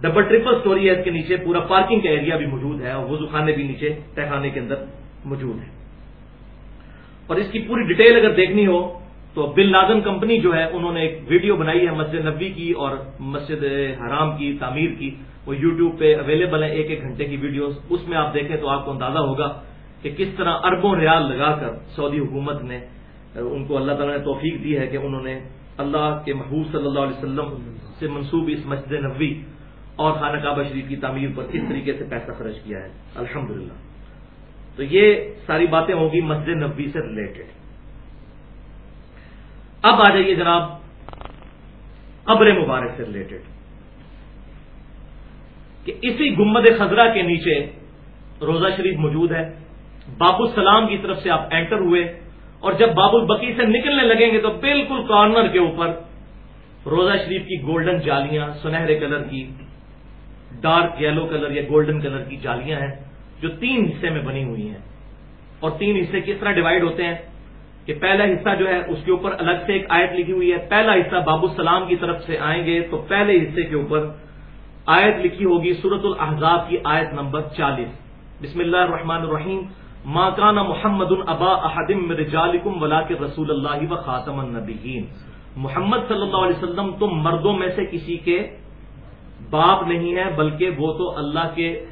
ڈبل ٹریپل سٹوری ہے اس کے نیچے، پورا پارکنگ کا ایریا بھی موجود ہے اور وضو خانے بھی نیچے تہخانے کے اندر موجود ہے۔ اور اس کی پوری ڈیٹیل اگر دیکھنی ہو تو بل لازم کمپنی جو ہے، انہوں نے ایک ویڈیو بنائی ہے مسجد نبی کی اور مسجد حرام کی، تعمیر کی۔ وہ یوٹیوب پہ اویلیبل ہے ایک ایک گھنٹے کی ویڈیوز اس میں آپ دیکھیں تو آپ کو اندازہ ہوگا کہ کس طرح اربوں ریال لگا کر سعودی حکومت نے، ان کو اللہ تعالیٰ نے توفیق دی ہے کہ انہوں نے اللہ کے محبوب صلی اللہ علیہ وسلم سے منسوب اس مسجد نبوی اور خانہ کعبہ شریف کی تعمیر پر کس طریقے سے پیسہ خرچ کیا ہے؟ الحمد تو یہ ساری باتیں ہوگی مسجد نبوی سے ریلیٹڈ اب آ جائیے جناب، قبر مبارک سے ریلیٹڈ کہ اسی گمد خزرہ کے نیچے روزہ شریف موجود ہے۔ باب السلام کی طرف سے آپ اینٹر ہوئے اور جب باب البقی سے نکلنے لگیں گے تو بالکل کارنر کے اوپر روزہ شریف کی گولڈن جالیاں، سنہرے کلر کی ڈارک یلو کلر یا گولڈن کلر کی جالیاں ہیں جو تین حصے میں بنی ہوئی ہیں۔ اور تین حصے کس طرح ڈیوائڈ ہوتے ہیں؟ کہ پہلا حصہ جو ہے اس کے اوپر الگ سے ایک آیت لکھی ہوئی ہے۔ پہلا حصہ باب السلام کی طرف سے آئیں گے تو پہلے حصے کے اوپر آیت لکھی ہوگی سورت الحضاب کی آیت نمبر چالیس۔ بسم اللہ الرحمن الرحیم۔ ماکانہ محمد البا احدم رجالکم ولا کے رسول اللہ و خاتم النبیین محمد صلی اللہ علیہ وسلم تم مردوں میں سے کسی کے باپ نہیں ہے بلکہ وہ تو اللہ کے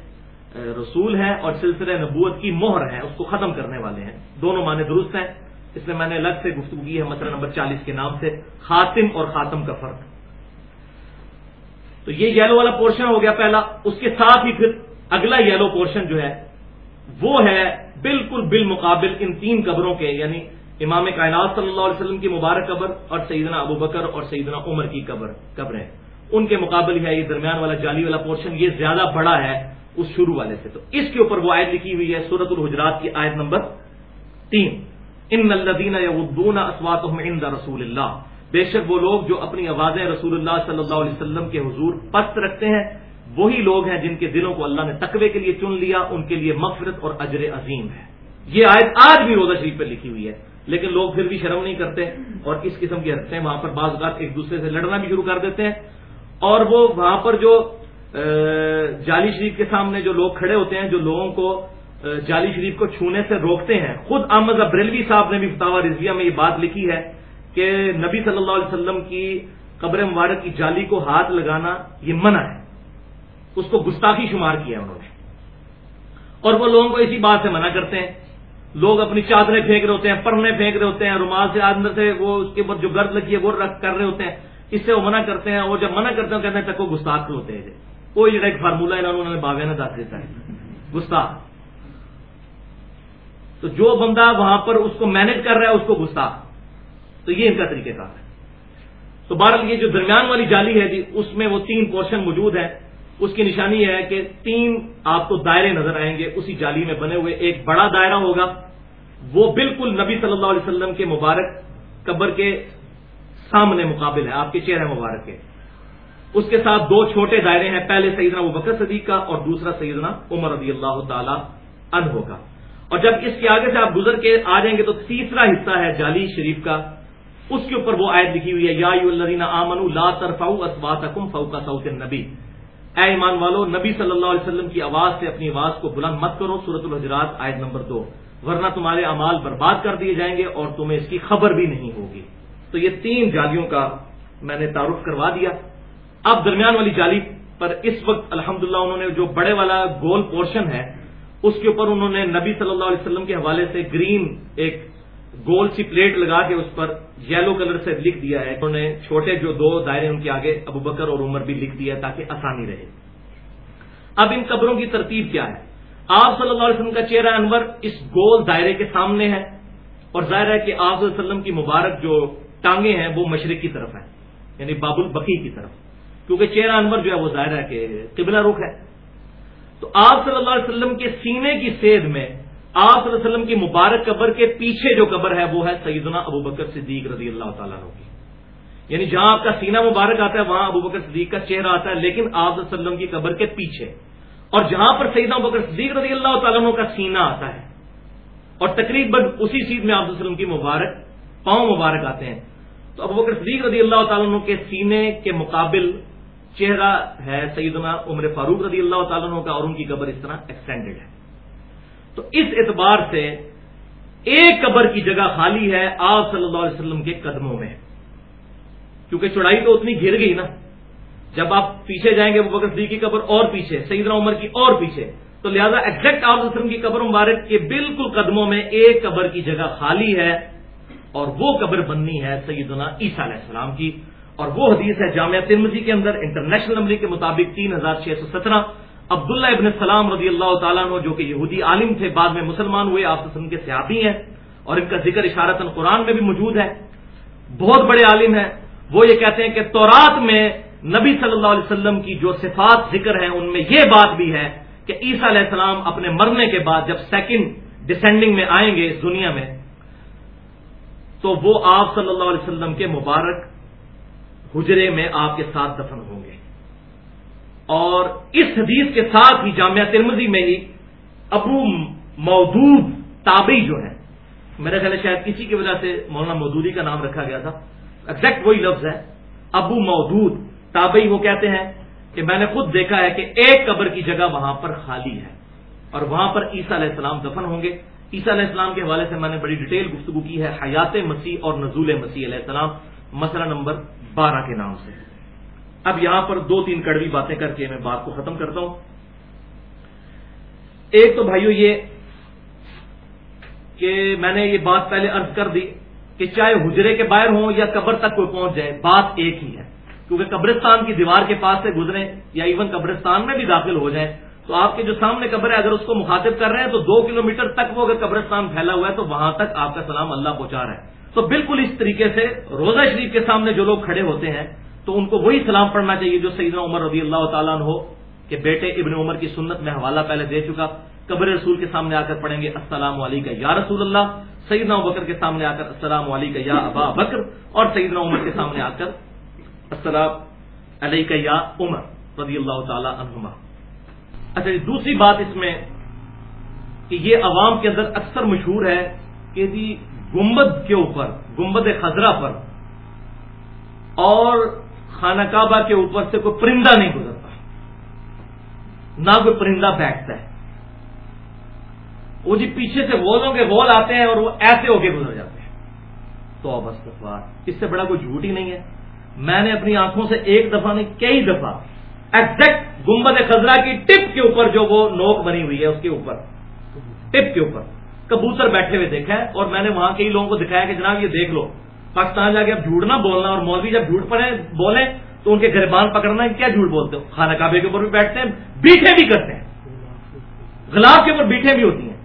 رسول ہیں اور سلسلہ نبوت کی مہر ہے اس کو ختم کرنے والے ہیں۔ دونوں معنی درست ہیں۔ اس میں میں نے الگ سے گفتگو کی ہے مسئلہ نمبر چالیس کے نام سے۔ خاتم اور خاتم کا فرق۔ تو یہ یلو والا پورشن ہو گیا پہلا۔ اس کے ساتھ ہی پھر اگلا یلو پورشن جو ہے، وہ ہے بالکل بالمقابل ان تین قبروں کے یعنی امام کائنات صلی اللہ علیہ وسلم کی مبارک قبر اور سیدنا ابو بکر اور سیدنا عمر کی قبر، قبریں۔ ان کے مقابل ہے یہ درمیان والا جالی والا پورشن، یہ زیادہ بڑا ہے اس شروع والے سے۔ تو اس کے اوپر وہ آیت لکھی ہوئی ہے سورت الحجرات کی آیت نمبر تین۔ ان الدین یدون اسوات رسول اللہ۔ بے شک وہ لوگ جو اپنی آوازیں رسول اللہ صلی اللہ علیہ وسلم کے حضور پست رکھتے ہیں وہی لوگ ہیں جن کے دلوں کو اللہ نے تقوی کے لیے چن لیا، ان کے لیے مغفرت اور اجر عظیم ہے۔ یہ آیت آج بھی روزہ شریف پہ لکھی ہوئی ہے، لیکن لوگ پھر بھی شرم نہیں کرتے اور اس قسم کی حرکتیں وہاں پر بعض اوقات ایک دوسرے سے لڑنا بھی شروع کر دیتے ہیں۔ اور وہ وہاں پر جو جالی شریف کے سامنے جو لوگ کھڑے ہوتے ہیں، جو لوگوں کو جالی شریف کو چھونے سے روکتے ہیں۔ خود احمد ابریلوی صاحب نے بھی فتوا رضویہ میں یہ بات لکھی ہے کہ نبی صلی اللہ علیہ وسلم کی قبر مبارک کی جالی کو ہاتھ لگانا یہ منع ہے۔ اس کو گستاخی شمار کیا انہوں نے۔ اور وہ لوگوں کو اسی بات سے منع کرتے ہیں۔ لوگ اپنی چادریں پھینک رہے ہوتے ہیں پرنے پھینک رہے ہوتے ہیں۔ رومال سے اندر سے وہ اس کے اوپر جو گرد لگی ہے، وہ رکھ کر رہے ہوتے ہیں۔ اس سے وہ منع کرتے ہیں اور جب منع کرتے ہیں کہتے ہیں تک وہ گستاخ ہوتے ہیں۔ کوئی جڑا ایک فارمولہ انہوں نے باغ نے دس دیتا ہے۔ گستاخ۔ تو جو بندہ وہاں پر اس کو مینج کر رہا ہے، اس کو گستاخ۔ تو یہ ان کا طریقہ کار ہے۔ تو بہرحال یہ جو درمیان والی جالی ہے جی اس میں وہ تین پورشن موجود ہیں۔ اس کی نشانی یہ ہے کہ تین آپ کو دائرے نظر آئیں گے، اسی جالی میں بنے ہوئے۔ ایک بڑا دائرہ ہوگا، وہ بالکل نبی صلی اللہ علیہ وسلم کے مبارک قبر کے سامنے مقابل ہے، آپ کے چہرے مبارک کے اس کے ساتھ دو چھوٹے دائرے ہیں، پہلے سیدنا وہ بکر صدیق کا اور دوسرا سیدنا عمر رضی اللہ تعالی عنہ ہوگا اور جب اس کے آگے سے آپ گزر کے آ جائیں گے تو تیسرا حصہ ہے جالی شریف کا۔ اس کے اوپر وہ آیت لکھی ہوئی ہے، یا آمن لا فوقا سعود نبی اے ایمان والو، نبی صلی اللہ علیہ وسلم کی آواز سے اپنی آواز کو بلند مت کرو سورت الحجرات آیت نمبر دو۔ ورنہ تمہارے امال برباد کر دیے جائیں گے اور تمہیں اس کی خبر بھی نہیں ہوگی۔ تو یہ تین جالیوں کا میں نے تعارف کروا دیا۔ اب درمیان والی جالی پر اس وقت الحمدللہ انہوں نے جو بڑے والا گول پورشن ہے، اس کے اوپر انہوں نے نبی صلی اللہ علیہ وسلم کے حوالے سے گرین ایک گول سی پلیٹ لگا کے اس پر یلو کلر سے لکھ دیا ہے۔ انہوں نے چھوٹے جو دو دائرے ان کے آگے ابو بکر اور عمر بھی لکھ دیا تاکہ آسانی رہے۔ اب ان قبروں کی ترتیب کیا ہے؟ آپ صلی اللہ علیہ وسلم کا چہرہ انور اس گول دائرے کے سامنے ہے اور ظاہر ہے کہ آپ صلی اللہ علیہ وسلم کی مبارک جو ٹانگیں ہیں وہ مشرق کی طرف ہیں یعنی باب البقی کی طرف۔ کیونکہ چہرہ انور جو ہے وہ ظاہر ہے کہ قبلہ رخ ہے۔ تو آپ صلی اللہ علیہ وسلم کے سینے کی سید میں آپ صلی اللہ علیہ وسلم کی مبارک قبر کے پیچھے جو قبر ہے وہ ہے سیدنا ابو بکر صدیق رضی اللہ تعالیٰ کی۔ یعنی جہاں آپ کا سینہ مبارک آتا ہے، وہاں ابو بکر صدیق کا چہرہ آتا ہے، لیکن آپ صلی اللہ علیہ وسلم کی قبر کے پیچھے۔ اور جہاں پر سیدنا ابو بکر صدیق رضی اللہ تعالیٰ کا سینہ آتا ہے۔ اور تقریباً اسی چیز میں آپ وسلم کی مبارک، پاؤں مبارک آتے ہیں۔ تو ابو بکر صدیق رضی اللہ تعالیٰ کے سینے کے مقابل چہرہ ہے سیدنا عمر فاروق رضی اللہ تعالیٰ کا اور ان کی قبر اس طرح ایکسٹینڈیڈ ہے۔ تو اس اعتبار سے ایک قبر کی جگہ خالی ہے آپ صلی اللہ علیہ وسلم کے قدموں میں۔ کیونکہ چڑھائی تو اتنی گر گئی نا۔ جب آپ پیچھے جائیں گے وہ بکر صدیق کی قبر اور پیچھے، سیدنا عمر کی اور پیچھے۔ تو لہذا ایگزیکٹ آپ وسلم کی قبر مبارک کے بالکل قدموں میں ایک قبر کی جگہ خالی ہے اور وہ قبر بننی ہے سیدنا عیسیٰ علیہ السلام کی۔ اور وہ حدیث ہے جامعہ ترمزی کے اندر، انٹرنیشنل نمبر کے مطابق تین ہزار چھ سو سترہ۔ عبداللہ ابن السلام رضی اللہ تعالیٰ عنہ جو کہ یہودی عالم تھے، بعد میں مسلمان ہوئے آپ وسلم کے صحابی ہیں اور ان کا ذکر اشارت قرآن میں بھی موجود ہے۔ بہت بڑے عالم ہیں۔ وہ یہ کہتے ہیں کہ تورات میں نبی صلی اللہ علیہ وسلم کی جو صفات ذکر ہیں، ان میں یہ بات بھی ہے کہ عیسیٰ علیہ السلام اپنے مرنے کے بعد جب سیکنڈ ڈسینڈنگ میں آئیں گے اس دنیا میں، تو وہ آپ صلی اللہ علیہ وسلم کے مبارک حجرے میں آپ کے ساتھ دفن ہوں اور اس حدیث کے ساتھ ہی جامعہ ترمزی میں ہی ابو مودود تابعی جو ہے، میرے خیال شاید کسی کی وجہ سے مولانا مودودی کا نام رکھا گیا تھا ایگزیکٹ وہی لفظ ہے، ابو مودود تابعی وہ کہتے ہیں کہ میں نے خود دیکھا ہے کہ ایک قبر کی جگہ وہاں پر خالی ہے اور وہاں پر عیسیٰ علیہ السلام دفن ہوں گے۔ عیسیٰ علیہ السلام کے حوالے سے میں نے بڑی ڈیٹیل گفتگو کی ہے حیات مسیح اور نزول مسیح علیہ السلام، مسئلہ نمبر بارہ کے نام سے۔ اب یہاں پر دو تین کڑوی باتیں کر کے میں بات کو ختم کرتا ہوں۔ ایک تو بھائیو یہ کہ میں نے یہ بات پہلے ارض کر دی کہ چاہے حجرے کے باہر ہوں یا قبر تک کوئی پہنچ جائے، بات ایک ہی ہے۔ کیونکہ قبرستان کی دیوار کے پاس سے گزریں یا ایون قبرستان میں بھی داخل ہو جائیں، تو آپ کے جو سامنے قبر ہے، اگر اس کو مخاطب کر رہے ہیں تو دو کلو تک وہ اگر قبرستان پھیلا ہوا ہے تو وہاں تک آپ کا سلام اللہ پہنچا رہا ہے۔ تو بالکل اس طریقے سے روزہ شریف کے سامنے جو لوگ کھڑے ہوتے ہیں تو ان کو وہی سلام پڑھنا چاہیے جو سیدنا عمر رضی اللہ تعالیٰ ہو کہ بیٹے ابن عمر کی سنت میں حوالہ پہلے دے چکا۔ قبر رسول کے سامنے آ کر پڑھیں گے، السلام علیکم یا رسول اللہ سیدنا بکر کے سامنے آ کر، السلام علیکم یا ابا بکر اور سیدنا عمر کے سامنے آ کر، السلام علیکم یا عمر رضی اللہ تعالیٰ عنہما اچھا جی، دوسری بات اس میں کہ یہ عوام کے اندر اکثر مشہور ہے کہ جی گمبد کے اوپر گمبد خزرہ پر اور خانہ کعبہ کے اوپر سے کوئی پرندہ نہیں گزرتا۔ نہ کوئی پرندہ بیٹھتا ہے۔ وہ جی پیچھے سے غولوں کے غول آتے ہیں اور وہ ایسے ہو کے گزر جاتے ہیں۔ تو بس اس سے بڑا کوئی جھوٹ ہی نہیں ہے۔ میں نے اپنی آنکھوں سے ایک دفعہ نہیں، کئی دفعہ ایگزیکٹ گمبد خزرہ کی ٹپ کے اوپر جو وہ نوک بنی ہوئی ہے اس کے اوپر، ٹپ کے اوپر کبوتر بیٹھے ہوئے دیکھا ہے اور میں نے وہاں کئی لوگوں کو دکھایا کہ جناب یہ دیکھ لو۔ پاکستان جا کے اب جھوٹ نہ بولنا اور مولوی جب جھوٹ پڑے بولیں تو ان کے گربان پکڑنا کیا جھوٹ بولتے ہو؟ خانہ کعبے کے اوپر بھی بیٹھتے ہیں، بیٹھے بھی کرتے ہیں۔ گلاب کے اوپر بیٹھے بھی ہوتی ہیں۔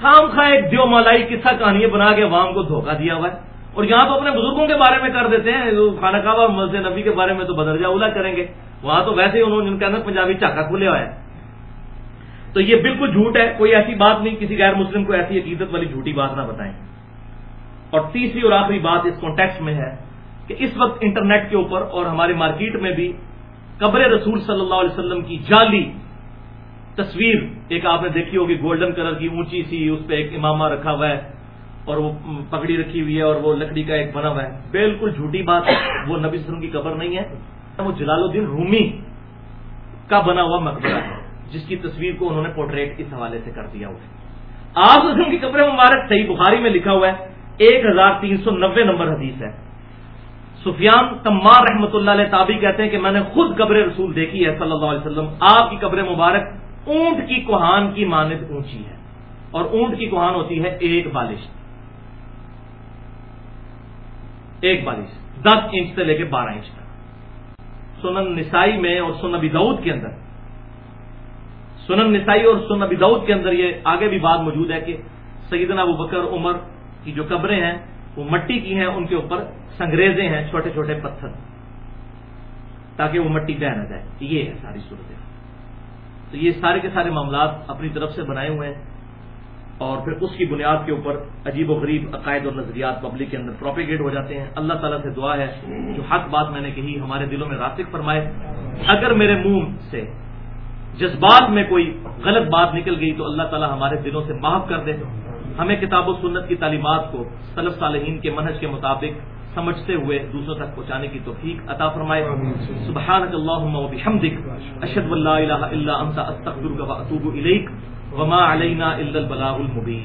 خام خواہ ایک دیو مالائی قصہ کہانی بنا کے عوام کو دھوکہ دیا ہوا ہے۔ اور یہاں تو اپنے بزرگوں کے بارے میں کر دیتے ہیں خانہ کعبہ مسجد نبی کے بارے میں تو بدرجہ اولا کریں گے۔ وہاں تو ویسے ہی انہوں نے اندر پنجابی چاکا کھلے ہوا ہے تو یہ بالکل جھوٹ ہے، کوئی ایسی بات نہیں، کسی غیر مسلم کو ایسی عقیدت والی جھوٹی بات نہ بتائیں۔ اور تیسری اور آخری بات اس کانٹیکس میں ہے کہ اس وقت انٹرنیٹ کے اوپر اور ہماری مارکیٹ میں بھی قبر رسول صلی اللہ علیہ وسلم کی جعلی تصویر، ایک آپ نے دیکھی ہوگی گولڈن کلر کی، اونچی سی، اس پہ ایک امامہ رکھا ہوا ہے اور وہ پگڑی رکھی ہوئی ہے اور وہ لکڑی کا ایک بنا ہوا ہے۔ بالکل جھوٹی بات ہے، وہ نبی وسلم کی قبر نہیں ہے وہ جلال الدین رومی کا بنا ہوا مقبرہ ہے، جس کی تصویر کو انہوں نے پورٹریٹ اس حوالے سے کر دیا ہوا ہے۔ آپ وسلم کی قبر مبارک صحیح بخاری میں لکھا ہوا ہے ایک ہزار تین سو نبے نمبر حدیث ہے۔ سفیان تمار رحمۃ اللہ علیہ تابی کہتے ہیں کہ میں نے خود قبر رسول دیکھی ہے صلی اللہ علیہ وسلم۔ آپ کی قبر مبارک اونٹ کی کوہان کی مانند اونچی ہے اور اونٹ کی کوہان ہوتی ہے ایک بالش۔ ایک بالش، دس انچ سے لے کے بارہ انچ تک۔ سنن نسائی میں اور سن ابی دعود کے اندر۔ سنن نسائی اور سن ابی دعود کے اندر یہ آگے بھی بات موجود ہے کہ سیدنا ابو بکر، عمر کی جو قبریں ہیں، وہ مٹی کی ہیں، ان کے اوپر سنگریزے ہیں، چھوٹے چھوٹے پتھر۔ تاکہ وہ مٹی بہ نہ جائے۔ یہ ہے ساری صورت تو یہ سارے کے سارے معاملات اپنی طرف سے بنائے ہوئے ہیں۔ اور پھر اس کی بنیاد کے اوپر عجیب و غریب عقائد اور نظریات پبلک کے اندر پروپیگیٹ ہو جاتے ہیں۔ اللہ تعالیٰ سے دعا ہے، جو حق بات میں نے کہی، ہمارے دلوں میں راسک فرمائے، اگر میرے منہ سے جذبات میں کوئی غلط بات نکل گئی تو اللہ تعالیٰ ہمارے دلوں سے معاف کر دے۔ ہمیں کتاب و سنت کی تعلیمات کو صلف صالحین کے منہج کے مطابق سمجھتے ہوئے دوسروں تک پہنچانے کی توفیق عطا فرمائے۔ سبحانك اللهم وبحمدك اشهد ان لا اله الا انت استغفرك واتوب اليك وما علينا الا البلاغ المبين